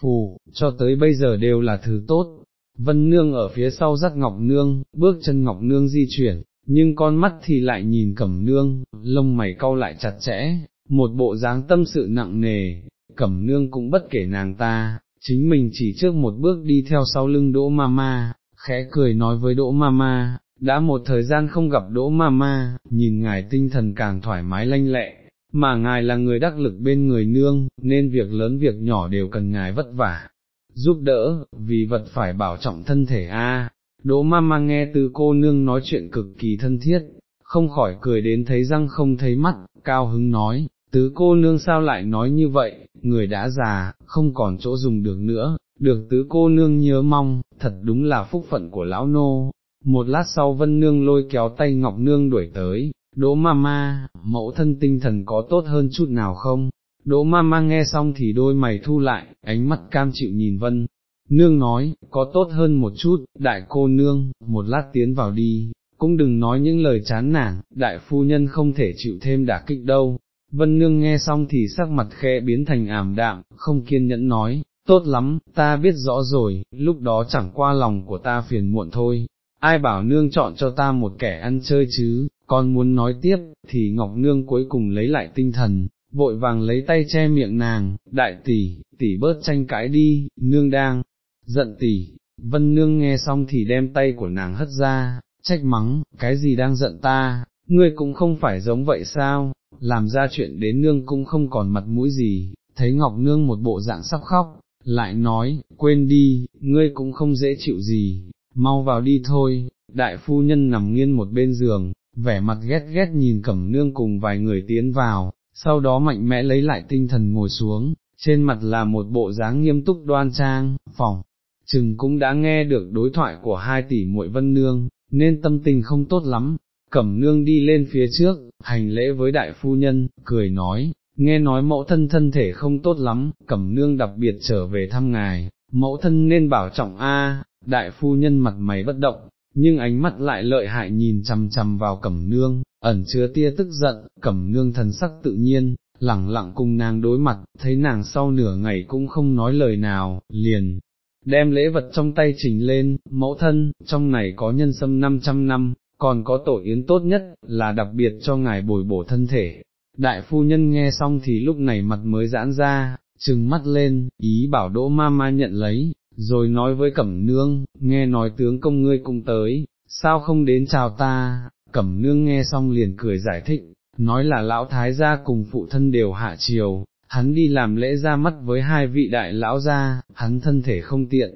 phù, cho tới bây giờ đều là thứ tốt, Vân Nương ở phía sau dắt Ngọc Nương, bước chân Ngọc Nương di chuyển, nhưng con mắt thì lại nhìn Cẩm Nương, lông mày cau lại chặt chẽ, một bộ dáng tâm sự nặng nề, Cẩm Nương cũng bất kể nàng ta, chính mình chỉ trước một bước đi theo sau lưng Đỗ Mama, khẽ cười nói với Đỗ Mama, đã một thời gian không gặp Đỗ Mama, nhìn ngài tinh thần càng thoải mái lanh lẹ, mà ngài là người đắc lực bên người nương, nên việc lớn việc nhỏ đều cần ngài vất vả, giúp đỡ, vì vật phải bảo trọng thân thể a. Đỗ Mama nghe từ cô nương nói chuyện cực kỳ thân thiết, không khỏi cười đến thấy răng không thấy mắt, cao hứng nói, tứ cô nương sao lại nói như vậy, người đã già, không còn chỗ dùng được nữa, được tứ cô nương nhớ mong, thật đúng là phúc phận của lão nô. Một lát sau vân nương lôi kéo tay ngọc nương đuổi tới, đỗ mama, mẫu thân tinh thần có tốt hơn chút nào không? Đỗ mama nghe xong thì đôi mày thu lại, ánh mắt cam chịu nhìn vân. Nương nói, có tốt hơn một chút, đại cô nương, một lát tiến vào đi, cũng đừng nói những lời chán nản, đại phu nhân không thể chịu thêm đả kích đâu, Vân Nương nghe xong thì sắc mặt khẽ biến thành ảm đạm, không kiên nhẫn nói, tốt lắm, ta biết rõ rồi, lúc đó chẳng qua lòng của ta phiền muộn thôi, ai bảo Nương chọn cho ta một kẻ ăn chơi chứ, con muốn nói tiếp, thì Ngọc Nương cuối cùng lấy lại tinh thần, vội vàng lấy tay che miệng nàng, đại tỷ, tỷ bớt tranh cãi đi, Nương đang, giận tỷ, Vân Nương nghe xong thì đem tay của nàng hất ra, trách mắng, cái gì đang giận ta, ngươi cũng không phải giống vậy sao, làm ra chuyện đến nương cũng không còn mặt mũi gì, thấy Ngọc Nương một bộ dạng sắp khóc, lại nói, quên đi, ngươi cũng không dễ chịu gì, mau vào đi thôi, đại phu nhân nằm nghiêng một bên giường, vẻ mặt ghét ghét nhìn Cẩm Nương cùng vài người tiến vào, sau đó mạnh mẽ lấy lại tinh thần ngồi xuống, trên mặt là một bộ dáng nghiêm túc đoan trang, phòng. chừng cũng đã nghe được đối thoại của hai tỷ muội vân nương, nên tâm tình không tốt lắm, cẩm nương đi lên phía trước, hành lễ với đại phu nhân, cười nói, nghe nói mẫu thân thân thể không tốt lắm, cẩm nương đặc biệt trở về thăm ngài, mẫu thân nên bảo trọng a đại phu nhân mặt mày bất động, nhưng ánh mắt lại lợi hại nhìn chằm chằm vào cẩm nương, ẩn chứa tia tức giận, cẩm nương thần sắc tự nhiên, lẳng lặng cùng nàng đối mặt, thấy nàng sau nửa ngày cũng không nói lời nào, liền. Đem lễ vật trong tay trình lên, mẫu thân, trong này có nhân sâm 500 năm, còn có tổ yến tốt nhất, là đặc biệt cho ngài bồi bổ thân thể. Đại phu nhân nghe xong thì lúc này mặt mới giãn ra, trừng mắt lên, ý bảo đỗ ma ma nhận lấy, rồi nói với cẩm nương, nghe nói tướng công ngươi cũng tới, sao không đến chào ta, cẩm nương nghe xong liền cười giải thích, nói là lão thái gia cùng phụ thân đều hạ chiều, hắn đi làm lễ ra mắt với hai vị đại lão gia, hắn thân thể không tiện,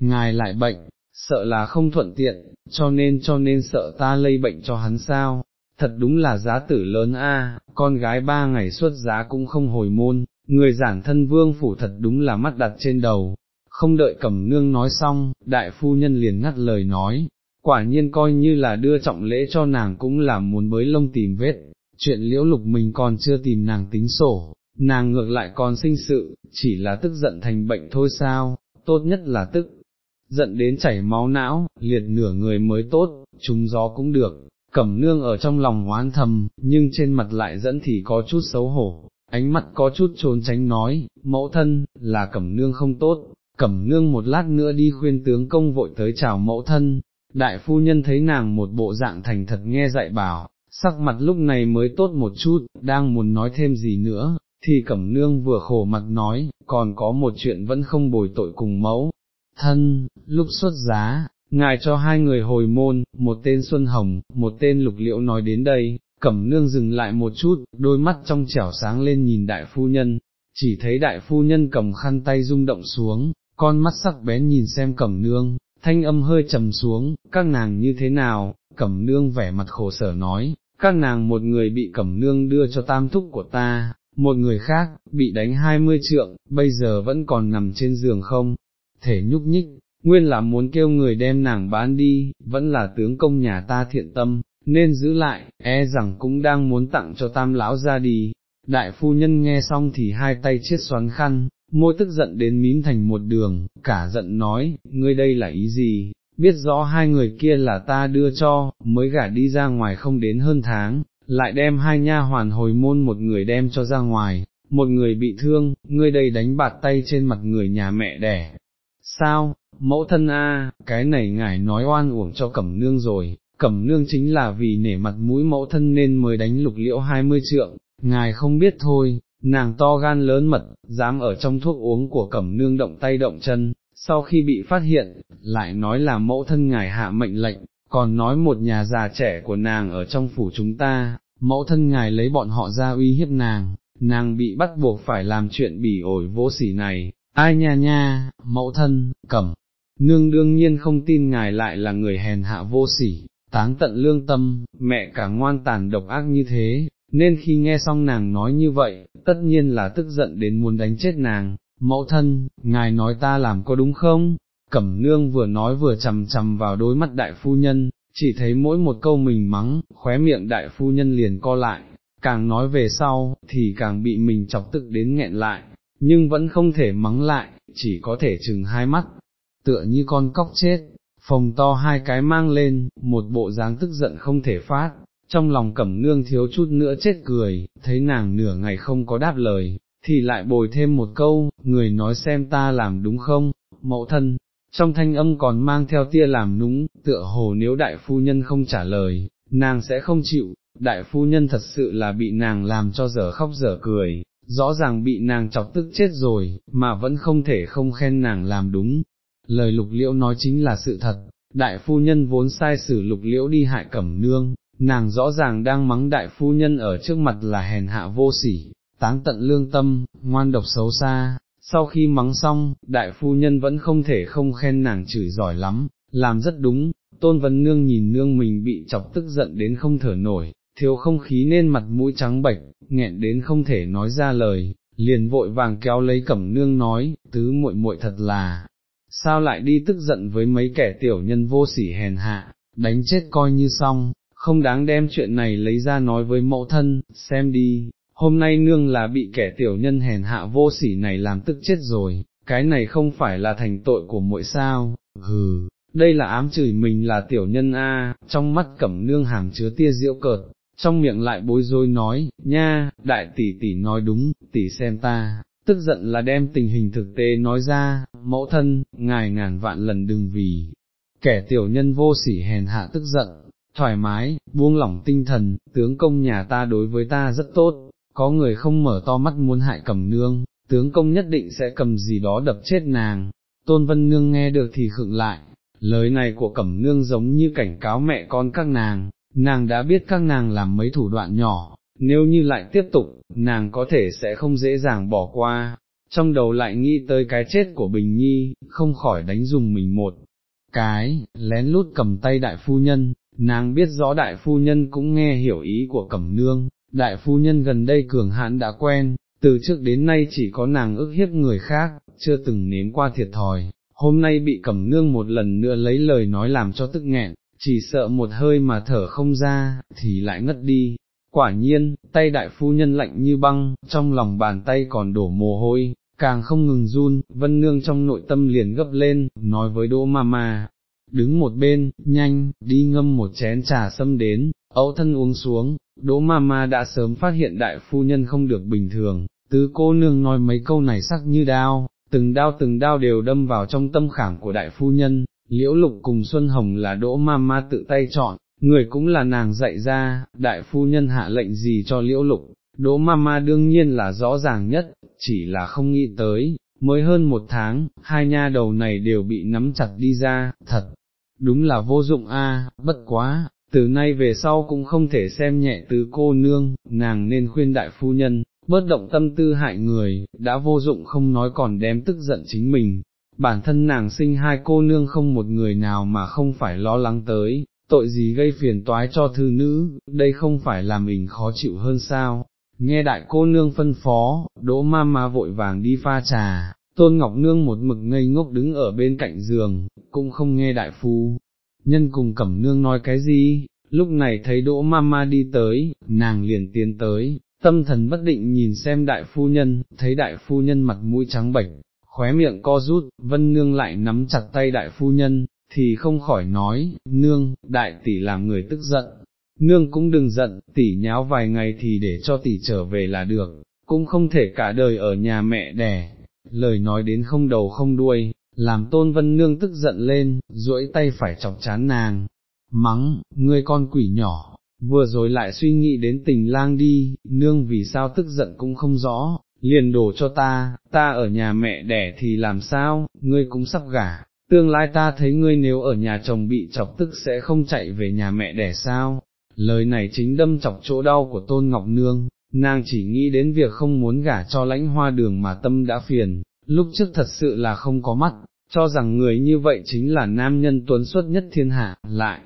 ngài lại bệnh, sợ là không thuận tiện, cho nên cho nên sợ ta lây bệnh cho hắn sao, thật đúng là giá tử lớn a, con gái ba ngày xuất giá cũng không hồi môn, người giản thân vương phủ thật đúng là mắt đặt trên đầu. Không đợi cẩm nương nói xong, đại phu nhân liền ngắt lời nói, quả nhiên coi như là đưa trọng lễ cho nàng cũng là muốn bới lông tìm vết, chuyện liễu lục mình còn chưa tìm nàng tính sổ, nàng ngược lại còn sinh sự, chỉ là tức giận thành bệnh thôi sao, tốt nhất là tức giận đến chảy máu não, liệt nửa người mới tốt, trúng gió cũng được, cẩm nương ở trong lòng oán thầm, nhưng trên mặt lại dẫn thì có chút xấu hổ, ánh mặt có chút trốn tránh nói, mẫu thân, là cẩm nương không tốt, cẩm nương một lát nữa đi khuyên tướng công vội tới chào mẫu thân, đại phu nhân thấy nàng một bộ dạng thành thật nghe dạy bảo, sắc mặt lúc này mới tốt một chút, đang muốn nói thêm gì nữa, thì cẩm nương vừa khổ mặt nói, còn có một chuyện vẫn không bồi tội cùng mẫu, thân, lúc xuất giá, ngài cho hai người hồi môn, một tên Xuân Hồng, một tên Lục Liễu nói đến đây, cẩm nương dừng lại một chút, đôi mắt trong trẻo sáng lên nhìn đại phu nhân, chỉ thấy đại phu nhân cầm khăn tay rung động xuống, con mắt sắc bén nhìn xem cẩm nương, thanh âm hơi trầm xuống, các nàng như thế nào, cẩm nương vẻ mặt khổ sở nói, các nàng một người bị cẩm nương đưa cho tam thúc của ta, một người khác, bị đánh hai mươi trượng, bây giờ vẫn còn nằm trên giường không, thể nhúc nhích, nguyên là muốn kêu người đem nàng bán đi, vẫn là tướng công nhà ta thiện tâm, nên giữ lại, e rằng cũng đang muốn tặng cho tam lão ra đi. Đại phu nhân nghe xong thì hai tay chết xoắn khăn, môi tức giận đến mím thành một đường, cả giận nói, ngươi đây là ý gì, biết rõ hai người kia là ta đưa cho, mới gả đi ra ngoài không đến hơn tháng, lại đem hai nha hoàn hồi môn một người đem cho ra ngoài, một người bị thương, ngươi đây đánh bạt tay trên mặt người nhà mẹ đẻ, sao, mẫu thân a, cái này ngài nói oan uổng cho cẩm nương rồi, cẩm nương chính là vì nể mặt mũi mẫu thân nên mới đánh lục liễu hai mươi trượng, ngài không biết thôi, nàng to gan lớn mật, dám ở trong thuốc uống của cẩm nương động tay động chân, sau khi bị phát hiện, lại nói là mẫu thân ngài hạ mệnh lệnh, còn nói một nhà già trẻ của nàng ở trong phủ chúng ta, mẫu thân ngài lấy bọn họ ra uy hiếp nàng, nàng bị bắt buộc phải làm chuyện bỉ ổi vô sỉ này, ai nha nha, mẫu thân, cẩm, nương đương nhiên không tin ngài lại là người hèn hạ vô sỉ, táng tận lương tâm, mẹ cả ngoan tàn độc ác như thế, nên khi nghe xong nàng nói như vậy, tất nhiên là tức giận đến muốn đánh chết nàng, mẫu thân, ngài nói ta làm có đúng không? Cẩm nương vừa nói vừa chầm chầm vào đôi mắt đại phu nhân, chỉ thấy mỗi một câu mình mắng, khóe miệng đại phu nhân liền co lại, càng nói về sau, thì càng bị mình chọc tức đến nghẹn lại, nhưng vẫn không thể mắng lại, chỉ có thể chừng hai mắt, tựa như con cóc chết, phồng to hai cái mang lên, một bộ dáng tức giận không thể phát, trong lòng cẩm nương thiếu chút nữa chết cười, thấy nàng nửa ngày không có đáp lời, thì lại bồi thêm một câu, người nói xem ta làm đúng không, mẫu thân, trong thanh âm còn mang theo tia làm núng, tựa hồ nếu đại phu nhân không trả lời, nàng sẽ không chịu, đại phu nhân thật sự là bị nàng làm cho dở khóc dở cười, rõ ràng bị nàng chọc tức chết rồi, mà vẫn không thể không khen nàng làm đúng. Lời lục liễu nói chính là sự thật, đại phu nhân vốn sai xử lục liễu đi hại cẩm nương, nàng rõ ràng đang mắng đại phu nhân ở trước mặt là hèn hạ vô sỉ, táng tận lương tâm, ngoan độc xấu xa, sau khi mắng xong, đại phu nhân vẫn không thể không khen nàng chửi giỏi lắm, làm rất đúng, tôn vấn nương nhìn nương mình bị chọc tức giận đến không thở nổi, thiếu không khí nên mặt mũi trắng bệch, nghẹn đến không thể nói ra lời, liền vội vàng kéo lấy cẩm nương nói, tứ muội muội thật là, sao lại đi tức giận với mấy kẻ tiểu nhân vô sỉ hèn hạ, đánh chết coi như xong, không đáng đem chuyện này lấy ra nói với mẫu thân, xem đi, hôm nay nương là bị kẻ tiểu nhân hèn hạ vô sỉ này làm tức chết rồi, cái này không phải là thành tội của muội sao, hừ, đây là ám chửi mình là tiểu nhân a, trong mắt cẩm nương hàm chứa tia diễu cợt, trong miệng lại bối rối nói, nha, đại tỷ tỷ nói đúng, tỷ xem ta, tức giận là đem tình hình thực tế nói ra, mẫu thân, ngài ngàn vạn lần đừng vì, kẻ tiểu nhân vô sỉ hèn hạ tức giận, thoải mái, buông lỏng tinh thần, tướng công nhà ta đối với ta rất tốt, có người không mở to mắt muốn hại cầm nương, tướng công nhất định sẽ cầm gì đó đập chết nàng, tôn vân nương nghe được thì khựng lại, lời này của cẩm nương giống như cảnh cáo mẹ con các nàng, nàng đã biết các nàng làm mấy thủ đoạn nhỏ, nếu như lại tiếp tục, nàng có thể sẽ không dễ dàng bỏ qua, trong đầu lại nghĩ tới cái chết của Bình Nhi, không khỏi đánh dùng mình một cái, lén lút cầm tay đại phu nhân, nàng biết rõ đại phu nhân cũng nghe hiểu ý của cẩm nương, đại phu nhân gần đây cường hãn đã quen, từ trước đến nay chỉ có nàng ức hiếp người khác, chưa từng nếm qua thiệt thòi, hôm nay bị cẩm nương một lần nữa lấy lời nói làm cho tức nghẹn, chỉ sợ một hơi mà thở không ra, thì lại ngất đi. Quả nhiên, tay đại phu nhân lạnh như băng, trong lòng bàn tay còn đổ mồ hôi, càng không ngừng run, vân nương trong nội tâm liền gấp lên, nói với đỗ mama, đứng một bên, nhanh, đi ngâm một chén trà xâm đến, ấu thân uống xuống, đỗ mama đã sớm phát hiện đại phu nhân không được bình thường, tứ cô nương nói mấy câu này sắc như đao, từng đao từng đao đều đâm vào trong tâm khảm của đại phu nhân, liễu lục cùng Xuân Hồng là đỗ mama tự tay chọn, người cũng là nàng dạy ra, đại phu nhân hạ lệnh gì cho liễu lục, đỗ mama đương nhiên là rõ ràng nhất, chỉ là không nghĩ tới, mới hơn một tháng, hai nha đầu này đều bị nắm chặt đi ra, thật, đúng là vô dụng a, bất quá, từ nay về sau cũng không thể xem nhẹ tứ cô nương, nàng nên khuyên đại phu nhân, bớt động tâm tư hại người, đã vô dụng không nói còn đem tức giận chính mình, bản thân nàng sinh hai cô nương không một người nào mà không phải lo lắng tới, tội gì gây phiền toái cho thư nữ, đây không phải làm mình khó chịu hơn sao, nghe đại cô nương phân phó, đỗ ma ma vội vàng đi pha trà, tôn ngọc nương một mực ngây ngốc đứng ở bên cạnh giường, cũng không nghe đại phu, nhân cùng cẩm nương nói cái gì, lúc này thấy đỗ Mama đi tới, nàng liền tiến tới, tâm thần bất định nhìn xem đại phu nhân, thấy đại phu nhân mặt mũi trắng bệch, khóe miệng co rút, vân nương lại nắm chặt tay đại phu nhân, thì không khỏi nói, nương, đại tỷ làm người tức giận, nương cũng đừng giận, tỷ nháo vài ngày thì để cho tỷ trở về là được, cũng không thể cả đời ở nhà mẹ đẻ, lời nói đến không đầu không đuôi, làm tôn vân nương tức giận lên, duỗi tay phải chọc chán nàng, mắng, ngươi con quỷ nhỏ, vừa rồi lại suy nghĩ đến tình lang đi, nương vì sao tức giận cũng không rõ, liền đổ cho ta, ta ở nhà mẹ đẻ thì làm sao, ngươi cũng sắp gả, tương lai ta thấy ngươi nếu ở nhà chồng bị chọc tức sẽ không chạy về nhà mẹ đẻ sao, lời này chính đâm chọc chỗ đau của Tôn Ngọc Nương, nàng chỉ nghĩ đến việc không muốn gả cho lãnh hoa đường mà tâm đã phiền, lúc trước thật sự là không có mắt, cho rằng người như vậy chính là nam nhân tuấn xuất nhất thiên hạ, lại,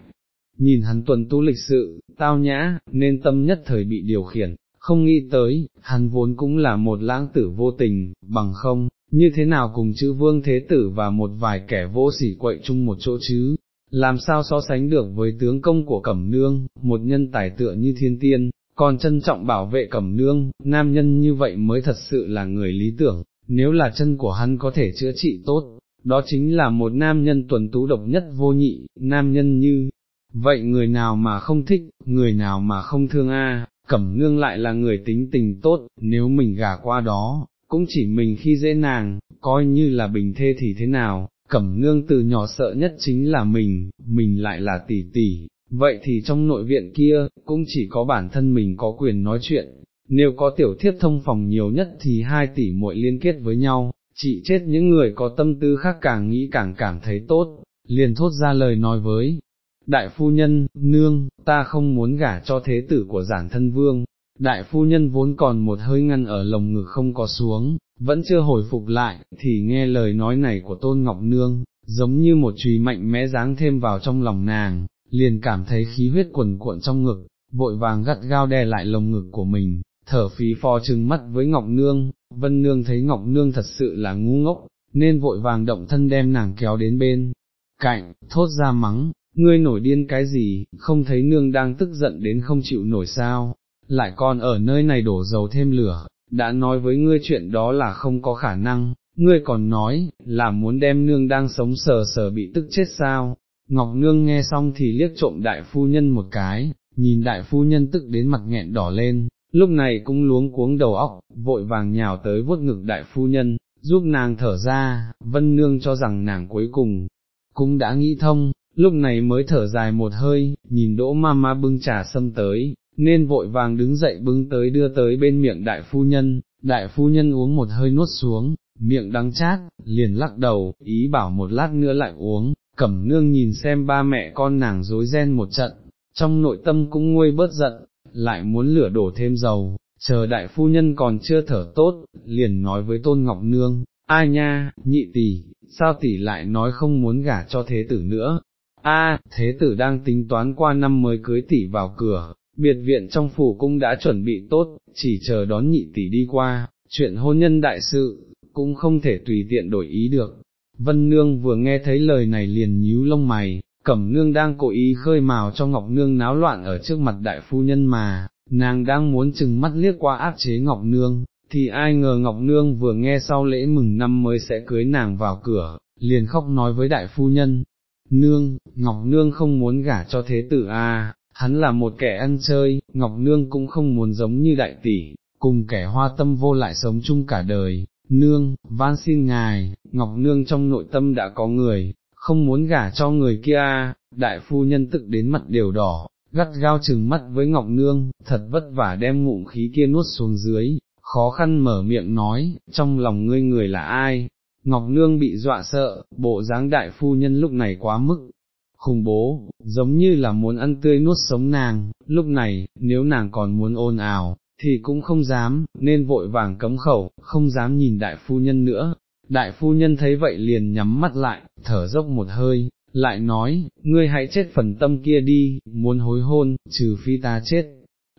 nhìn hắn tuần tu lịch sự, tao nhã, nên tâm nhất thời bị điều khiển, không nghĩ tới, hắn vốn cũng là một lãng tử vô tình, bằng không, như thế nào cùng chữ vương thế tử và một vài kẻ vô sỉ quậy chung một chỗ chứ, làm sao so sánh được với tướng công của Cẩm Nương, một nhân tài tựa như thiên tiên, còn trân trọng bảo vệ Cẩm Nương, nam nhân như vậy mới thật sự là người lý tưởng, nếu là chân của hắn có thể chữa trị tốt, đó chính là một nam nhân tuần tú độc nhất vô nhị, nam nhân như, vậy người nào mà không thích, người nào mà không thương a cẩm nương lại là người tính tình tốt, nếu mình gả qua đó, cũng chỉ mình khi dễ nàng, coi như là bình thê thì thế nào, cẩm nương từ nhỏ sợ nhất chính là mình, mình lại là tỷ tỷ, vậy thì trong nội viện kia, cũng chỉ có bản thân mình có quyền nói chuyện, nếu có tiểu thiếp thông phòng nhiều nhất thì hai tỷ muội liên kết với nhau, chị chết những người có tâm tư khác càng nghĩ càng cảm thấy tốt, liền thốt ra lời nói với. Đại phu nhân, nương, ta không muốn gả cho thế tử của giản thân vương, đại phu nhân vốn còn một hơi ngăn ở lồng ngực không có xuống, vẫn chưa hồi phục lại, thì nghe lời nói này của tôn ngọc nương, giống như một chùy mạnh mẽ dáng thêm vào trong lòng nàng, liền cảm thấy khí huyết quần cuộn trong ngực, vội vàng gắt gao đè lại lồng ngực của mình, thở phí phò trừng mắt với Ngọc Nương, Vân Nương thấy Ngọc Nương thật sự là ngu ngốc, nên vội vàng động thân đem nàng kéo đến bên, cạnh, thốt ra mắng, ngươi nổi điên cái gì, không thấy Nương đang tức giận đến không chịu nổi sao, lại còn ở nơi này đổ dầu thêm lửa, đã nói với ngươi chuyện đó là không có khả năng, ngươi còn nói, là muốn đem Nương đang sống sờ sờ bị tức chết sao, Ngọc Nương nghe xong thì liếc trộm đại phu nhân một cái, nhìn đại phu nhân tức đến mặt nghẹn đỏ lên, lúc này cũng luống cuống đầu óc, vội vàng nhào tới vuốt ngực đại phu nhân, giúp nàng thở ra, vân nương cho rằng nàng cuối cùng, cũng đã nghĩ thông, lúc này mới thở dài một hơi, nhìn đỗ ma ma bưng trà sâm tới, nên vội vàng đứng dậy bưng tới đưa tới bên miệng đại phu nhân, đại phu nhân uống một hơi nuốt xuống, miệng đắng chát, liền lắc đầu, ý bảo một lát nữa lại uống, cẩm nương nhìn xem ba mẹ con nàng dối ren một trận, trong nội tâm cũng nguôi bớt giận, lại muốn lửa đổ thêm dầu, chờ đại phu nhân còn chưa thở tốt, liền nói với Tôn Ngọc Nương, ai nha, nhị tỷ, sao tỷ lại nói không muốn gả cho thế tử nữa, a thế tử đang tính toán qua năm mới cưới tỷ vào cửa, biệt viện trong phủ cung đã chuẩn bị tốt, chỉ chờ đón nhị tỷ đi qua, chuyện hôn nhân đại sự, cũng không thể tùy tiện đổi ý được. Vân Nương vừa nghe thấy lời này liền nhíu lông mày, Cẩm nương đang cố ý khơi mào cho Ngọc nương náo loạn ở trước mặt đại phu nhân mà, nàng đang muốn chừng mắt liếc qua áp chế Ngọc nương, thì ai ngờ Ngọc nương vừa nghe sau lễ mừng năm mới sẽ cưới nàng vào cửa, liền khóc nói với đại phu nhân, nương, Ngọc nương không muốn gả cho thế tử a, hắn là một kẻ ăn chơi, Ngọc nương cũng không muốn giống như đại tỷ, cùng kẻ hoa tâm vô lại sống chung cả đời. Nương, van xin ngài, Ngọc Nương trong nội tâm đã có người, không muốn gả cho người kia đại phu nhân tức đến mặt đều đỏ, gắt gao chừng mắt với Ngọc Nương, thật vất vả đem ngụm khí kia nuốt xuống dưới, khó khăn mở miệng nói, trong lòng ngươi người là ai? Ngọc Nương bị dọa sợ, bộ dáng đại phu nhân lúc này quá mức, khủng bố, giống như là muốn ăn tươi nuốt sống nàng, lúc này, nếu nàng còn muốn ôn ào, thì cũng không dám, nên vội vàng cấm khẩu, không dám nhìn đại phu nhân nữa, Đại phu nhân thấy vậy liền nhắm mắt lại, thở dốc một hơi, lại nói, ngươi hãy chết phần tâm kia đi, muốn hối hôn, trừ phi ta chết.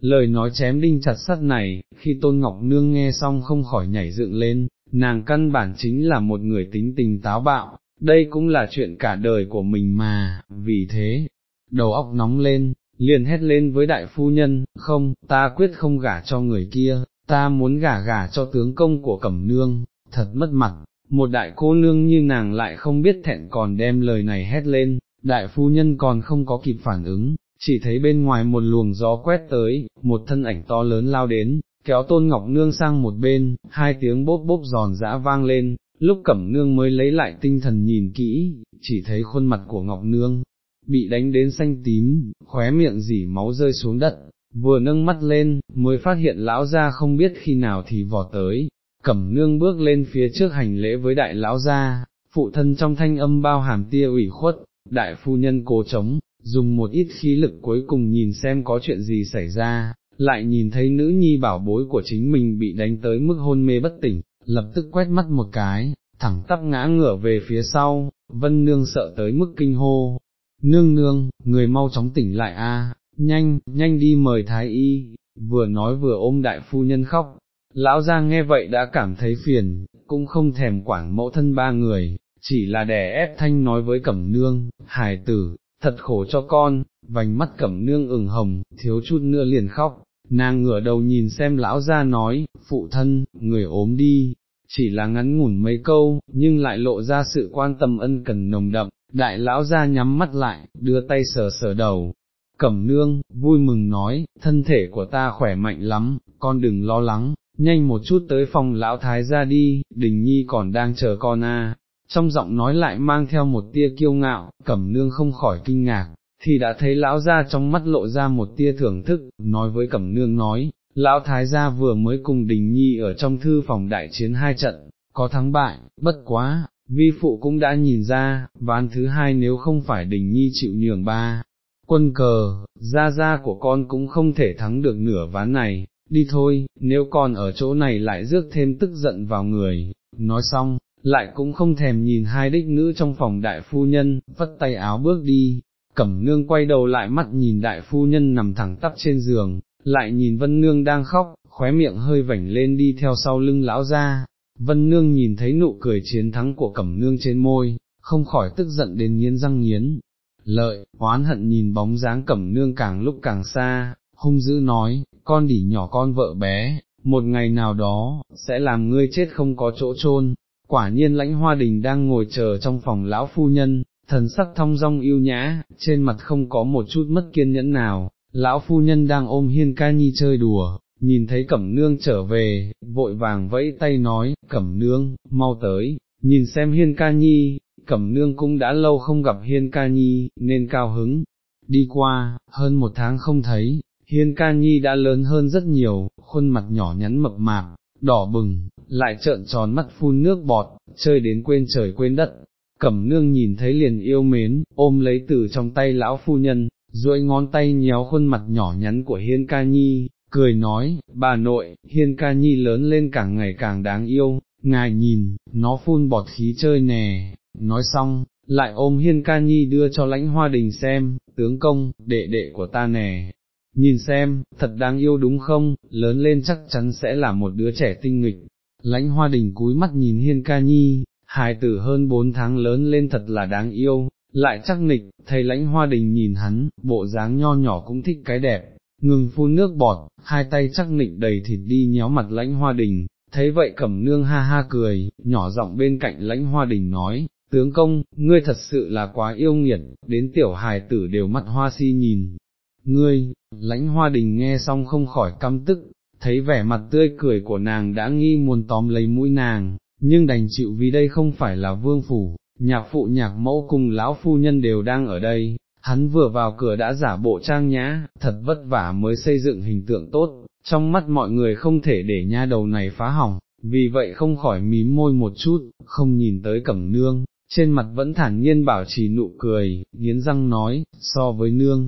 Lời nói chém đinh chặt sắt này, khi Tôn Ngọc Nương nghe xong không khỏi nhảy dựng lên, nàng căn bản chính là một người tính tình táo bạo, đây cũng là chuyện cả đời của mình mà, vì thế, đầu óc nóng lên, liền hét lên với đại phu nhân, không, ta quyết không gả cho người kia, ta muốn gả gả cho tướng công của Cẩm Nương, thật mất mặt, một đại cô nương như nàng lại không biết thẹn còn đem lời này hét lên, đại phu nhân còn không có kịp phản ứng, chỉ thấy bên ngoài một luồng gió quét tới, một thân ảnh to lớn lao đến, kéo tôn ngọc nương sang một bên, hai tiếng bốp bốp giòn giã vang lên, lúc cẩm nương mới lấy lại tinh thần nhìn kỹ, chỉ thấy khuôn mặt của Ngọc Nương, bị đánh đến xanh tím, khóe miệng dỉ máu rơi xuống đất, vừa nâng mắt lên, mới phát hiện lão gia không biết khi nào thì vò tới, cẩm nương bước lên phía trước hành lễ với đại lão gia, phụ thân trong thanh âm bao hàm tia ủy khuất, đại phu nhân cố chống, dùng một ít khí lực cuối cùng nhìn xem có chuyện gì xảy ra, lại nhìn thấy nữ nhi bảo bối của chính mình bị đánh tới mức hôn mê bất tỉnh, lập tức quét mắt một cái, thẳng tắp ngã ngửa về phía sau, vân nương sợ tới mức kinh hô, nương nương, người mau chóng tỉnh lại a, nhanh, nhanh đi mời thái y, vừa nói vừa ôm đại phu nhân khóc, lão ra nghe vậy đã cảm thấy phiền, cũng không thèm quản mẫu thân ba người, chỉ là đè ép thanh nói với cẩm nương, hài tử, thật khổ cho con, vành mắt cẩm nương ửng hồng, thiếu chút nữa liền khóc, nàng ngửa đầu nhìn xem lão ra nói, phụ thân, người ốm đi, chỉ là ngắn ngủn mấy câu, nhưng lại lộ ra sự quan tâm ân cần nồng đậm, đại lão ra nhắm mắt lại, đưa tay sờ sờ đầu. Cẩm nương, vui mừng nói, thân thể của ta khỏe mạnh lắm, con đừng lo lắng, nhanh một chút tới phòng lão thái ra đi, đình nhi còn đang chờ con a. Trong giọng nói lại mang theo một tia kiêu ngạo, cẩm nương không khỏi kinh ngạc, thì đã thấy lão ra trong mắt lộ ra một tia thưởng thức, nói với cẩm nương nói, lão thái gia vừa mới cùng đình nhi ở trong thư phòng đại chiến hai trận, có thắng bại, bất quá, vi phụ cũng đã nhìn ra, ván thứ hai nếu không phải đình nhi chịu nhường ba, quân cờ, ra ra của con cũng không thể thắng được nửa ván này, đi thôi, nếu con ở chỗ này lại rước thêm tức giận vào người, nói xong, lại cũng không thèm nhìn hai đích nữ trong phòng đại phu nhân, vất tay áo bước đi, cẩm nương quay đầu lại mắt nhìn đại phu nhân nằm thẳng tắp trên giường, lại nhìn vân nương đang khóc, khóe miệng hơi vảnh lên đi theo sau lưng lão ra, vân nương nhìn thấy nụ cười chiến thắng của cẩm nương trên môi, không khỏi tức giận đến nghiến răng nghiến. Lợi, oán hận nhìn bóng dáng cẩm nương càng lúc càng xa, hung dữ nói, con đỉ nhỏ con vợ bé, một ngày nào đó, sẽ làm ngươi chết không có chỗ chôn. Quả nhiên lãnh hoa đình đang ngồi chờ trong phòng lão phu nhân, thần sắc thong dong yêu nhã, trên mặt không có một chút mất kiên nhẫn nào, lão phu nhân đang ôm hiên ca nhi chơi đùa, nhìn thấy cẩm nương trở về, vội vàng vẫy tay nói, cẩm nương, mau tới, nhìn xem hiên ca nhi, cẩm nương cũng đã lâu không gặp hiên ca nhi, nên cao hứng, đi qua, hơn một tháng không thấy, hiên ca nhi đã lớn hơn rất nhiều, khuôn mặt nhỏ nhắn mập mạp, đỏ bừng, lại trợn tròn mắt phun nước bọt, chơi đến quên trời quên đất. Cẩm nương nhìn thấy liền yêu mến, ôm lấy từ trong tay lão phu nhân, duỗi ngón tay nhéo khuôn mặt nhỏ nhắn của Hiên Ca Nhi, cười nói, bà nội, Hiên Ca Nhi lớn lên càng ngày càng đáng yêu, ngài nhìn, nó phun bọt khí chơi nè, nói xong, lại ôm Hiên Ca Nhi đưa cho lãnh hoa đình xem, tướng công, đệ đệ của ta nè. Nhìn xem, thật đáng yêu đúng không, lớn lên chắc chắn sẽ là một đứa trẻ tinh nghịch. Lãnh hoa đình cúi mắt nhìn Hiên Ca Nhi, hài tử hơn bốn tháng lớn lên thật là đáng yêu, lại chắc nịch, thầy lãnh hoa đình nhìn hắn, bộ dáng nho nhỏ cũng thích cái đẹp, ngừng phun nước bọt, hai tay chắc nịnh đầy thịt đi nhéo mặt lãnh hoa đình, thấy vậy cẩm nương ha ha cười, nhỏ giọng bên cạnh lãnh hoa đình nói, tướng công, ngươi thật sự là quá yêu nghiệt, đến tiểu hài tử đều mặt hoa si nhìn. Ngươi, lãnh hoa đình nghe xong không khỏi căm tức, thấy vẻ mặt tươi cười của nàng đã nghi muốn tóm lấy mũi nàng, nhưng đành chịu vì đây không phải là vương phủ, nhạc phụ nhạc mẫu cùng lão phu nhân đều đang ở đây, hắn vừa vào cửa đã giả bộ trang nhã, thật vất vả mới xây dựng hình tượng tốt, trong mắt mọi người không thể để nha đầu này phá hỏng, vì vậy không khỏi mím môi một chút, không nhìn tới cẩm nương, trên mặt vẫn thản nhiên bảo trì nụ cười, nghiến răng nói, so với nương,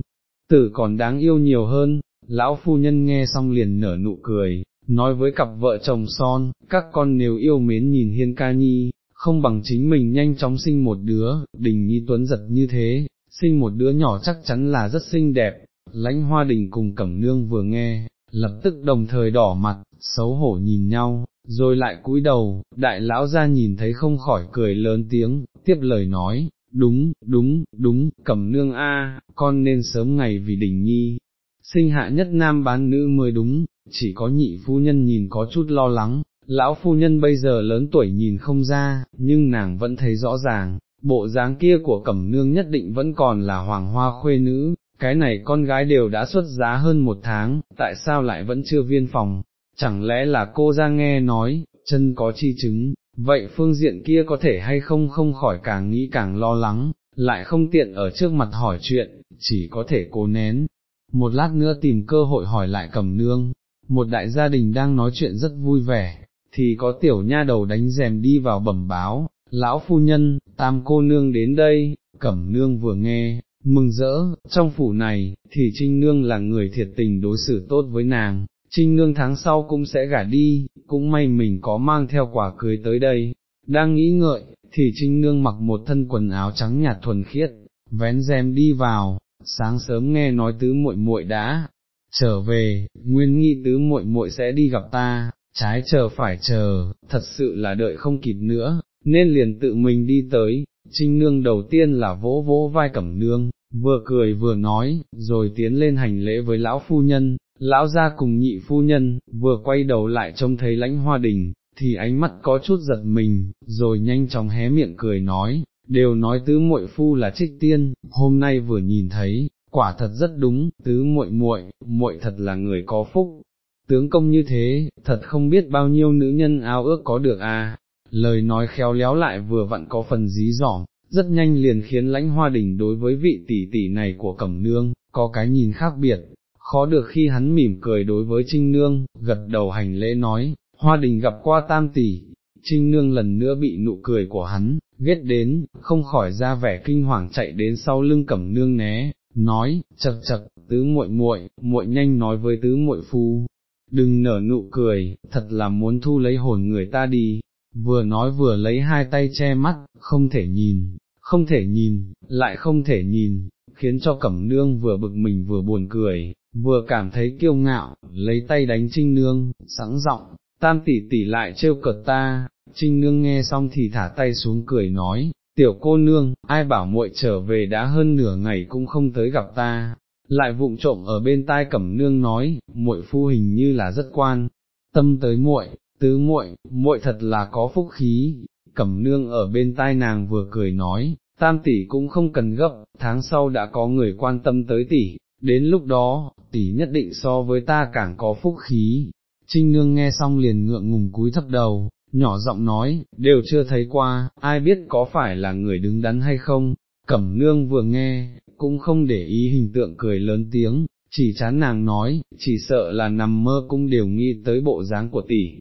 tử còn đáng yêu nhiều hơn, lão phu nhân nghe xong liền nở nụ cười, nói với cặp vợ chồng son, các con nếu yêu mến nhìn hiên ca nhi, không bằng chính mình nhanh chóng sinh một đứa, đình nhi tuấn giật như thế, sinh một đứa nhỏ chắc chắn là rất xinh đẹp, lãnh hoa đình cùng cẩm nương vừa nghe, lập tức đồng thời đỏ mặt, xấu hổ nhìn nhau, rồi lại cúi đầu, đại lão ra nhìn thấy không khỏi cười lớn tiếng, tiếp lời nói, đúng, đúng, đúng, cẩm nương a, con nên sớm ngày vì đình nhi, sinh hạ nhất nam bán nữ mới đúng, chỉ có nhị phu nhân nhìn có chút lo lắng, lão phu nhân bây giờ lớn tuổi nhìn không ra, nhưng nàng vẫn thấy rõ ràng, bộ dáng kia của cẩm nương nhất định vẫn còn là hoàng hoa khuê nữ, cái này con gái đều đã xuất giá hơn một tháng, tại sao lại vẫn chưa viên phòng, chẳng lẽ là cô ra nghe nói, chân có chi chứng, vậy phương diện kia có thể hay không không khỏi càng nghĩ càng lo lắng, lại không tiện ở trước mặt hỏi chuyện, chỉ có thể cố nén. Một lát nữa tìm cơ hội hỏi lại cẩm nương, một đại gia đình đang nói chuyện rất vui vẻ, thì có tiểu nha đầu đánh rèm đi vào bẩm báo, lão phu nhân, tam cô nương đến đây, cẩm nương vừa nghe, mừng rỡ, trong phủ này, thì trinh nương là người thiệt tình đối xử tốt với nàng, trinh nương tháng sau cũng sẽ gả đi, cũng may mình có mang theo quả cưới tới đây, đang nghĩ ngợi, thì trinh nương mặc một thân quần áo trắng nhạt thuần khiết, vén rèm đi vào, sáng sớm nghe nói tứ muội muội đã trở về, nguyên nghĩ tứ muội muội sẽ đi gặp ta, trái chờ phải chờ, thật sự là đợi không kịp nữa, nên liền tự mình đi tới, trinh nương đầu tiên là vỗ vỗ vai cẩm nương, vừa cười vừa nói, rồi tiến lên hành lễ với lão phu nhân, lão ra cùng nhị phu nhân, vừa quay đầu lại trông thấy lãnh hoa đình, thì ánh mắt có chút giật mình, rồi nhanh chóng hé miệng cười nói, đều nói tứ muội phu là trích tiên, hôm nay vừa nhìn thấy, quả thật rất đúng, tứ muội muội, muội thật là người có phúc. Tướng công như thế, thật không biết bao nhiêu nữ nhân ao ước có được à, lời nói khéo léo lại vừa vặn có phần dí dỏm, rất nhanh liền khiến lãnh hoa đình đối với vị tỷ tỷ này của cẩm nương, có cái nhìn khác biệt, khó được khi hắn mỉm cười đối với trinh nương, gật đầu hành lễ nói, hoa đình gặp qua tam tỷ, trinh nương lần nữa bị nụ cười của hắn, ghét đến, không khỏi ra vẻ kinh hoàng chạy đến sau lưng cẩm nương né, nói, chật chật, tứ muội muội, muội nhanh nói với tứ muội phu, đừng nở nụ cười, thật là muốn thu lấy hồn người ta đi, vừa nói vừa lấy hai tay che mắt, không thể nhìn, không thể nhìn, lại không thể nhìn, khiến cho cẩm nương vừa bực mình vừa buồn cười, vừa cảm thấy kiêu ngạo, lấy tay đánh trinh nương, sẵn giọng, tam tỷ tỷ lại trêu cợt ta, trinh nương nghe xong thì thả tay xuống cười nói, tiểu cô nương, ai bảo muội trở về đã hơn nửa ngày cũng không tới gặp ta, lại vụng trộm ở bên tai cẩm nương nói, muội phu hình như là rất quan, tâm tới muội, tứ muội, muội thật là có phúc khí, cẩm nương ở bên tai nàng vừa cười nói, tam tỷ cũng không cần gấp, tháng sau đã có người quan tâm tới tỷ, đến lúc đó, tỷ nhất định so với ta càng có phúc khí. Trinh nương nghe xong liền ngượng ngùng cúi thấp đầu, nhỏ giọng nói, đều chưa thấy qua, ai biết có phải là người đứng đắn hay không, cẩm nương vừa nghe, cũng không để ý hình tượng cười lớn tiếng, chỉ chán nàng nói, chỉ sợ là nằm mơ cũng đều nghĩ tới bộ dáng của tỷ.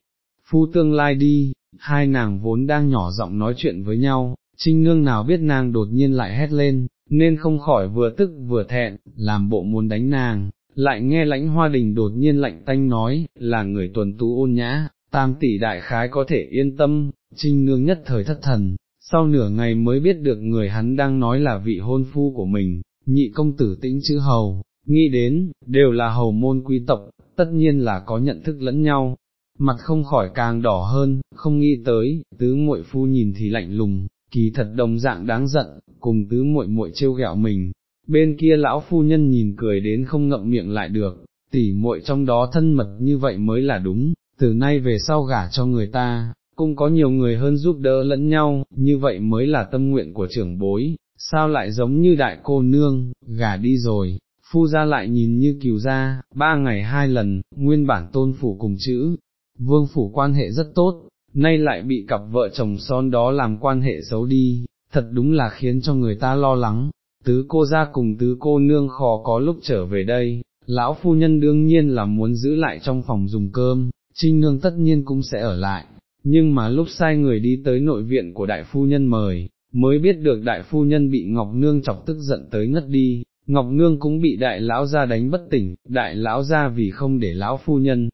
Phu tương lai đi, hai nàng vốn đang nhỏ giọng nói chuyện với nhau, trinh nương nào biết nàng đột nhiên lại hét lên, nên không khỏi vừa tức vừa thẹn, làm bộ muốn đánh nàng, lại nghe lãnh hoa đình đột nhiên lạnh tanh nói, là người tuần tú ôn nhã, tam tỷ đại khái có thể yên tâm, trinh nương nhất thời thất thần, sau nửa ngày mới biết được người hắn đang nói là vị hôn phu của mình, nhị công tử tĩnh chữ hầu, nghĩ đến, đều là hầu môn quý tộc, tất nhiên là có nhận thức lẫn nhau, mặt không khỏi càng đỏ hơn, không nghĩ tới, tứ muội phu nhìn thì lạnh lùng, kỳ thật đồng dạng đáng giận, cùng tứ muội muội trêu ghẹo mình, bên kia lão phu nhân nhìn cười đến không ngậm miệng lại được, tỉ muội trong đó thân mật như vậy mới là đúng, từ nay về sau gả cho người ta, cũng có nhiều người hơn giúp đỡ lẫn nhau, như vậy mới là tâm nguyện của trưởng bối, sao lại giống như đại cô nương, gả đi rồi, phu ra lại nhìn như kiều ra, ba ngày hai lần, nguyên bản tôn phủ cùng chữ, vương phủ quan hệ rất tốt, nay lại bị cặp vợ chồng son đó làm quan hệ xấu đi, thật đúng là khiến cho người ta lo lắng, tứ cô ra cùng tứ cô nương khó có lúc trở về đây, lão phu nhân đương nhiên là muốn giữ lại trong phòng dùng cơm, trinh nương tất nhiên cũng sẽ ở lại, nhưng mà lúc sai người đi tới nội viện của đại phu nhân mời, mới biết được đại phu nhân bị Ngọc Nương chọc tức giận tới ngất đi, Ngọc Nương cũng bị đại lão gia đánh bất tỉnh, đại lão gia vì không để lão phu nhân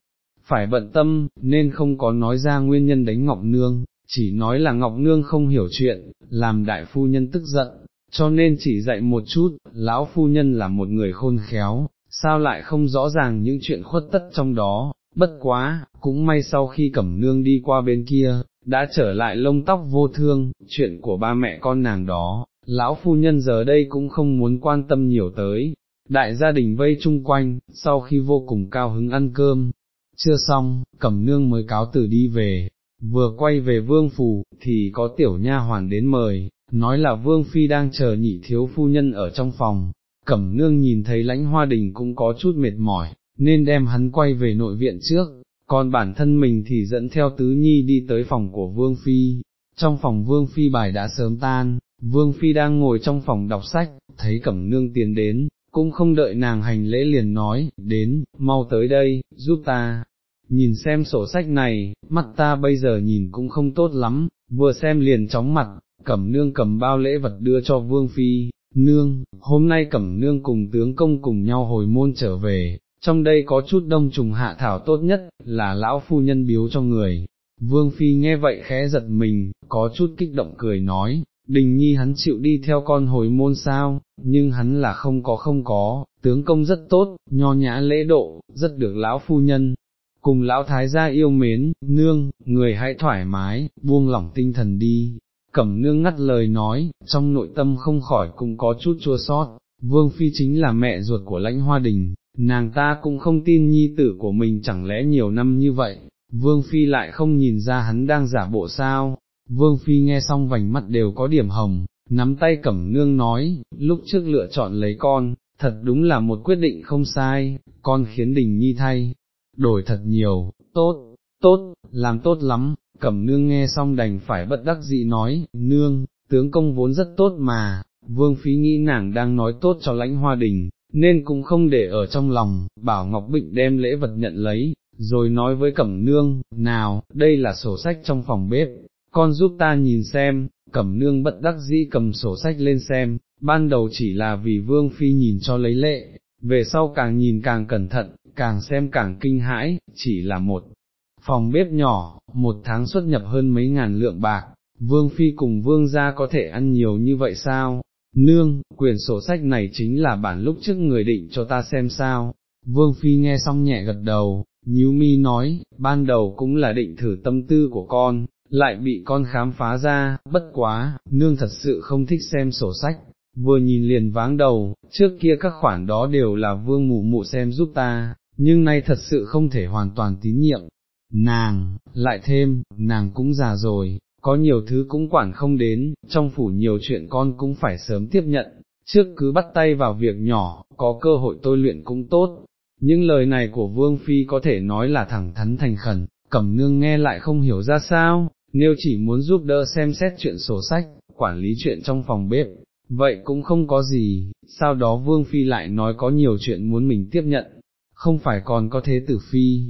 phải bận tâm, nên không có nói ra nguyên nhân đánh Ngọc Nương, chỉ nói là Ngọc Nương không hiểu chuyện, làm đại phu nhân tức giận, cho nên chỉ dạy một chút, lão phu nhân là một người khôn khéo, sao lại không rõ ràng những chuyện khuất tất trong đó, bất quá, cũng may sau khi cẩm nương đi qua bên kia, đã trở lại lông tóc vô thương, chuyện của ba mẹ con nàng đó, lão phu nhân giờ đây cũng không muốn quan tâm nhiều tới. Đại gia đình vây chung quanh, sau khi vô cùng cao hứng ăn cơm, chưa xong, cẩm nương mới cáo từ đi về, vừa quay về vương phủ, thì có tiểu nha hoàn đến mời, nói là vương phi đang chờ nhị thiếu phu nhân ở trong phòng, cẩm nương nhìn thấy lãnh hoa đình cũng có chút mệt mỏi, nên đem hắn quay về nội viện trước, còn bản thân mình thì dẫn theo tứ nhi đi tới phòng của Vương Phi, trong phòng Vương Phi bài đã sớm tan, Vương Phi đang ngồi trong phòng đọc sách, thấy Cẩm Nương tiến đến, cũng không đợi nàng hành lễ liền nói, đến, mau tới đây, giúp ta. Nhìn xem sổ sách này, mắt ta bây giờ nhìn cũng không tốt lắm, vừa xem liền chóng mặt, Cẩm Nương cầm bao lễ vật đưa cho Vương Phi, Nương, hôm nay Cẩm Nương cùng tướng công cùng nhau hồi môn trở về, trong đây có chút đông trùng hạ thảo tốt nhất, là lão phu nhân biếu cho người. Vương Phi nghe vậy khẽ giật mình, có chút kích động cười nói, đình nhi hắn chịu đi theo con hồi môn sao, nhưng hắn là không có không có, tướng công rất tốt, nho nhã lễ độ, rất được lão phu nhân. Cùng lão thái gia yêu mến, nương, người hãy thoải mái, buông lỏng tinh thần đi. Cẩm nương ngắt lời nói, trong nội tâm không khỏi cũng có chút chua sót, vương phi chính là mẹ ruột của lãnh hoa đình, nàng ta cũng không tin nhi tử của mình chẳng lẽ nhiều năm như vậy, vương phi lại không nhìn ra hắn đang giả bộ sao, vương phi nghe xong vành mắt đều có điểm hồng, nắm tay cẩm nương nói, lúc trước lựa chọn lấy con, thật đúng là một quyết định không sai, con khiến đình nhi thay, đổi thật nhiều, tốt, tốt, làm tốt lắm, cẩm nương nghe xong đành phải bất đắc dĩ nói, nương, tướng công vốn rất tốt mà, vương phí nghĩ nàng đang nói tốt cho lãnh hoa đình, nên cũng không để ở trong lòng, bảo Ngọc Bịnh đem lễ vật nhận lấy, rồi nói với Cẩm Nương, nào, đây là sổ sách trong phòng bếp, con giúp ta nhìn xem, Cẩm Nương bất đắc dĩ cầm sổ sách lên xem, ban đầu chỉ là vì Vương Phi nhìn cho lấy lệ, về sau càng nhìn càng cẩn thận, càng xem càng kinh hãi, chỉ là một phòng bếp nhỏ, một tháng xuất nhập hơn mấy ngàn lượng bạc, Vương Phi cùng Vương gia có thể ăn nhiều như vậy sao? Nương, quyền sổ sách này chính là bản lúc trước người định cho ta xem sao. Vương Phi nghe xong nhẹ gật đầu, nhíu mi nói, ban đầu cũng là định thử tâm tư của con, lại bị con khám phá ra, bất quá, nương thật sự không thích xem sổ sách, vừa nhìn liền váng đầu, trước kia các khoản đó đều là vương mụ mụ xem giúp ta, nhưng nay thật sự không thể hoàn toàn tín nhiệm. Nàng, lại thêm, nàng cũng già rồi, có nhiều thứ cũng quản không đến, trong phủ nhiều chuyện con cũng phải sớm tiếp nhận, trước cứ bắt tay vào việc nhỏ, có cơ hội tôi luyện cũng tốt. Những lời này của Vương Phi có thể nói là thẳng thắn thành khẩn, cẩm nương nghe lại không hiểu ra sao, nếu chỉ muốn giúp đỡ xem xét chuyện sổ sách, quản lý chuyện trong phòng bếp, vậy cũng không có gì, sau đó Vương Phi lại nói có nhiều chuyện muốn mình tiếp nhận, không phải còn có thế tử Phi,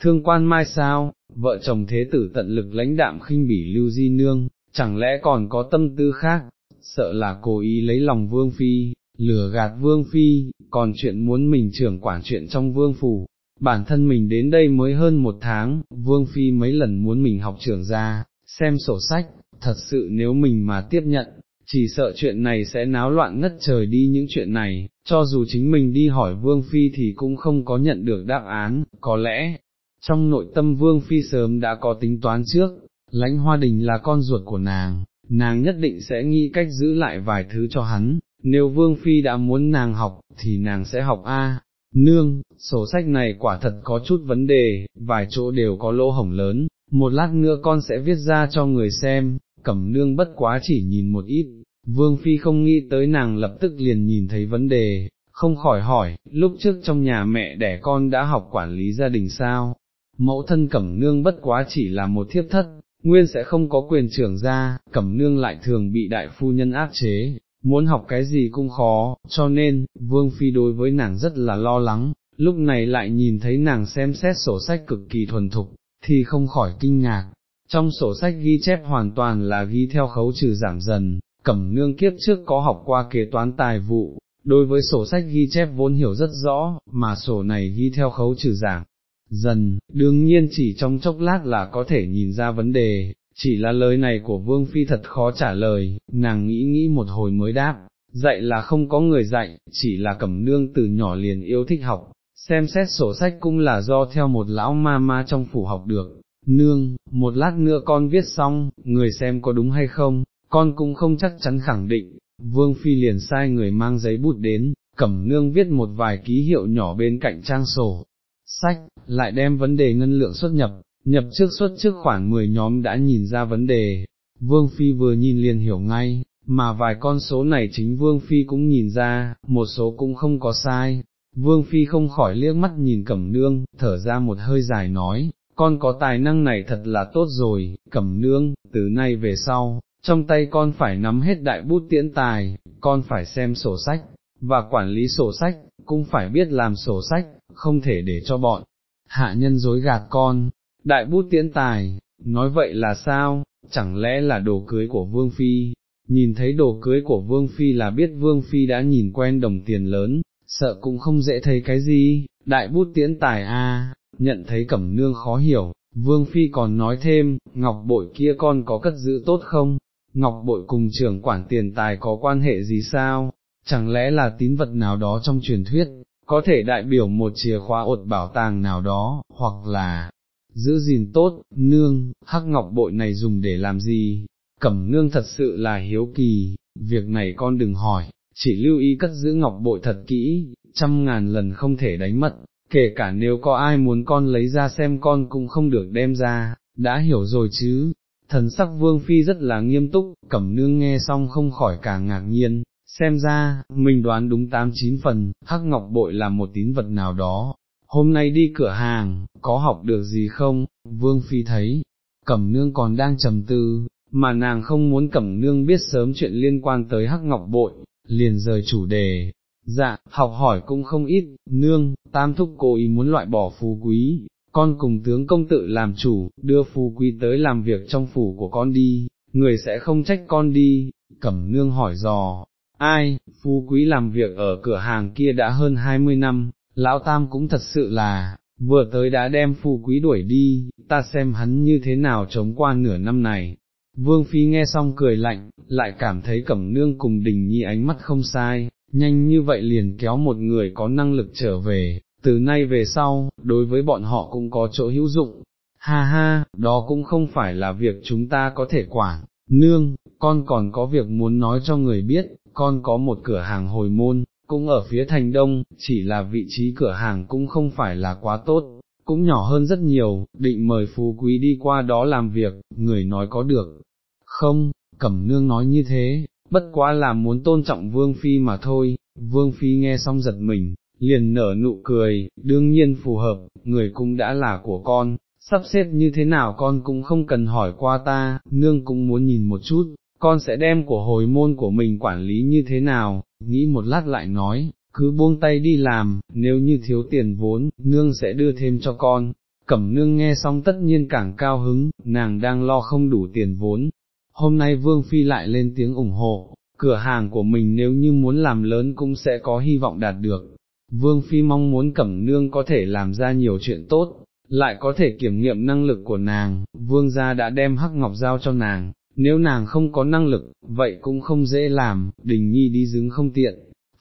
thương quan mai sao, vợ chồng thế tử tận lực lãnh đạm khinh bỉ lưu di nương, chẳng lẽ còn có tâm tư khác, sợ là cố ý lấy lòng vương phi, lừa gạt vương phi, còn chuyện muốn mình trưởng quản chuyện trong vương phủ. Bản thân mình đến đây mới hơn một tháng, vương phi mấy lần muốn mình học trưởng ra, xem sổ sách, thật sự nếu mình mà tiếp nhận, chỉ sợ chuyện này sẽ náo loạn ngất trời đi những chuyện này, cho dù chính mình đi hỏi vương phi thì cũng không có nhận được đáp án, có lẽ, trong nội tâm vương phi sớm đã có tính toán trước, lãnh hoa đình là con ruột của nàng, nàng nhất định sẽ nghĩ cách giữ lại vài thứ cho hắn, nếu vương phi đã muốn nàng học, thì nàng sẽ học A. Nương, sổ sách này quả thật có chút vấn đề, vài chỗ đều có lỗ hổng lớn, một lát nữa con sẽ viết ra cho người xem, cẩm nương bất quá chỉ nhìn một ít, vương phi không nghĩ tới nàng lập tức liền nhìn thấy vấn đề, không khỏi hỏi, lúc trước trong nhà mẹ đẻ con đã học quản lý gia đình sao, mẫu thân cẩm nương bất quá chỉ là một thiếp thất, nguyên sẽ không có quyền trưởng ra, cẩm nương lại thường bị đại phu nhân áp chế, muốn học cái gì cũng khó, cho nên, vương phi đối với nàng rất là lo lắng, lúc này lại nhìn thấy nàng xem xét sổ sách cực kỳ thuần thục, thì không khỏi kinh ngạc. Trong sổ sách ghi chép hoàn toàn là ghi theo khấu trừ giảm dần, cẩm nương kiếp trước có học qua kế toán tài vụ, đối với sổ sách ghi chép vốn hiểu rất rõ, mà sổ này ghi theo khấu trừ giảm, dần, đương nhiên chỉ trong chốc lát là có thể nhìn ra vấn đề, chỉ là lời này của Vương Phi thật khó trả lời, nàng nghĩ nghĩ một hồi mới đáp, dạy là không có người dạy, chỉ là cẩm nương từ nhỏ liền yêu thích học, xem xét sổ sách cũng là do theo một lão ma ma trong phủ học được, nương, một lát nữa con viết xong, người xem có đúng hay không, con cũng không chắc chắn khẳng định, Vương Phi liền sai người mang giấy bút đến, cẩm nương viết một vài ký hiệu nhỏ bên cạnh trang sổ, sách, lại đem vấn đề ngân lượng xuất nhập, nhập trước xuất trước khoảng 10 nhóm đã nhìn ra vấn đề, Vương Phi vừa nhìn liền hiểu ngay, mà vài con số này chính Vương Phi cũng nhìn ra, một số cũng không có sai, Vương Phi không khỏi liếc mắt nhìn Cẩm Nương, thở ra một hơi dài nói, con có tài năng này thật là tốt rồi, cẩm nương, từ nay về sau, trong tay con phải nắm hết đại bút tiễn tài, con phải xem sổ sách, và quản lý sổ sách, cũng phải biết làm sổ sách, không thể để cho bọn hạ nhân dối gạt con, đại bút tiễn tài, nói vậy là sao, chẳng lẽ là đồ cưới của Vương Phi, nhìn thấy đồ cưới của Vương Phi là biết Vương Phi đã nhìn quen đồng tiền lớn, sợ cũng không dễ thấy cái gì, đại bút tiễn tài a, nhận thấy cẩm nương khó hiểu, Vương Phi còn nói thêm, ngọc bội kia con có cất giữ tốt không, ngọc bội cùng trưởng quản tiền tài có quan hệ gì sao, chẳng lẽ là tín vật nào đó trong truyền thuyết, có thể đại biểu một chìa khóa ột bảo tàng nào đó, hoặc là, giữ gìn tốt, nương, hắc ngọc bội này dùng để làm gì, cẩm nương thật sự là hiếu kỳ, việc này con đừng hỏi, chỉ lưu ý cất giữ ngọc bội thật kỹ, trăm ngàn lần không thể đánh mất, kể cả nếu có ai muốn con lấy ra xem con cũng không được đem ra, đã hiểu rồi chứ. Thần sắc vương phi rất là nghiêm túc, cẩm nương nghe xong không khỏi cả ngạc nhiên, xem ra, mình đoán đúng tám chín phần, hắc ngọc bội là một tín vật nào đó, hôm nay đi cửa hàng, có học được gì không, vương phi thấy, cẩm nương còn đang trầm tư, mà nàng không muốn cẩm nương biết sớm chuyện liên quan tới hắc ngọc bội, liền rời chủ đề. Dạ, học hỏi cũng không ít, nương, tam thúc cố ý muốn loại bỏ phú quý, con cùng tướng công tự làm chủ, đưa phú quý tới làm việc trong phủ của con đi, người sẽ không trách con đi, cẩm nương hỏi dò, ai, phú quý làm việc ở cửa hàng kia đã hơn 20 năm, lão tam cũng thật sự là, vừa tới đã đem phu quý đuổi đi, ta xem hắn như thế nào chống qua nửa năm này. Vương Phi nghe xong cười lạnh, lại cảm thấy cẩm nương cùng đình nhi ánh mắt không sai, nhanh như vậy liền kéo một người có năng lực trở về, từ nay về sau, đối với bọn họ cũng có chỗ hữu dụng. Ha ha, đó cũng không phải là việc chúng ta có thể quản, nương, con còn có việc muốn nói cho người biết, con có một cửa hàng hồi môn, cũng ở phía thành đông, chỉ là vị trí cửa hàng cũng không phải là quá tốt, cũng nhỏ hơn rất nhiều, định mời phú quý đi qua đó làm việc, người nói có được, không, cẩm nương nói như thế, bất quá là muốn tôn trọng vương phi mà thôi, vương phi nghe xong giật mình, liền nở nụ cười, đương nhiên phù hợp, người cũng đã là của con, sắp xếp như thế nào con cũng không cần hỏi qua ta, nương cũng muốn nhìn một chút, con sẽ đem của hồi môn của mình quản lý như thế nào, nghĩ một lát lại nói, cứ buông tay đi làm, nếu như thiếu tiền vốn, nương sẽ đưa thêm cho con. Cẩm nương nghe xong tất nhiên càng cao hứng, nàng đang lo không đủ tiền vốn. Hôm nay Vương Phi lại lên tiếng ủng hộ, cửa hàng của mình nếu như muốn làm lớn cũng sẽ có hy vọng đạt được. Vương Phi mong muốn Cẩm nương có thể làm ra nhiều chuyện tốt, lại có thể kiểm nghiệm năng lực của nàng, Vương gia đã đem hắc ngọc giao cho nàng, nếu nàng không có năng lực, vậy cũng không dễ làm, đình nhi đi dứng không tiện,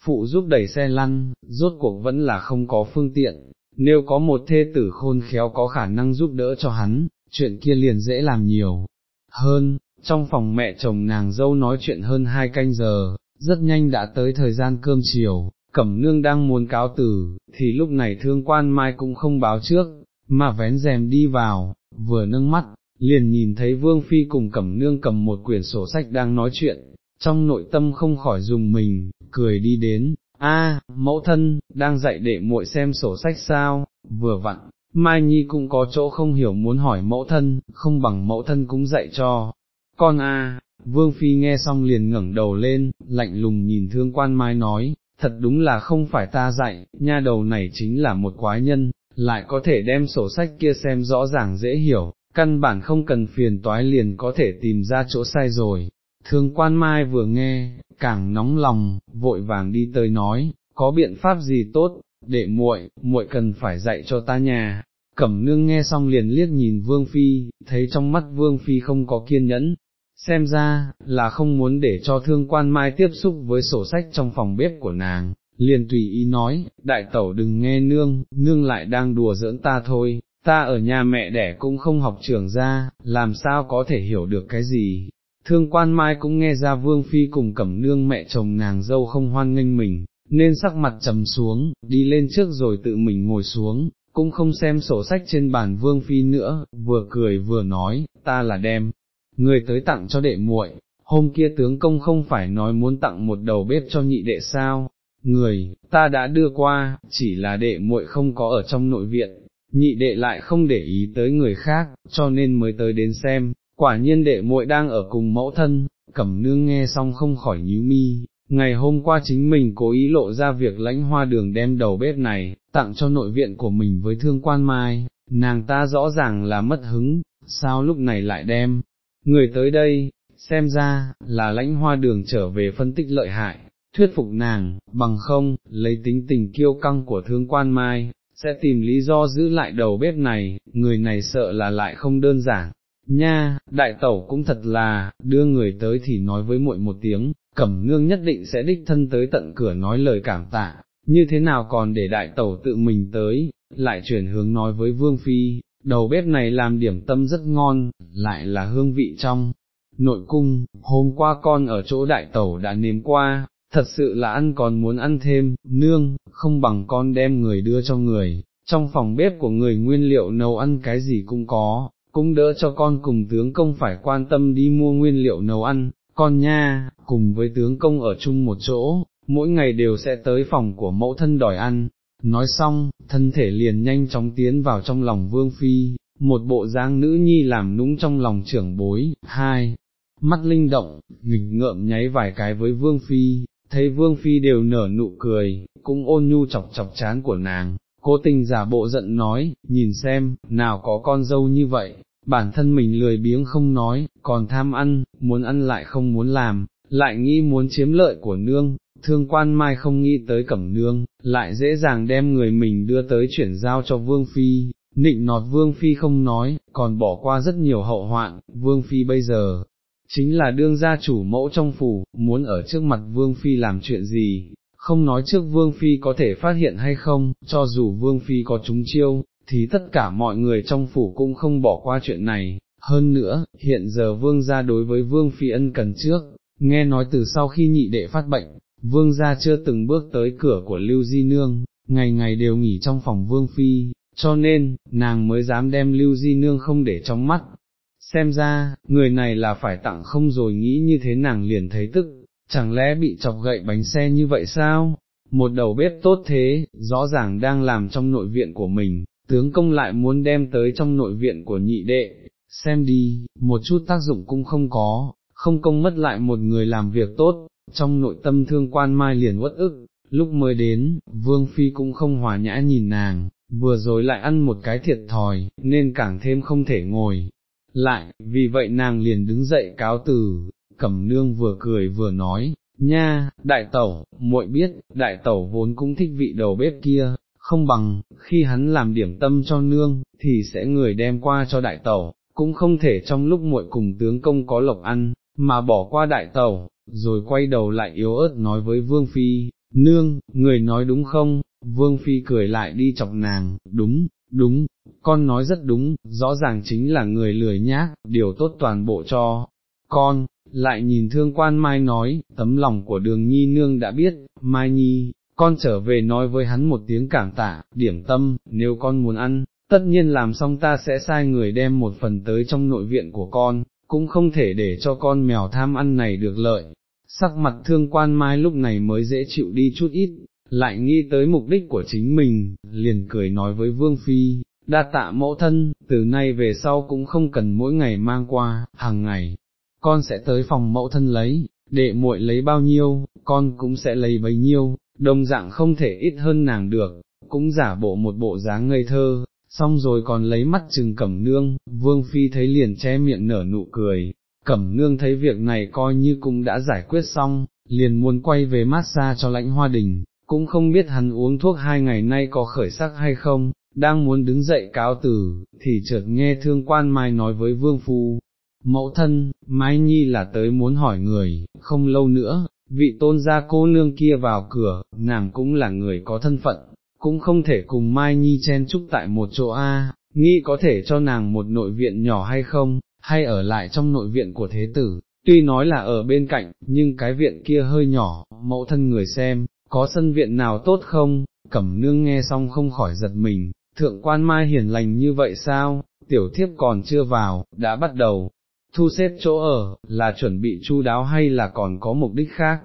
phụ giúp đẩy xe lăn, rốt cuộc vẫn là không có phương tiện, nếu có một thê tử khôn khéo có khả năng giúp đỡ cho hắn, chuyện kia liền dễ làm nhiều. Hơn, trong phòng mẹ chồng nàng dâu nói chuyện hơn hai canh giờ, rất nhanh đã tới thời gian cơm chiều, cẩm nương đang muốn cáo tử, thì lúc này thương quan mai cũng không báo trước, mà vén rèm đi vào, vừa nâng mắt, liền nhìn thấy Vương Phi cùng Cẩm Nương cầm một quyển sổ sách đang nói chuyện, trong nội tâm không khỏi dùng mình, cười đi đến, a mẫu thân, đang dạy đệ muội xem sổ sách sao, vừa vặn, Mai Nhi cũng có chỗ không hiểu muốn hỏi mẫu thân, không bằng mẫu thân cũng dạy cho, con a. Vương Phi nghe xong liền ngẩng đầu lên, lạnh lùng nhìn thương quan Mai nói, thật đúng là không phải ta dạy, nha đầu này chính là một quái nhân, lại có thể đem sổ sách kia xem rõ ràng dễ hiểu, căn bản không cần phiền toái liền có thể tìm ra chỗ sai rồi. Thương quan mai vừa nghe, càng nóng lòng, vội vàng đi tới nói, có biện pháp gì tốt, để muội, muội cần phải dạy cho ta nhà. Cẩm nương nghe xong liền liếc nhìn Vương Phi, thấy trong mắt Vương Phi không có kiên nhẫn, xem ra, là không muốn để cho thương quan mai tiếp xúc với sổ sách trong phòng bếp của nàng, liền tùy ý nói, đại tẩu đừng nghe nương, nương lại đang đùa giỡn ta thôi, ta ở nhà mẹ đẻ cũng không học trường ra, làm sao có thể hiểu được cái gì. Thương quan mai cũng nghe ra vương phi cùng cẩm nương mẹ chồng nàng dâu không hoan nghênh mình, nên sắc mặt trầm xuống, đi lên trước rồi tự mình ngồi xuống, cũng không xem sổ sách trên bàn vương phi nữa, vừa cười vừa nói, ta là đem, người tới tặng cho đệ muội. hôm kia tướng công không phải nói muốn tặng một đầu bếp cho nhị đệ sao, người, ta đã đưa qua, chỉ là đệ muội không có ở trong nội viện, nhị đệ lại không để ý tới người khác, cho nên mới tới đến xem, quả nhiên đệ muội đang ở cùng mẫu thân, cẩm nương nghe xong không khỏi nhíu mi, ngày hôm qua chính mình cố ý lộ ra việc lãnh hoa đường đem đầu bếp này, tặng cho nội viện của mình với thương quan mai, nàng ta rõ ràng là mất hứng, sao lúc này lại đem, người tới đây, xem ra, là lãnh hoa đường trở về phân tích lợi hại, thuyết phục nàng, bằng không, lấy tính tình kiêu căng của thương quan mai, sẽ tìm lý do giữ lại đầu bếp này, người này sợ là lại không đơn giản. Nha, đại tẩu cũng thật là, đưa người tới thì nói với muội một tiếng, cẩm nương nhất định sẽ đích thân tới tận cửa nói lời cảm tạ, như thế nào còn để đại tẩu tự mình tới, lại chuyển hướng nói với vương phi, đầu bếp này làm điểm tâm rất ngon, lại là hương vị trong. Nội cung, hôm qua con ở chỗ đại tẩu đã nếm qua, thật sự là ăn còn muốn ăn thêm, nương, không bằng con đem người đưa cho người, trong phòng bếp của người nguyên liệu nấu ăn cái gì cũng có, cũng đỡ cho con cùng tướng công phải quan tâm đi mua nguyên liệu nấu ăn, con nha, cùng với tướng công ở chung một chỗ, mỗi ngày đều sẽ tới phòng của mẫu thân đòi ăn. Nói xong, thân thể liền nhanh chóng tiến vào trong lòng vương phi, một bộ dáng nữ nhi làm nũng trong lòng trưởng bối, hai, mắt linh động, nghịch ngợm nháy vài cái với vương phi, thấy vương phi đều nở nụ cười, cũng ôn nhu chọc chọc chán của nàng, cố tình giả bộ giận nói, nhìn xem, nào có con dâu như vậy, bản thân mình lười biếng không nói, còn tham ăn, muốn ăn lại không muốn làm, lại nghĩ muốn chiếm lợi của nương, thương quan mai không nghĩ tới cẩm nương, lại dễ dàng đem người mình đưa tới chuyển giao cho vương phi, nịnh nọt vương phi không nói, còn bỏ qua rất nhiều hậu hoạn, vương phi bây giờ, chính là đương gia chủ mẫu trong phủ, muốn ở trước mặt vương phi làm chuyện gì, không nói trước vương phi có thể phát hiện hay không, cho dù vương phi có trúng chiêu, thì tất cả mọi người trong phủ cũng không bỏ qua chuyện này, hơn nữa, hiện giờ vương gia đối với vương phi ân cần trước, nghe nói từ sau khi nhị đệ phát bệnh, vương gia chưa từng bước tới cửa của Lưu Di Nương, ngày ngày đều nghỉ trong phòng vương phi, cho nên, nàng mới dám đem Lưu Di Nương không để trong mắt. Xem ra, người này là phải tặng không rồi nghĩ như thế nàng liền thấy tức, chẳng lẽ bị chọc gậy bánh xe như vậy sao? Một đầu bếp tốt thế, rõ ràng đang làm trong nội viện của mình, tướng công lại muốn đem tới trong nội viện của nhị đệ, xem đi, một chút tác dụng cũng không có, không công mất lại một người làm việc tốt, trong nội tâm thương quan mai liền uất ức, lúc mới đến, vương phi cũng không hòa nhã nhìn nàng, vừa rồi lại ăn một cái thiệt thòi, nên càng thêm không thể ngồi. Lại, vì vậy nàng liền đứng dậy cáo từ, cẩm nương vừa cười vừa nói, nha, đại tẩu, muội biết, đại tẩu vốn cũng thích vị đầu bếp kia, không bằng, khi hắn làm điểm tâm cho nương, thì sẽ người đem qua cho đại tẩu, cũng không thể trong lúc muội cùng tướng công có lộc ăn, mà bỏ qua đại tẩu, rồi quay đầu lại yếu ớt nói với Vương Phi, nương, người nói đúng không, Vương Phi cười lại đi chọc nàng, đúng, đúng, con nói rất đúng, rõ ràng chính là người lười nhác, điều tốt toàn bộ cho, con, lại nhìn thương quan Mai nói, tấm lòng của đường nhi nương đã biết, Mai Nhi, con trở về nói với hắn một tiếng cảm tạ, điểm tâm, nếu con muốn ăn, tất nhiên làm xong ta sẽ sai người đem một phần tới trong nội viện của con, cũng không thể để cho con mèo tham ăn này được lợi. Sắc mặt thương quan mai lúc này mới dễ chịu đi chút ít, lại nghĩ tới mục đích của chính mình, liền cười nói với Vương Phi, đa tạ mẫu thân, từ nay về sau cũng không cần mỗi ngày mang qua, hàng ngày, con sẽ tới phòng mẫu thân lấy, đệ muội lấy bao nhiêu, con cũng sẽ lấy bấy nhiêu, đồng dạng không thể ít hơn nàng được, cũng giả bộ một bộ dáng ngây thơ, xong rồi còn lấy mắt chừng cẩm nương, vương phi thấy liền che miệng nở nụ cười, cẩm nương thấy việc này coi như cũng đã giải quyết xong, liền muốn quay về massage cho lãnh hoa đình, cũng không biết hắn uống thuốc hai ngày nay có khởi sắc hay không, đang muốn đứng dậy cáo từ thì chợt nghe thương quan mai nói với vương phu. Mẫu thân, Mai Nhi là tới muốn hỏi người, không lâu nữa, vị tôn gia cô nương kia vào cửa, nàng cũng là người có thân phận, cũng không thể cùng Mai Nhi chen chúc tại một chỗ A, nghĩ có thể cho nàng một nội viện nhỏ hay không, hay ở lại trong nội viện của thế tử, tuy nói là ở bên cạnh, nhưng cái viện kia hơi nhỏ, mẫu thân người xem, có sân viện nào tốt không, cẩm nương nghe xong không khỏi giật mình, thượng quan Mai hiền lành như vậy sao, tiểu thiếp còn chưa vào, đã bắt đầu, thu xếp chỗ ở, là chuẩn bị chu đáo hay là còn có mục đích khác,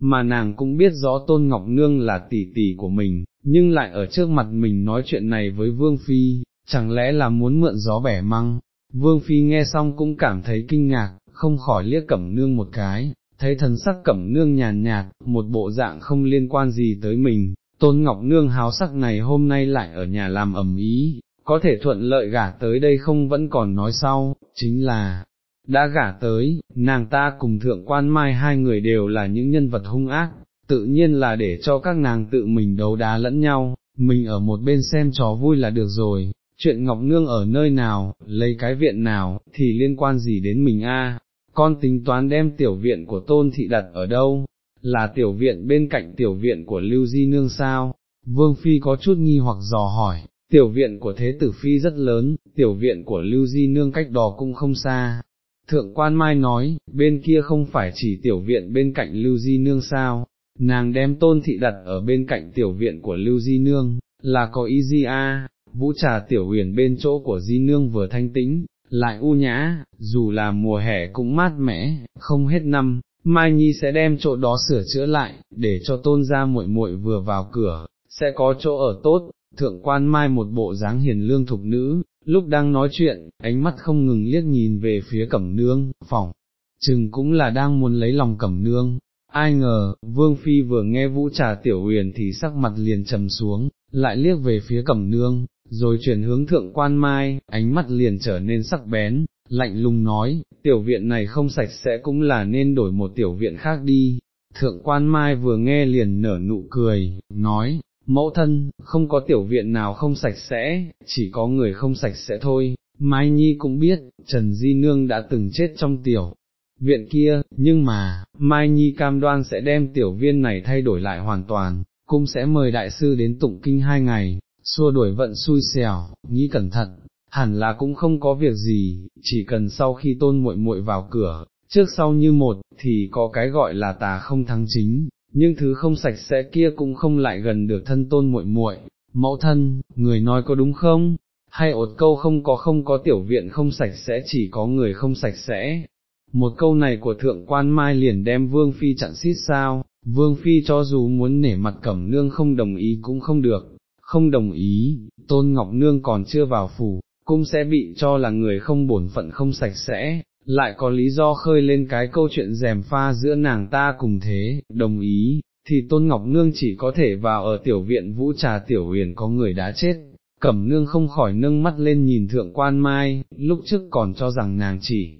mà nàng cũng biết rõ Tôn Ngọc Nương là tỷ tỷ của mình, nhưng lại ở trước mặt mình nói chuyện này với Vương Phi, chẳng lẽ là muốn mượn gió bẻ măng, vương phi nghe xong cũng cảm thấy kinh ngạc, không khỏi liếc cẩm nương một cái, thấy thần sắc cẩm nương nhàn nhạt, một bộ dạng không liên quan gì tới mình, tôn ngọc nương háo sắc này hôm nay lại ở nhà làm ẩm ý, có thể thuận lợi gả tới đây không vẫn còn nói sau, chính là, đã gả tới, nàng ta cùng thượng quan mai hai người đều là những nhân vật hung ác, tự nhiên là để cho các nàng tự mình đấu đá lẫn nhau, mình ở một bên xem trò vui là được rồi, chuyện Ngọc Nương ở nơi nào, lấy cái viện nào, thì liên quan gì đến mình a? con tính toán đem tiểu viện của tôn thị đặt ở đâu, là tiểu viện bên cạnh tiểu viện của Lưu Di Nương sao, Vương Phi có chút nghi hoặc dò hỏi, tiểu viện của Thế Tử Phi rất lớn, tiểu viện của Lưu Di Nương cách đó cũng không xa. Thượng quan Mai nói, bên kia không phải chỉ tiểu viện bên cạnh Lưu Di Nương sao, nàng đem tôn thị đặt ở bên cạnh tiểu viện của Lưu Di Nương, là có ý gì a? vũ trà tiểu huyền bên chỗ của Di Nương vừa thanh tĩnh, lại u nhã, dù là mùa hè cũng mát mẻ, không hết năm, Mai Nhi sẽ đem chỗ đó sửa chữa lại, để cho tôn ra muội muội vừa vào cửa, sẽ có chỗ ở tốt, thượng quan Mai một bộ dáng hiền lương thục nữ, lúc đang nói chuyện, ánh mắt không ngừng liếc nhìn về phía cẩm nương, phòng, chừng cũng là đang muốn lấy lòng cẩm nương. Ai ngờ, Vương Phi vừa nghe vũ trà tiểu huyền thì sắc mặt liền trầm xuống, lại liếc về phía cẩm nương, rồi chuyển hướng thượng quan mai, ánh mắt liền trở nên sắc bén, lạnh lùng nói, tiểu viện này không sạch sẽ cũng là nên đổi một tiểu viện khác đi. Thượng quan mai vừa nghe liền nở nụ cười, nói, mẫu thân, không có tiểu viện nào không sạch sẽ, chỉ có người không sạch sẽ thôi. Mai Nhi cũng biết, Trần Di Nương đã từng chết trong tiểu viện kia, nhưng mà, Mai Nhi cam đoan sẽ đem tiểu viên này thay đổi lại hoàn toàn, cũng sẽ mời đại sư đến tụng kinh hai ngày, xua đuổi vận xui xẻo, nghĩ cẩn thận, hẳn là cũng không có việc gì, chỉ cần sau khi tôn muội muội vào cửa, trước sau như một, thì có cái gọi là tà không thắng chính, nhưng thứ không sạch sẽ kia cũng không lại gần được thân tôn muội muội. Mẫu thân, người nói có đúng không? Hay ột câu không có không có tiểu viện không sạch sẽ chỉ có người không sạch sẽ. Một câu này của thượng quan mai liền đem vương phi chặn xít sao, vương phi cho dù muốn nể mặt cẩm nương không đồng ý cũng không được, không đồng ý, tôn ngọc nương còn chưa vào phủ, cũng sẽ bị cho là người không bổn phận không sạch sẽ, lại có lý do khơi lên cái câu chuyện rèm pha giữa nàng ta cùng thế, đồng ý, thì tôn ngọc nương chỉ có thể vào ở tiểu viện vũ trà tiểu huyền có người đã chết. Cẩm nương không khỏi nâng mắt lên nhìn thượng quan mai, lúc trước còn cho rằng nàng chỉ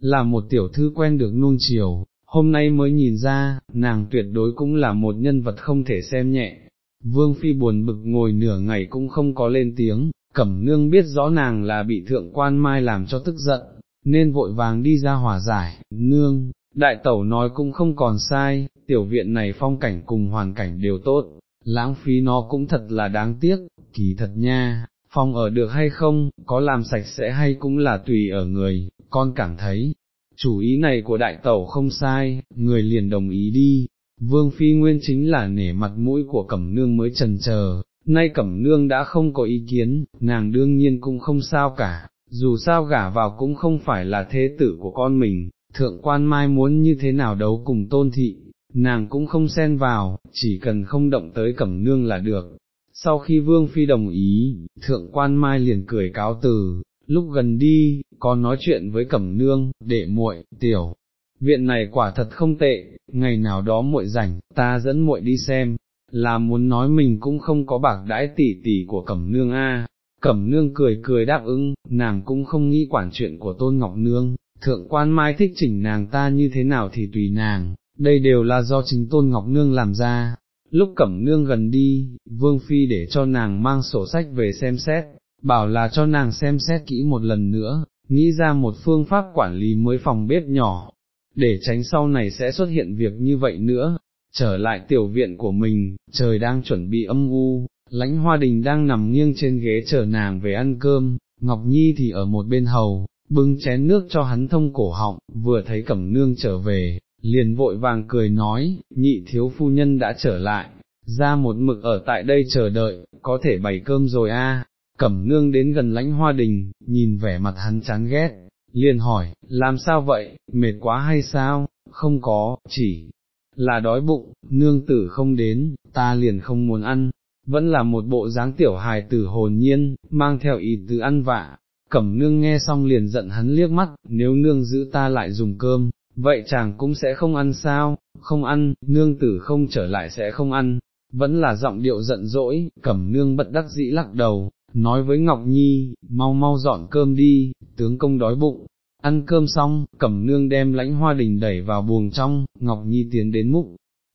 là một tiểu thư quen được nuông chiều, hôm nay mới nhìn ra, nàng tuyệt đối cũng là một nhân vật không thể xem nhẹ, Vương Phi buồn bực ngồi nửa ngày cũng không có lên tiếng, cẩm nương biết rõ nàng là bị thượng quan mai làm cho tức giận, nên vội vàng đi ra hòa giải, nương, đại tẩu nói cũng không còn sai, tiểu viện này phong cảnh cùng hoàn cảnh đều tốt, lãng phí nó cũng thật là đáng tiếc, kỳ thật nha, phòng ở được hay không, có làm sạch sẽ hay cũng là tùy ở người, con cảm thấy, chủ ý này của đại tẩu không sai, người liền đồng ý đi, Vương Phi Nguyên chính là nể mặt mũi của Cẩm Nương mới trần chờ, nay Cẩm Nương đã không có ý kiến, nàng đương nhiên cũng không sao cả, dù sao gả vào cũng không phải là thế tử của con mình, thượng quan mai muốn như thế nào đấu cùng tôn thị, nàng cũng không xen vào, chỉ cần không động tới Cẩm Nương là được. Sau khi Vương Phi đồng ý, thượng quan mai liền cười cáo từ, lúc gần đi, còn nói chuyện với Cẩm Nương, đệ muội, tiểu viện này quả thật không tệ, ngày nào đó muội rảnh, ta dẫn muội đi xem, là muốn nói mình cũng không có bạc đãi tỷ tỷ của Cẩm Nương a. Cẩm Nương cười cười đáp ứng, nàng cũng không nghĩ quản chuyện của Tôn Ngọc Nương, thượng quan mai thích chỉnh nàng ta như thế nào thì tùy nàng, đây đều là do chính Tôn Ngọc Nương làm ra. Lúc Cẩm Nương gần đi, Vương Phi để cho nàng mang sổ sách về xem xét, bảo là cho nàng xem xét kỹ một lần nữa, nghĩ ra một phương pháp quản lý mới phòng bếp nhỏ, để tránh sau này sẽ xuất hiện việc như vậy nữa. Trở lại tiểu viện của mình, trời đang chuẩn bị âm u, lãnh hoa đình đang nằm nghiêng trên ghế chờ nàng về ăn cơm, Ngọc Nhi thì ở một bên hầu, bưng chén nước cho hắn thông cổ họng, vừa thấy cẩm nương trở về, liền vội vàng cười nói, nhị thiếu phu nhân đã trở lại, ra một mực ở tại đây chờ đợi, có thể bày cơm rồi a. Cẩm nương đến gần lãnh hoa đình, nhìn vẻ mặt hắn chán ghét, liền hỏi, làm sao vậy, mệt quá hay sao, không có, chỉ là đói bụng, nương tử không đến, ta liền không muốn ăn, vẫn là một bộ dáng tiểu hài tử hồn nhiên, mang theo ý tứ ăn vạ. Cẩm nương nghe xong liền giận hắn liếc mắt, nếu nương giữ ta lại dùng cơm, vậy chàng cũng sẽ không ăn sao, không ăn, nương tử không trở lại sẽ không ăn, vẫn là giọng điệu giận dỗi, cẩm nương bật đắc dĩ lắc đầu, nói với Ngọc Nhi, mau mau dọn cơm đi, tướng công đói bụng. Ăn cơm xong, cẩm nương đem lãnh hoa đình đẩy vào buồng trong, Ngọc Nhi tiến đến múc,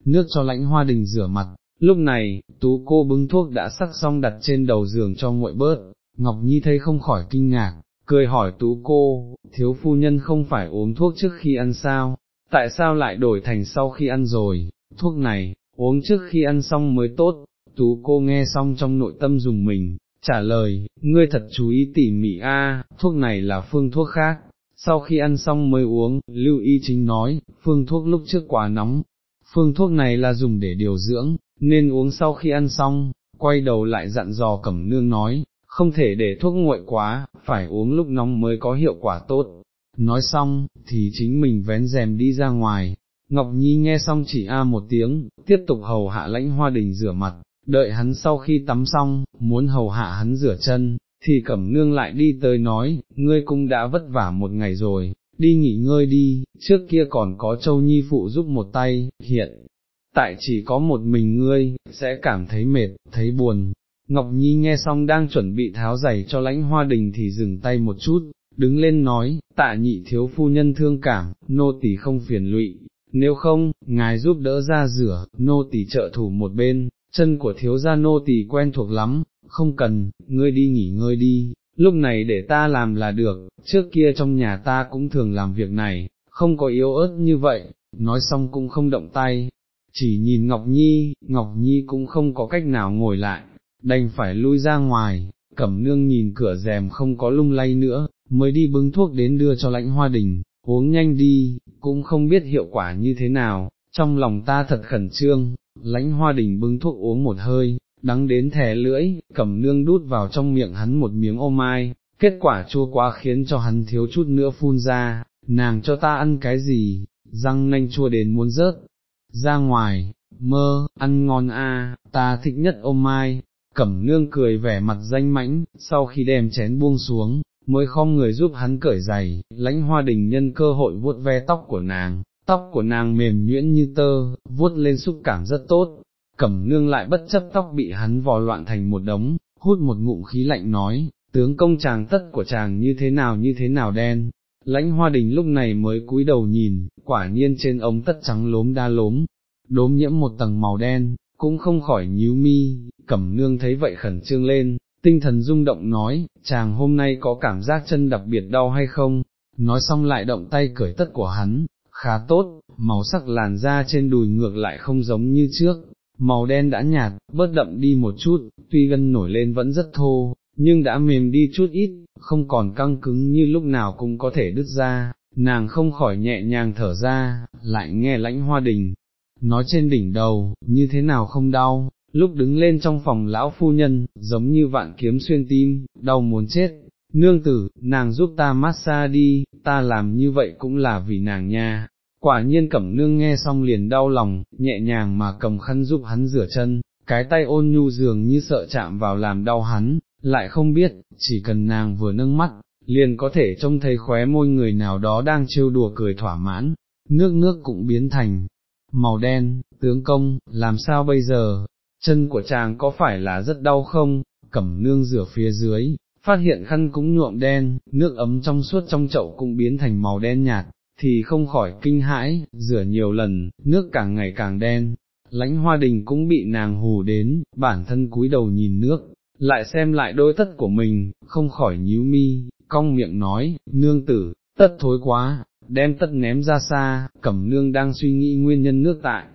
nước cho lãnh hoa đình rửa mặt, lúc này, tú cô bưng thuốc đã sắc xong đặt trên đầu giường cho nguội bớt, Ngọc Nhi thấy không khỏi kinh ngạc, cười hỏi tú cô, thiếu phu nhân không phải uống thuốc trước khi ăn sao, tại sao lại đổi thành sau khi ăn rồi, thuốc này, uống trước khi ăn xong mới tốt, tú cô nghe xong trong nội tâm dùng mình, trả lời, ngươi thật chú ý tỉ mỉ a, thuốc này là phương thuốc khác, sau khi ăn xong mới uống, lưu y chính nói, phương thuốc lúc trước quá nóng, phương thuốc này là dùng để điều dưỡng, nên uống sau khi ăn xong, quay đầu lại dặn dò cẩm nương nói, không thể để thuốc nguội quá, phải uống lúc nóng mới có hiệu quả tốt. Nói xong, thì chính mình vén rèm đi ra ngoài, Ngọc Nhi nghe xong chỉ a một tiếng, tiếp tục hầu hạ lãnh hoa đình rửa mặt, đợi hắn sau khi tắm xong, muốn hầu hạ hắn rửa chân, thì cẩm nương lại đi tới nói, ngươi cũng đã vất vả một ngày rồi, đi nghỉ ngơi đi, trước kia còn có châu nhi phụ giúp một tay, hiện, tại chỉ có một mình ngươi, sẽ cảm thấy mệt, thấy buồn. Ngọc Nhi nghe xong đang chuẩn bị tháo giày cho lãnh hoa đình thì dừng tay một chút, đứng lên nói, tạ nhị thiếu phu nhân thương cảm, nô tỳ không phiền lụy, nếu không, ngài giúp đỡ ra rửa, nô tỳ trợ thủ một bên, chân của thiếu gia nô tỳ quen thuộc lắm, không cần, ngươi đi nghỉ ngơi đi, lúc này để ta làm là được, trước kia trong nhà ta cũng thường làm việc này, không có yếu ớt như vậy, nói xong cũng không động tay, chỉ nhìn Ngọc Nhi, Ngọc Nhi cũng không có cách nào ngồi lại, đành phải lui ra ngoài, cẩm nương nhìn cửa rèm không có lung lay nữa, mới đi bưng thuốc đến đưa cho lãnh hoa đình, uống nhanh đi, cũng không biết hiệu quả như thế nào, trong lòng ta thật khẩn trương, lãnh hoa đình bưng thuốc uống một hơi, đắng đến thẻ lưỡi, cầm nương đút vào trong miệng hắn một miếng ô mai, kết quả chua quá khiến cho hắn thiếu chút nữa phun ra, nàng cho ta ăn cái gì, răng nanh chua đến muốn rớt, ra ngoài, mơ, ăn ngon a, ta thích nhất ô mai, cẩm nương cười vẻ mặt danh mãnh, sau khi đem chén buông xuống, mới không người giúp hắn cởi giày, lãnh hoa đình nhân cơ hội vuốt ve tóc của nàng, tóc của nàng mềm nhuyễn như tơ, vuốt lên xúc cảm rất tốt, cẩm nương lại bất chấp tóc bị hắn vò loạn thành một đống, hút một ngụm khí lạnh nói, tướng công chàng tất của chàng như thế nào như thế nào đen. Lãnh hoa đình lúc này mới cúi đầu nhìn, quả nhiên trên ống tất trắng lốm đa lốm, đốm nhiễm một tầng màu đen, cũng không khỏi nhíu mi, cẩm nương thấy vậy khẩn trương lên, tinh thần rung động nói, chàng hôm nay có cảm giác chân đặc biệt đau hay không, nói xong lại động tay cởi tất của hắn, khá tốt, màu sắc làn da trên đùi ngược lại không giống như trước, màu đen đã nhạt, bớt đậm đi một chút, tuy gân nổi lên vẫn rất thô, nhưng đã mềm đi chút ít, không còn căng cứng như lúc nào cũng có thể đứt ra, nàng không khỏi nhẹ nhàng thở ra, lại nghe lãnh hoa đình, nói trên đỉnh đầu, như thế nào không đau, lúc đứng lên trong phòng lão phu nhân, giống như vạn kiếm xuyên tim, đau muốn chết, nương tử, nàng giúp ta massage đi, ta làm như vậy cũng là vì nàng nha. Quả nhiên cẩm nương nghe xong liền đau lòng, nhẹ nhàng mà cầm khăn giúp hắn rửa chân, cái tay ôn nhu dường như sợ chạm vào làm đau hắn, lại không biết, chỉ cần nàng vừa nâng mắt, liền có thể trông thấy khóe môi người nào đó đang trêu đùa cười thỏa mãn, nước nước cũng biến thành màu đen, tướng công, làm sao bây giờ, chân của chàng có phải là rất đau không, cẩm nương rửa phía dưới, phát hiện khăn cũng nhuộm đen, nước ấm trong suốt trong chậu cũng biến thành màu đen nhạt, thì không khỏi kinh hãi, rửa nhiều lần, nước càng ngày càng đen, lãnh hoa đình cũng bị nàng hù đến, bản thân cúi đầu nhìn nước, lại xem lại đôi tất của mình, không khỏi nhíu mi, cong miệng nói, nương tử, tất thối quá, đem tất ném ra xa, cẩm nương đang suy nghĩ nguyên nhân nước tại,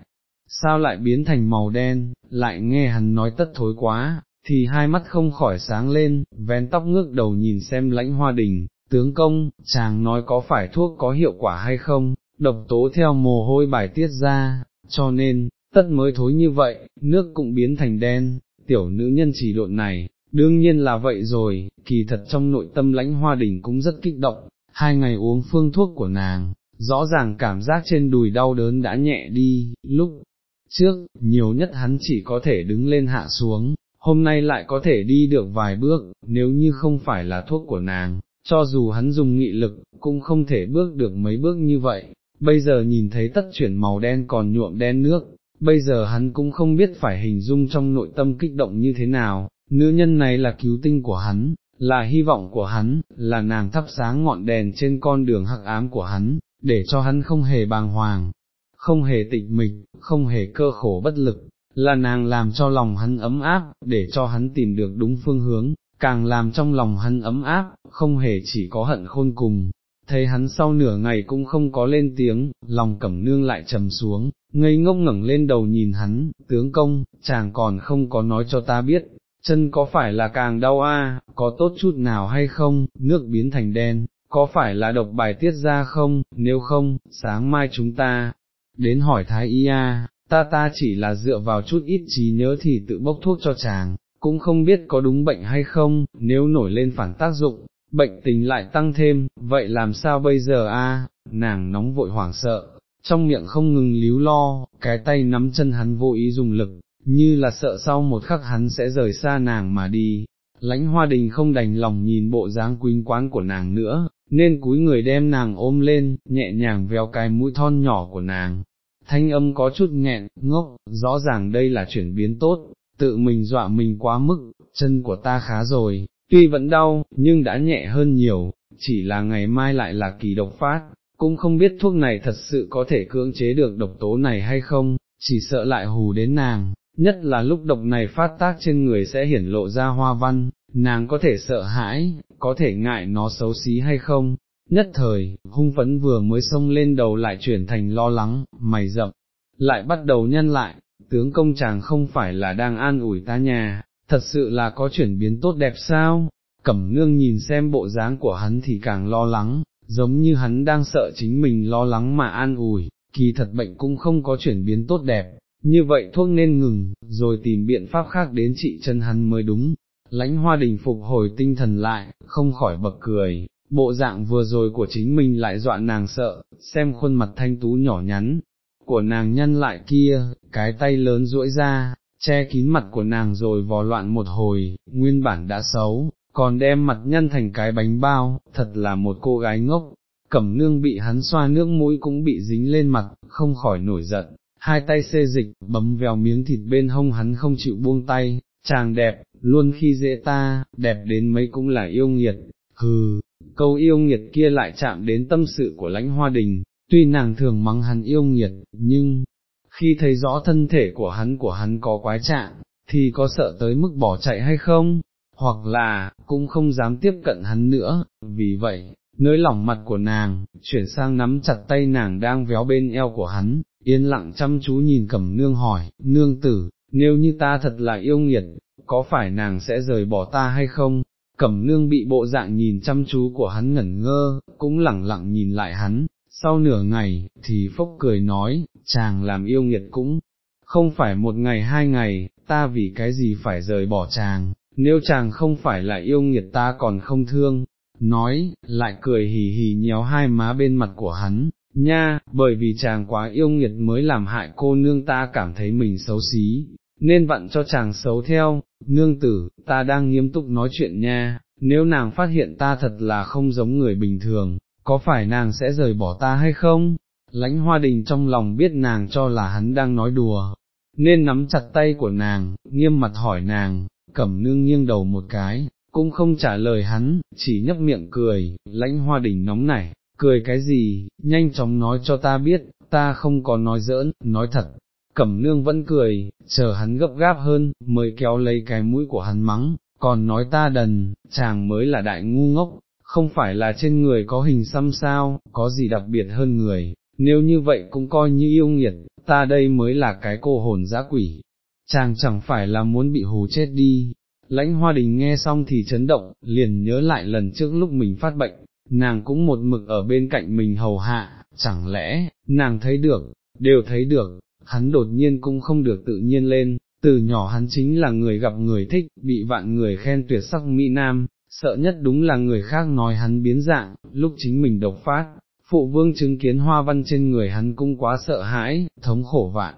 sao lại biến thành màu đen, lại nghe hắn nói tất thối quá, thì hai mắt không khỏi sáng lên, vén tóc ngước đầu nhìn xem lãnh hoa đình, tướng công, chàng nói có phải thuốc có hiệu quả hay không, độc tố theo mồ hôi bài tiết ra, cho nên, tất mới thối như vậy, nước cũng biến thành đen, tiểu nữ nhân chỉ độn này, đương nhiên là vậy rồi, kỳ thật trong nội tâm lãnh hoa đình cũng rất kích động, hai ngày uống phương thuốc của nàng, rõ ràng cảm giác trên đùi đau đớn đã nhẹ đi, lúc trước, nhiều nhất hắn chỉ có thể đứng lên hạ xuống, hôm nay lại có thể đi được vài bước, nếu như không phải là thuốc của nàng, cho dù hắn dùng nghị lực, cũng không thể bước được mấy bước như vậy, bây giờ nhìn thấy tất chuyển màu đen còn nhuộm đen nước, bây giờ hắn cũng không biết phải hình dung trong nội tâm kích động như thế nào, nữ nhân này là cứu tinh của hắn, là hy vọng của hắn, là nàng thắp sáng ngọn đèn trên con đường hắc ám của hắn, để cho hắn không hề bàng hoàng, không hề tịch mịch, không hề cơ khổ bất lực, là nàng làm cho lòng hắn ấm áp, để cho hắn tìm được đúng phương hướng, càng làm trong lòng hắn ấm áp, không hề chỉ có hận khôn cùng. Thấy hắn sau nửa ngày cũng không có lên tiếng, lòng cẩm nương lại trầm xuống, ngây ngốc ngẩng lên đầu nhìn hắn, tướng công, chàng còn không có nói cho ta biết, chân có phải là càng đau a, có tốt chút nào hay không, nước biến thành đen, có phải là độc bài tiết ra không, nếu không, sáng mai chúng ta, đến hỏi thái y a, ta ta chỉ là dựa vào chút ít trí nhớ thì tự bốc thuốc cho chàng, cũng không biết có đúng bệnh hay không, nếu nổi lên phản tác dụng, bệnh tình lại tăng thêm, vậy làm sao bây giờ a? nàng nóng vội hoảng sợ, trong miệng không ngừng líu lo, cái tay nắm chân hắn vô ý dùng lực, như là sợ sau một khắc hắn sẽ rời xa nàng mà đi. Lãnh hoa đình không đành lòng nhìn bộ dáng quýnh quán của nàng nữa, nên cúi người đem nàng ôm lên, nhẹ nhàng véo cái mũi thon nhỏ của nàng. Thanh âm có chút nghẹn, ngốc, rõ ràng đây là chuyển biến tốt, tự mình dọa mình quá mức, chân của ta khá rồi, tuy vẫn đau, nhưng đã nhẹ hơn nhiều, chỉ là ngày mai lại là kỳ độc phát, cũng không biết thuốc này thật sự có thể cưỡng chế được độc tố này hay không, chỉ sợ lại hù đến nàng, nhất là lúc độc này phát tác trên người sẽ hiển lộ ra hoa văn, nàng có thể sợ hãi, có thể ngại nó xấu xí hay không, nhất thời, hung phấn vừa mới xông lên đầu lại chuyển thành lo lắng, mày rậm, lại bắt đầu nhân lại, tướng công chàng không phải là đang an ủi ta nhà, thật sự là có chuyển biến tốt đẹp sao, cẩm nương nhìn xem bộ dáng của hắn thì càng lo lắng, giống như hắn đang sợ chính mình lo lắng mà an ủi, kỳ thật bệnh cũng không có chuyển biến tốt đẹp, như vậy thuốc nên ngừng, rồi tìm biện pháp khác đến trị chân hắn mới đúng. Lãnh hoa đình phục hồi tinh thần lại, không khỏi bật cười, bộ dạng vừa rồi của chính mình lại dọa nàng sợ, xem khuôn mặt thanh tú nhỏ nhắn, của nàng nhân lại kia, cái tay lớn duỗi ra, che kín mặt của nàng rồi vò loạn một hồi, nguyên bản đã xấu, còn đem mặt nhân thành cái bánh bao, thật là một cô gái ngốc, cẩm nương bị hắn xoa nước mũi cũng bị dính lên mặt, không khỏi nổi giận, hai tay xê dịch, bấm vèo miếng thịt bên hông hắn không chịu buông tay, chàng đẹp, luôn khi dễ ta, đẹp đến mấy cũng là yêu nghiệt, hừ, câu yêu nghiệt kia lại chạm đến tâm sự của lãnh hoa đình, tuy nàng thường mắng hắn yêu nghiệt, nhưng, khi thấy rõ thân thể của hắn của hắn có quái trạng, thì có sợ tới mức bỏ chạy hay không, hoặc là, cũng không dám tiếp cận hắn nữa, vì vậy, nới lỏng mặt của nàng, chuyển sang nắm chặt tay nàng đang véo bên eo của hắn, yên lặng chăm chú nhìn cẩm nương hỏi, nương tử, nếu như ta thật là yêu nghiệt, có phải nàng sẽ rời bỏ ta hay không? Cẩm nương bị bộ dạng nhìn chăm chú của hắn ngẩn ngơ, cũng lẳng lặng nhìn lại hắn, sau nửa ngày, thì phốc cười nói, chàng làm yêu nghiệt cũng, không phải một ngày hai ngày, ta vì cái gì phải rời bỏ chàng, nếu chàng không phải là yêu nghiệt ta còn không thương, nói, lại cười hì hì nhéo hai má bên mặt của hắn, nha, bởi vì chàng quá yêu nghiệt mới làm hại cô nương ta cảm thấy mình xấu xí, nên vặn cho chàng xấu theo, nương tử, ta đang nghiêm túc nói chuyện nha, nếu nàng phát hiện ta thật là không giống người bình thường, có phải nàng sẽ rời bỏ ta hay không? Lãnh hoa đình trong lòng biết nàng cho là hắn đang nói đùa, nên nắm chặt tay của nàng, nghiêm mặt hỏi nàng, cẩm nương nghiêng đầu một cái, cũng không trả lời hắn, chỉ nhấp miệng cười, lãnh hoa đình nóng nảy, cười cái gì, nhanh chóng nói cho ta biết, ta không có nói giỡn, nói thật. Cẩm nương vẫn cười, chờ hắn gấp gáp hơn, mới kéo lấy cái mũi của hắn mắng, còn nói ta đần, chàng mới là đại ngu ngốc, không phải là trên người có hình xăm sao, có gì đặc biệt hơn người, nếu như vậy cũng coi như yêu nghiệt, ta đây mới là cái cô hồn giã quỷ, chàng chẳng phải là muốn bị hù chết đi. Lãnh hoa đình nghe xong thì chấn động, liền nhớ lại lần trước lúc mình phát bệnh, nàng cũng một mực ở bên cạnh mình hầu hạ, chẳng lẽ, nàng thấy được, đều thấy được, hắn đột nhiên cũng không được tự nhiên lên, từ nhỏ hắn chính là người gặp người thích, bị vạn người khen tuyệt sắc Mỹ Nam, sợ nhất đúng là người khác nói hắn biến dạng, lúc chính mình độc phát, phụ vương chứng kiến hoa văn trên người hắn cũng quá sợ hãi, thống khổ vạn.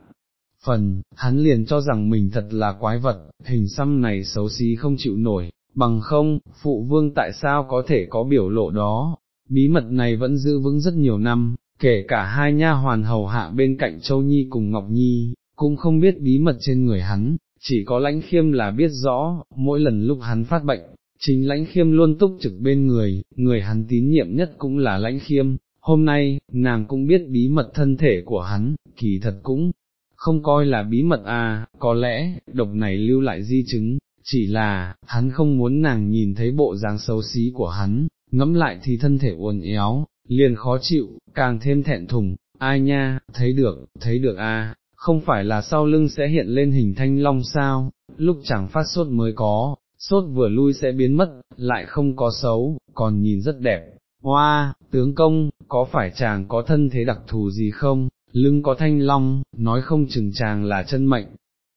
phần, hắn liền cho rằng mình thật là quái vật, hình xăm này xấu xí không chịu nổi, bằng không, phụ vương tại sao có thể có biểu lộ đó, bí mật này vẫn giữ vững rất nhiều năm, kể cả hai nha hoàn hầu hạ bên cạnh Châu Nhi cùng Ngọc Nhi, cũng không biết bí mật trên người hắn, chỉ có lãnh khiêm là biết rõ, mỗi lần lúc hắn phát bệnh, chính lãnh khiêm luôn túc trực bên người, người hắn tín nhiệm nhất cũng là lãnh khiêm, hôm nay, nàng cũng biết bí mật thân thể của hắn, kỳ thật cũng không coi là bí mật à, có lẽ, độc này lưu lại di chứng, chỉ là, hắn không muốn nàng nhìn thấy bộ dáng xấu xí của hắn, ngẫm lại thì thân thể uốn éo, liền khó chịu, càng thêm thẹn thùng, ai nha, thấy được, thấy được a, không phải là sau lưng sẽ hiện lên hình thanh long sao, lúc chẳng phát sốt mới có, sốt vừa lui sẽ biến mất, lại không có xấu, còn nhìn rất đẹp. Hoa, tướng công, có phải chàng có thân thế đặc thù gì không, lưng có thanh long, nói không chừng chàng là chân mệnh,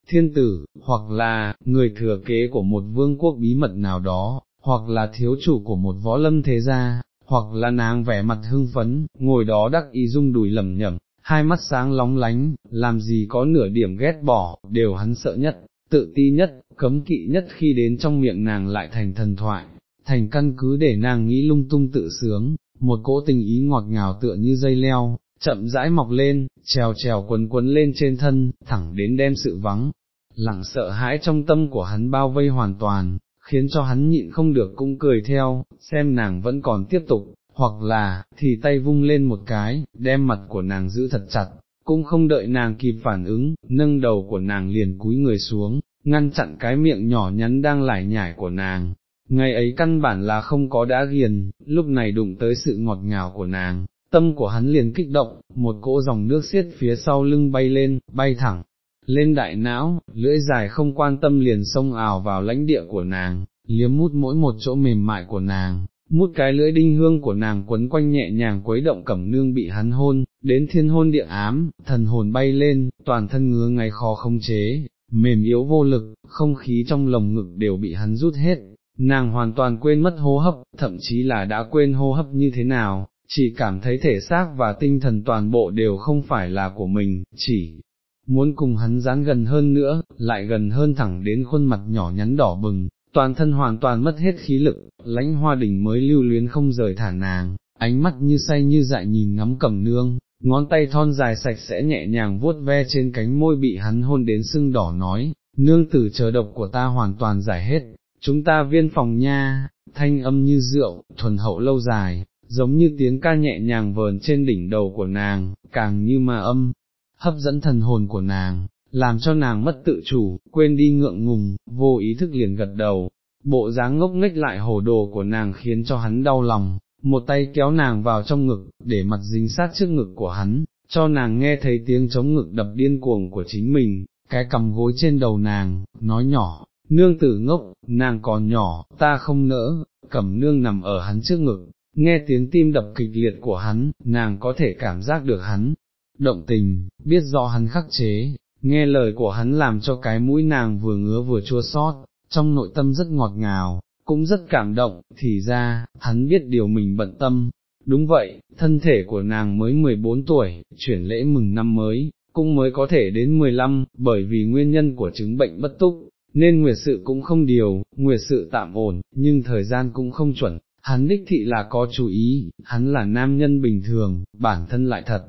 thiên tử, hoặc là, người thừa kế của một vương quốc bí mật nào đó, hoặc là thiếu chủ của một võ lâm thế gia, hoặc là nàng vẻ mặt hưng phấn, ngồi đó đắc ý dung đùi lẩm nhẩm, hai mắt sáng lóng lánh, làm gì có nửa điểm ghét bỏ, đều hắn sợ nhất, tự ti nhất, cấm kỵ nhất khi đến trong miệng nàng lại thành thần thoại, thành căn cứ để nàng nghĩ lung tung tự sướng, một cỗ tình ý ngọt ngào tựa như dây leo, chậm rãi mọc lên, trèo trèo quấn quấn lên trên thân, thẳng đến đem sự vắng, lặng sợ hãi trong tâm của hắn bao vây hoàn toàn, khiến cho hắn nhịn không được cũng cười theo, xem nàng vẫn còn tiếp tục, hoặc là, thì tay vung lên một cái, đem mặt của nàng giữ thật chặt, cũng không đợi nàng kịp phản ứng, nâng đầu của nàng liền cúi người xuống, ngăn chặn cái miệng nhỏ nhắn đang lải nhải của nàng. Ngày ấy căn bản là không có đã ghiền, lúc này đụng tới sự ngọt ngào của nàng, tâm của hắn liền kích động, một cỗ dòng nước xiết phía sau lưng bay lên, bay thẳng, lên đại não, lưỡi dài không quan tâm liền xông ảo vào lãnh địa của nàng, liếm mút mỗi một chỗ mềm mại của nàng, mút cái lưỡi đinh hương của nàng quấn quanh nhẹ nhàng quấy động cẩm nương bị hắn hôn, đến thiên hôn địa ám, thần hồn bay lên, toàn thân ngứa ngay khó không chế, mềm yếu vô lực, không khí trong lồng ngực đều bị hắn rút hết, nàng hoàn toàn quên mất hô hấp, thậm chí là đã quên hô hấp như thế nào, chỉ cảm thấy thể xác và tinh thần toàn bộ đều không phải là của mình, chỉ muốn cùng hắn dán gần hơn nữa, lại gần hơn thẳng đến khuôn mặt nhỏ nhắn đỏ bừng, toàn thân hoàn toàn mất hết khí lực, lãnh hoa đình mới lưu luyến không rời thả nàng, ánh mắt như say như dại nhìn ngắm cầm nương, ngón tay thon dài sạch sẽ nhẹ nhàng vuốt ve trên cánh môi bị hắn hôn đến sưng đỏ nói, nương tử chờ độc của ta hoàn toàn giải hết, chúng ta viên phòng nha, thanh âm như rượu, thuần hậu lâu dài, giống như tiếng ca nhẹ nhàng vờn trên đỉnh đầu của nàng, càng như ma âm, hấp dẫn thần hồn của nàng, làm cho nàng mất tự chủ, quên đi ngượng ngùng, vô ý thức liền gật đầu, bộ dáng ngốc nghếch lại hồ đồ của nàng khiến cho hắn đau lòng, một tay kéo nàng vào trong ngực, để mặt dính sát trước ngực của hắn, cho nàng nghe thấy tiếng chống ngực đập điên cuồng của chính mình, cái cầm gối trên đầu nàng, nói nhỏ, nương tử ngốc, nàng còn nhỏ, ta không nỡ, cầm nương nằm ở hắn trước ngực, nghe tiếng tim đập kịch liệt của hắn, nàng có thể cảm giác được hắn, động tình, biết rõ hắn khắc chế, nghe lời của hắn làm cho cái mũi nàng vừa ngứa vừa chua xót, trong nội tâm rất ngọt ngào, cũng rất cảm động, thì ra, hắn biết điều mình bận tâm. Đúng vậy, thân thể của nàng mới 14 tuổi, chuyển lễ mừng năm mới, cũng mới có thể đến 15, bởi vì nguyên nhân của chứng bệnh bất túc, nên nguyệt sự cũng không điều, nguyệt sự tạm ổn, nhưng thời gian cũng không chuẩn, hắn đích thị là có chú ý, hắn là nam nhân bình thường, bản thân lại thật,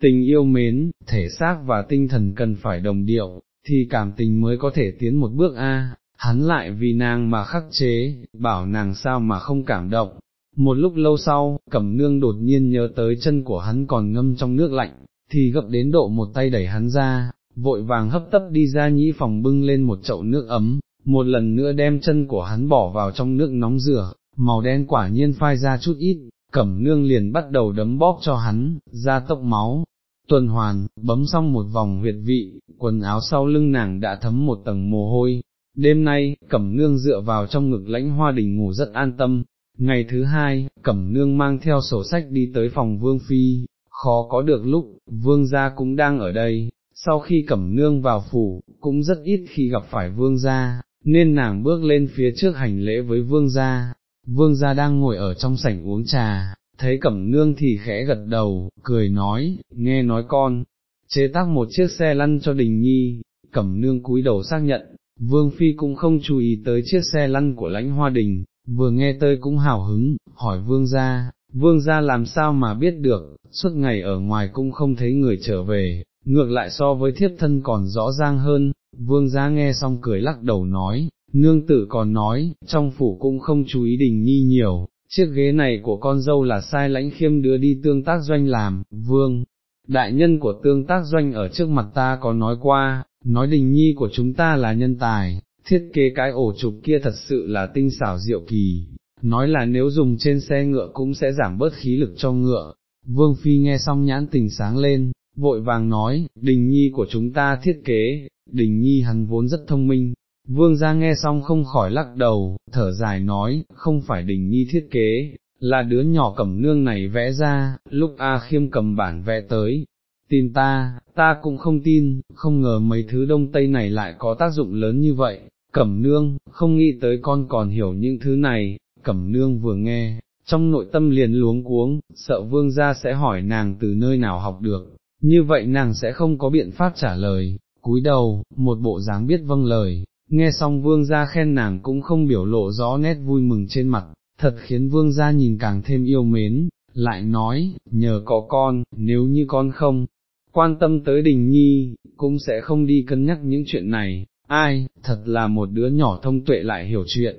tình yêu mến, thể xác và tinh thần cần phải đồng điệu, thì cảm tình mới có thể tiến một bước a. hắn lại vì nàng mà khắc chế, bảo nàng sao mà không cảm động. Một lúc lâu sau, cẩm nương đột nhiên nhớ tới chân của hắn còn ngâm trong nước lạnh, thì gấp đến độ một tay đẩy hắn ra, vội vàng hấp tấp đi ra nhĩ phòng bưng lên một chậu nước ấm, một lần nữa đem chân của hắn bỏ vào trong nước nóng rửa, màu đen quả nhiên phai ra chút ít, cẩm nương liền bắt đầu đấm bóp cho hắn, ra tốc máu, tuần hoàn, bấm xong một vòng huyệt vị, quần áo sau lưng nàng đã thấm một tầng mồ hôi. Đêm nay, Cẩm Nương dựa vào trong ngực lãnh hoa đình ngủ rất an tâm. Ngày thứ hai, Cẩm Nương mang theo sổ sách đi tới phòng Vương Phi, khó có được lúc, Vương gia cũng đang ở đây. Sau khi Cẩm Nương vào phủ, cũng rất ít khi gặp phải Vương gia, nên nàng bước lên phía trước hành lễ với Vương gia. Vương gia đang ngồi ở trong sảnh uống trà, thấy cẩm nương thì khẽ gật đầu, cười nói, nghe nói con, chế tác một chiếc xe lăn cho đình nhi, cẩm nương cúi đầu xác nhận, vương phi cũng không chú ý tới chiếc xe lăn của lãnh hoa đình, vừa nghe tới cũng hào hứng, hỏi vương gia, vương gia làm sao mà biết được, suốt ngày ở ngoài cũng không thấy người trở về, ngược lại so với thiếp thân còn rõ ràng hơn, vương gia nghe xong cười lắc đầu nói, nương tử còn nói, trong phủ cũng không chú ý đình nhi nhiều, chiếc ghế này của con dâu là sai lãnh khiêm đưa đi tương tác doanh làm, vương, đại nhân của tương tác doanh ở trước mặt ta có nói qua, nói đình nhi của chúng ta là nhân tài, thiết kế cái ổ trục kia thật sự là tinh xảo diệu kỳ, nói là nếu dùng trên xe ngựa cũng sẽ giảm bớt khí lực cho ngựa. Vương Phi nghe xong nhãn tình sáng lên, vội vàng nói, đình nhi của chúng ta thiết kế, đình nhi hắn vốn rất thông minh. Vương gia nghe xong không khỏi lắc đầu, thở dài nói, không phải đình nhi thiết kế, là đứa nhỏ cẩm nương này vẽ ra, lúc A khiêm cầm bản vẽ tới, tin ta, ta cũng không tin, không ngờ mấy thứ đông tây này lại có tác dụng lớn như vậy, cẩm nương, không nghĩ tới con còn hiểu những thứ này, cẩm nương vừa nghe, trong nội tâm liền luống cuống, sợ vương gia sẽ hỏi nàng từ nơi nào học được, như vậy nàng sẽ không có biện pháp trả lời, cúi đầu, một bộ dáng biết vâng lời, nghe xong vương gia khen nàng cũng không biểu lộ rõ nét vui mừng trên mặt, thật khiến vương gia nhìn càng thêm yêu mến, lại nói, nhờ có con, nếu như con không, quan tâm tới đình nhi, cũng sẽ không đi cân nhắc những chuyện này, ai, thật là một đứa nhỏ thông tuệ lại hiểu chuyện.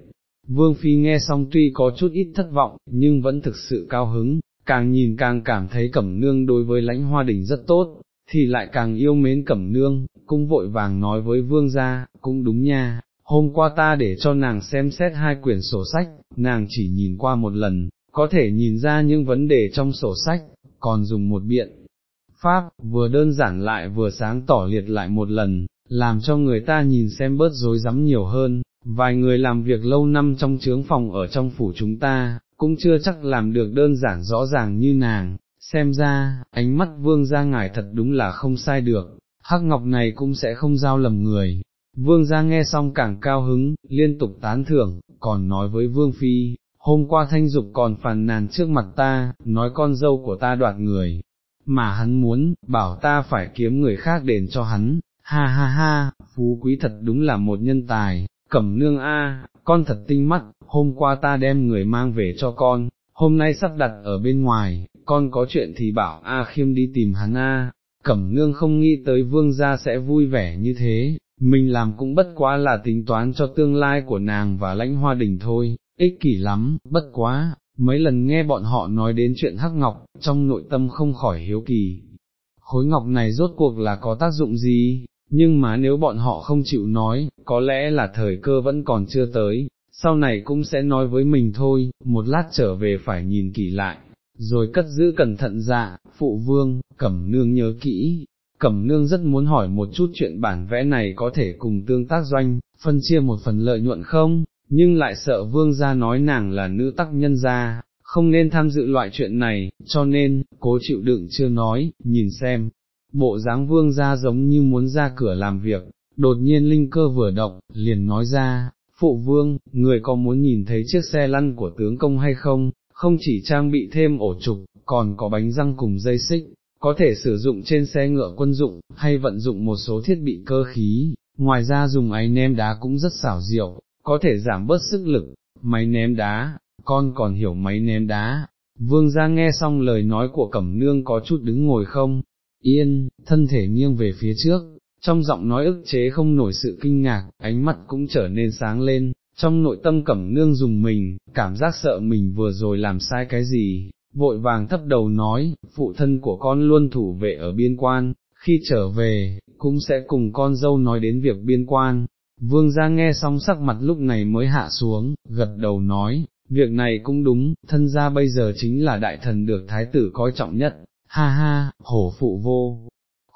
Vương Phi nghe xong tuy có chút ít thất vọng, nhưng vẫn thực sự cao hứng, càng nhìn càng cảm thấy cẩm nương đối với lãnh hoa đình rất tốt, thì lại càng yêu mến cẩm nương, cũng vội vàng nói với vương gia, cũng đúng nha, hôm qua ta để cho nàng xem xét hai quyển sổ sách, nàng chỉ nhìn qua một lần, có thể nhìn ra những vấn đề trong sổ sách, còn dùng một biện. Pháp, vừa đơn giản lại vừa sáng tỏ liệt lại một lần, làm cho người ta nhìn xem bớt rối rắm nhiều hơn, vài người làm việc lâu năm trong trướng phòng ở trong phủ chúng ta, cũng chưa chắc làm được đơn giản rõ ràng như nàng, xem ra, ánh mắt vương gia ngải thật đúng là không sai được, hắc ngọc này cũng sẽ không giao lầm người. Vương gia nghe xong càng cao hứng, liên tục tán thưởng, còn nói với vương phi, hôm qua thanh dục còn phàn nàn trước mặt ta, nói con dâu của ta đoạt người, mà hắn muốn, bảo ta phải kiếm người khác đền cho hắn, ha ha ha, phú quý thật đúng là một nhân tài, cẩm nương a, con thật tinh mắt, hôm qua ta đem người mang về cho con, hôm nay sắp đặt ở bên ngoài, con có chuyện thì bảo A khiêm đi tìm hắn a. Cẩm nương không nghĩ tới vương gia sẽ vui vẻ như thế, mình làm cũng bất quá là tính toán cho tương lai của nàng và lãnh hoa đình thôi, ích kỷ lắm, bất quá, mấy lần nghe bọn họ nói đến chuyện hắc ngọc, trong nội tâm không khỏi hiếu kỳ. Khối ngọc này rốt cuộc là có tác dụng gì, nhưng mà nếu bọn họ không chịu nói, có lẽ là thời cơ vẫn còn chưa tới, sau này cũng sẽ nói với mình thôi, một lát trở về phải nhìn kỹ lại, rồi cất giữ cẩn thận dạ, phụ vương, cẩm nương nhớ kỹ, cẩm nương rất muốn hỏi một chút chuyện bản vẽ này có thể cùng tương tác doanh, phân chia một phần lợi nhuận không, nhưng lại sợ vương gia nói nàng là nữ tắc nhân gia, không nên tham dự loại chuyện này, cho nên, cố chịu đựng chưa nói, nhìn xem, bộ dáng vương gia giống như muốn ra cửa làm việc, đột nhiên linh cơ vừa động, liền nói ra, phụ vương, người có muốn nhìn thấy chiếc xe lăn của tướng công hay không, không chỉ trang bị thêm ổ trục, còn có bánh răng cùng dây xích, có thể sử dụng trên xe ngựa quân dụng, hay vận dụng một số thiết bị cơ khí, ngoài ra dùng ấy ném đá cũng rất xảo diệu, có thể giảm bớt sức lực, máy ném đá, con còn hiểu máy ném đá. Vương gia nghe xong lời nói của Cẩm Nương có chút đứng ngồi không, yên, thân thể nghiêng về phía trước, trong giọng nói ức chế không nổi sự kinh ngạc, ánh mắt cũng trở nên sáng lên, trong nội tâm Cẩm Nương dùng mình, cảm giác sợ mình vừa rồi làm sai cái gì, vội vàng thấp đầu nói, phụ thân của con luôn thủ vệ ở biên quan, khi trở về, cũng sẽ cùng con dâu nói đến việc biên quan. Vương gia nghe xong sắc mặt lúc này mới hạ xuống, gật đầu nói, việc này cũng đúng, thân gia bây giờ chính là đại thần được thái tử coi trọng nhất, ha ha, hổ phụ vô,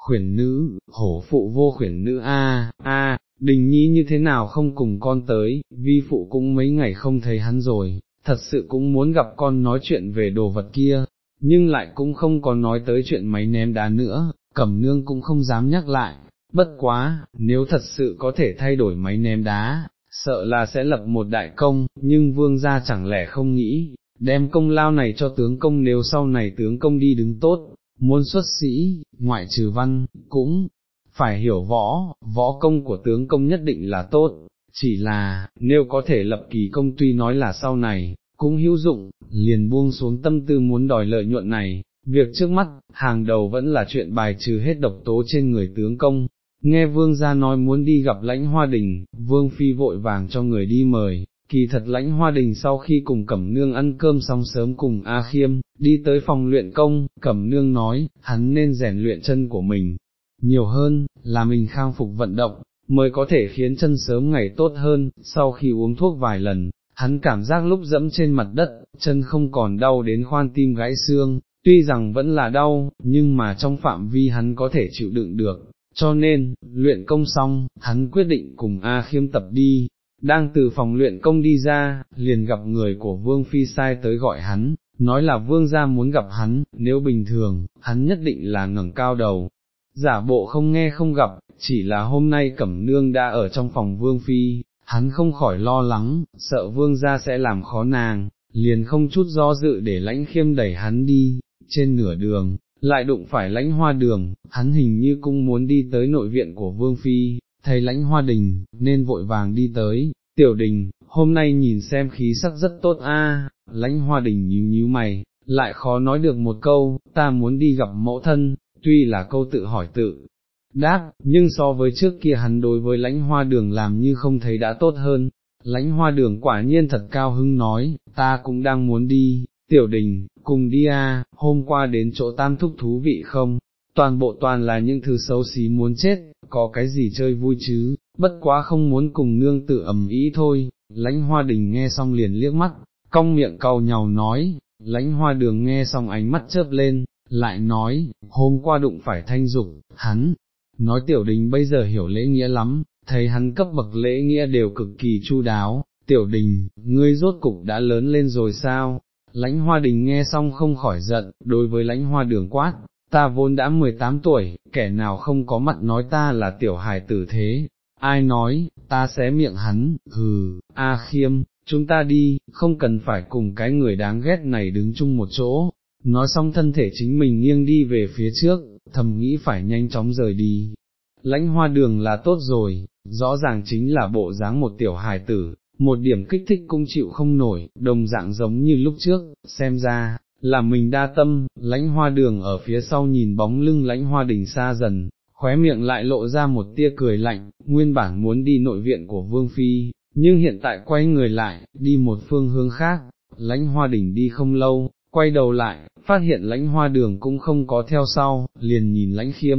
khuyển nữ, hổ phụ vô khuyển nữ a a, đình nhi như thế nào không cùng con tới, vi phụ cũng mấy ngày không thấy hắn rồi, thật sự cũng muốn gặp con nói chuyện về đồ vật kia, nhưng lại cũng không có nói tới chuyện máy ném đá nữa, cẩm nương cũng không dám nhắc lại, bất quá, nếu thật sự có thể thay đổi máy ném đá, sợ là sẽ lập một đại công, nhưng vương gia chẳng lẽ không nghĩ, đem công lao này cho tướng công nếu sau này tướng công đi đứng tốt, muốn xuất sĩ, ngoại trừ văn, cũng phải hiểu võ, võ công của tướng công nhất định là tốt, chỉ là, nếu có thể lập kỳ công tuy nói là sau này, cũng hữu dụng, liền buông xuống tâm tư muốn đòi lợi nhuận này, việc trước mắt, hàng đầu vẫn là chuyện bài trừ hết độc tố trên người tướng công. Nghe vương gia nói muốn đi gặp lãnh hoa đình, vương phi vội vàng cho người đi mời, kỳ thật lãnh hoa đình sau khi cùng Cẩm Nương ăn cơm xong sớm cùng A Khiêm, đi tới phòng luyện công, Cẩm Nương nói, hắn nên rèn luyện chân của mình, nhiều hơn, là mình khang phục vận động, mới có thể khiến chân sớm ngày tốt hơn, sau khi uống thuốc vài lần, hắn cảm giác lúc dẫm trên mặt đất, chân không còn đau đến khoan tim gãy xương, tuy rằng vẫn là đau, nhưng mà trong phạm vi hắn có thể chịu đựng được, cho nên, luyện công xong, hắn quyết định cùng A khiêm tập đi, đang từ phòng luyện công đi ra, liền gặp người của Vương Phi sai tới gọi hắn, nói là Vương gia muốn gặp hắn, nếu bình thường, hắn nhất định là ngẩng cao đầu, giả bộ không nghe không gặp, chỉ là hôm nay Cẩm Nương đã ở trong phòng Vương Phi, hắn không khỏi lo lắng, sợ Vương gia sẽ làm khó nàng, liền không chút do dự để lãnh khiêm đẩy hắn đi, trên nửa đường, lại đụng phải lãnh hoa đường, hắn hình như cũng muốn đi tới nội viện của Vương Phi, thấy lãnh hoa đình, nên vội vàng đi tới, tiểu đình, hôm nay nhìn xem khí sắc rất tốt a. lãnh hoa đình nhíu nhíu mày, lại khó nói được một câu, ta muốn đi gặp mẫu thân, tuy là câu tự hỏi tự, đáp, nhưng so với trước kia hắn đối với lãnh hoa đường làm như không thấy đã tốt hơn, lãnh hoa đường quả nhiên thật cao hưng nói, ta cũng đang muốn đi, tiểu đình, cùng đi a. hôm qua đến chỗ tam thúc thú vị không, toàn bộ toàn là những thứ xấu xí muốn chết, có cái gì chơi vui chứ, bất quá không muốn cùng nương tự ẩm ý thôi, lãnh hoa đình nghe xong liền liếc mắt, cong miệng cầu nhào nói, lãnh hoa đường nghe xong ánh mắt chớp lên, lại nói, hôm qua đụng phải thanh dục, hắn, nói tiểu đình bây giờ hiểu lễ nghĩa lắm, thấy hắn cấp bậc lễ nghĩa đều cực kỳ chu đáo, tiểu đình, ngươi rốt cục đã lớn lên rồi sao? Lãnh hoa đình nghe xong không khỏi giận, đối với lãnh hoa đường quát, ta vốn đã 18 tuổi, kẻ nào không có mặt nói ta là tiểu hài tử thế, ai nói, ta xé miệng hắn, hừ, a khiêm, chúng ta đi, không cần phải cùng cái người đáng ghét này đứng chung một chỗ, nói xong thân thể chính mình nghiêng đi về phía trước, thầm nghĩ phải nhanh chóng rời đi. Lãnh hoa đường là tốt rồi, rõ ràng chính là bộ dáng một tiểu hài tử, một điểm kích thích cũng chịu không nổi, đồng dạng giống như lúc trước, xem ra, là mình đa tâm, lãnh hoa đường ở phía sau nhìn bóng lưng lãnh hoa đình xa dần, khóe miệng lại lộ ra một tia cười lạnh, nguyên bản muốn đi nội viện của Vương Phi, nhưng hiện tại quay người lại, đi một phương hướng khác, lãnh hoa đỉnh đi không lâu, quay đầu lại, phát hiện lãnh hoa đường cũng không có theo sau, liền nhìn lãnh khiêm,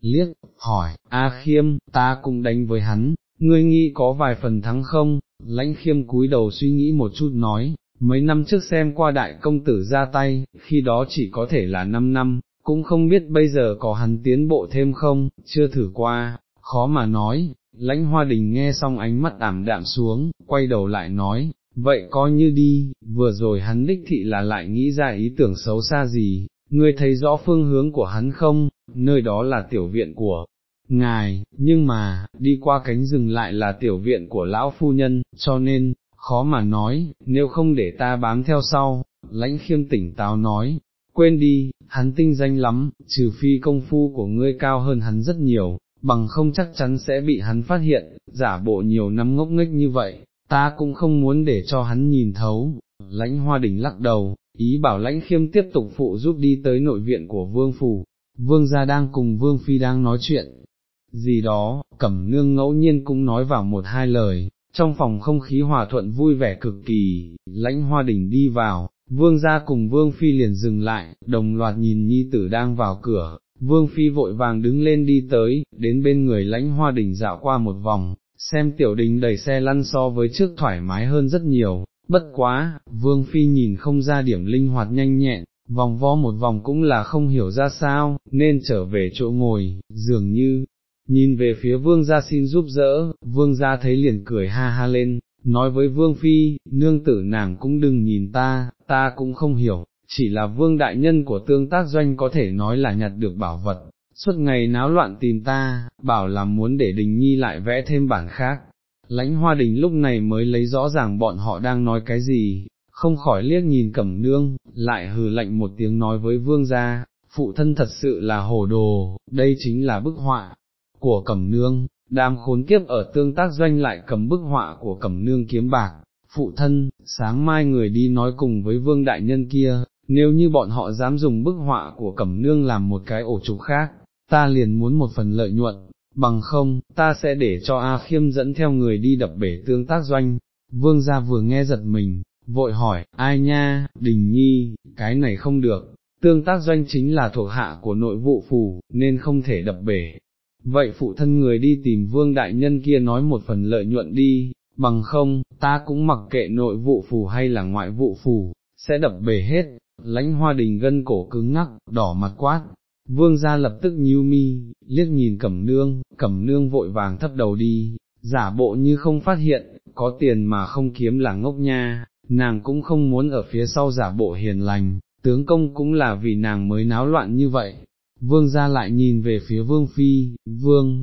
liếc, hỏi, A khiêm, ta cũng đánh với hắn, ngươi nghĩ có vài phần thắng không, lãnh khiêm cúi đầu suy nghĩ một chút nói, mấy năm trước xem qua đại công tử ra tay, khi đó chỉ có thể là 5 năm, cũng không biết bây giờ có hắn tiến bộ thêm không, chưa thử qua, khó mà nói, lãnh hoa đình nghe xong ánh mắt ảm đạm xuống, quay đầu lại nói, vậy coi như đi, vừa rồi hắn đích thị là lại nghĩ ra ý tưởng xấu xa gì, ngươi thấy rõ phương hướng của hắn không, nơi đó là tiểu viện của ngài, nhưng mà, đi qua cánh rừng lại là tiểu viện của lão phu nhân, cho nên, khó mà nói, nếu không để ta bám theo sau, lãnh khiêm tỉnh táo nói, quên đi, hắn tinh danh lắm, trừ phi công phu của ngươi cao hơn hắn rất nhiều, bằng không chắc chắn sẽ bị hắn phát hiện, giả bộ nhiều năm ngốc nghếch như vậy, ta cũng không muốn để cho hắn nhìn thấu, lãnh hoa đỉnh lắc đầu, ý bảo lãnh khiêm tiếp tục phụ giúp đi tới nội viện của vương phủ, vương gia đang cùng vương phi đang nói chuyện, gì đó, cẩm nương ngẫu nhiên cũng nói vào một hai lời, trong phòng không khí hòa thuận vui vẻ cực kỳ, lãnh hoa đỉnh đi vào, vương gia cùng vương phi liền dừng lại, đồng loạt nhìn nhi tử đang vào cửa, vương phi vội vàng đứng lên đi tới, đến bên người lãnh hoa đỉnh dạo qua một vòng, xem tiểu đình đẩy xe lăn so với trước thoải mái hơn rất nhiều, bất quá, vương phi nhìn không ra điểm linh hoạt nhanh nhẹn, vòng vo một vòng cũng là không hiểu ra sao, nên trở về chỗ ngồi, dường như, nhìn về phía vương gia xin giúp đỡ, vương gia thấy liền cười ha ha lên, nói với vương phi, nương tử nàng cũng đừng nhìn ta, ta cũng không hiểu, chỉ là vương đại nhân của tương tác doanh có thể nói là nhặt được bảo vật, suốt ngày náo loạn tìm ta, bảo là muốn để đình nhi lại vẽ thêm bản khác. Lãnh hoa đình lúc này mới lấy rõ ràng bọn họ đang nói cái gì, không khỏi liếc nhìn cẩm nương, lại hừ lạnh một tiếng nói với vương gia, phụ thân thật sự là hồ đồ, đây chính là bức họa của cẩm nương, đam khốn kiếp ở tương tác doanh lại cầm bức họa của cẩm nương kiếm bạc, phụ thân, sáng mai người đi nói cùng với vương đại nhân kia, nếu như bọn họ dám dùng bức họa của cẩm nương làm một cái ổ trục khác, ta liền muốn một phần lợi nhuận, bằng không, ta sẽ để cho A khiêm dẫn theo người đi đập bể tương tác doanh, vương gia vừa nghe giật mình, vội hỏi, ai nha, đình nhi, cái này không được, tương tác doanh chính là thuộc hạ của nội vụ phủ, nên không thể đập bể. Vậy phụ thân người đi tìm vương đại nhân kia nói một phần lợi nhuận đi, bằng không, ta cũng mặc kệ nội vụ phủ hay là ngoại vụ phủ, sẽ đập bể hết, lãnh hoa đình gân cổ cứng ngắc, đỏ mặt quát. Vương gia lập tức nhíu mi, liếc nhìn cẩm nương, cẩm nương vội vàng thấp đầu đi, giả bộ như không phát hiện, có tiền mà không kiếm là ngốc nha, nàng cũng không muốn ở phía sau giả bộ hiền lành, tướng công cũng là vì nàng mới náo loạn như vậy. Vương gia lại nhìn về phía vương phi, vương,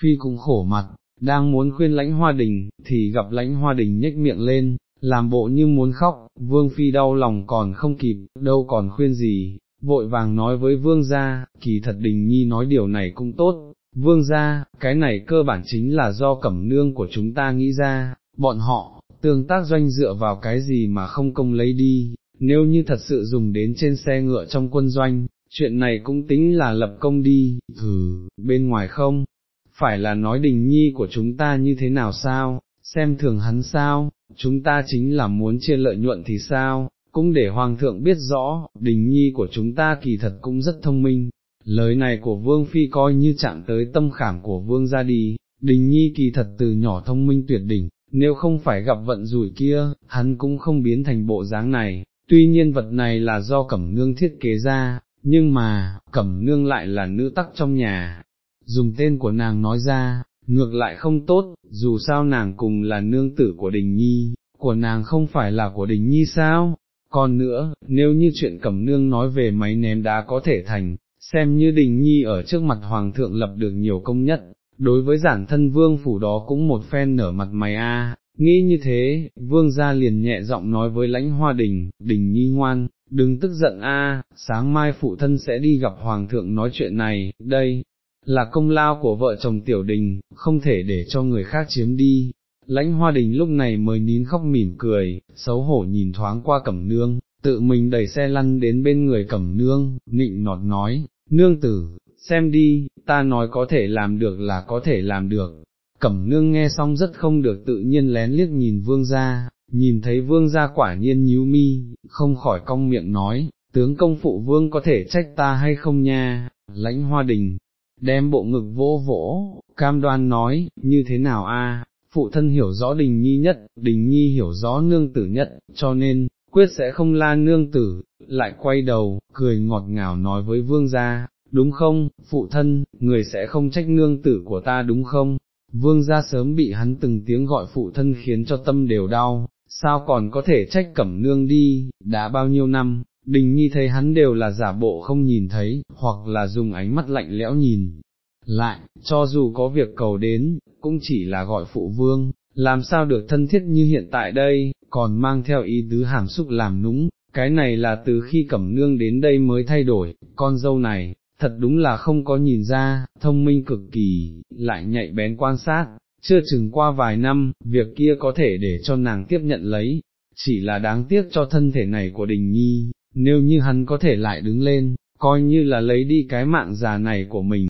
phi cũng khổ mặt, đang muốn khuyên lãnh hoa đình, thì gặp lãnh hoa đình nhếch miệng lên, làm bộ như muốn khóc, vương phi đau lòng còn không kịp, đâu còn khuyên gì, vội vàng nói với vương gia, kỳ thật đình nhi nói điều này cũng tốt, vương gia, cái này cơ bản chính là do cẩm nương của chúng ta nghĩ ra, bọn họ, tương tác doanh dựa vào cái gì mà không công lấy đi, nếu như thật sự dùng đến trên xe ngựa trong quân doanh, chuyện này cũng tính là lập công đi, thử, bên ngoài không, phải là nói đình nhi của chúng ta như thế nào sao, xem thường hắn sao, chúng ta chính là muốn chia lợi nhuận thì sao, cũng để hoàng thượng biết rõ, đình nhi của chúng ta kỳ thật cũng rất thông minh. Lời này của vương phi coi như chạm tới tâm khảm của vương ra đi, đình nhi kỳ thật từ nhỏ thông minh tuyệt đỉnh, nếu không phải gặp vận rủi kia, hắn cũng không biến thành bộ dáng này, tuy nhiên vật này là do cẩm nương thiết kế ra, nhưng mà, cẩm nương lại là nữ tắc trong nhà, dùng tên của nàng nói ra, ngược lại không tốt, dù sao nàng cùng là nương tử của đình nhi, của nàng không phải là của đình nhi sao, còn nữa, nếu như chuyện cẩm nương nói về máy ném đá có thể thành, xem như đình nhi ở trước mặt hoàng thượng lập được nhiều công nhất, đối với giản thân vương phủ đó cũng một phen nở mặt mày a. Nghĩ như thế, vương gia liền nhẹ giọng nói với lãnh hoa đình, đình nhi ngoan, đừng tức giận a, sáng mai phụ thân sẽ đi gặp hoàng thượng nói chuyện này, đây, là công lao của vợ chồng tiểu đình, không thể để cho người khác chiếm đi. Lãnh hoa đình lúc này mới nín khóc mỉm cười, xấu hổ nhìn thoáng qua cẩm nương, tự mình đẩy xe lăn đến bên người cẩm nương, nịnh nọt nói, nương tử, xem đi, ta nói có thể làm được là có thể làm được. Cẩm nương nghe xong rất không được tự nhiên lén liếc nhìn vương gia, nhìn thấy vương gia quả nhiên nhíu mi, không khỏi cong miệng nói, tướng công phụ vương có thể trách ta hay không nha, lãnh hoa đình, đem bộ ngực vỗ vỗ, cam đoan nói, như thế nào a? phụ thân hiểu rõ đình nhi nhất, đình nhi hiểu rõ nương tử nhất, cho nên, quyết sẽ không la nương tử, lại quay đầu, cười ngọt ngào nói với vương gia, đúng không, phụ thân, người sẽ không trách nương tử của ta đúng không? Vương gia sớm bị hắn từng tiếng gọi phụ thân khiến cho tâm đều đau, sao còn có thể trách cẩm nương đi, đã bao nhiêu năm, đình nhi thấy hắn đều là giả bộ không nhìn thấy, hoặc là dùng ánh mắt lạnh lẽo nhìn. Lại, cho dù có việc cầu đến, cũng chỉ là gọi phụ vương, làm sao được thân thiết như hiện tại đây, còn mang theo ý tứ hàm xúc làm nũng, cái này là từ khi cẩm nương đến đây mới thay đổi, con dâu này, thật đúng là không có nhìn ra, thông minh cực kỳ, lại nhạy bén quan sát, chưa chừng qua vài năm, việc kia có thể để cho nàng tiếp nhận lấy, chỉ là đáng tiếc cho thân thể này của đình nhi, nếu như hắn có thể lại đứng lên, coi như là lấy đi cái mạng già này của mình,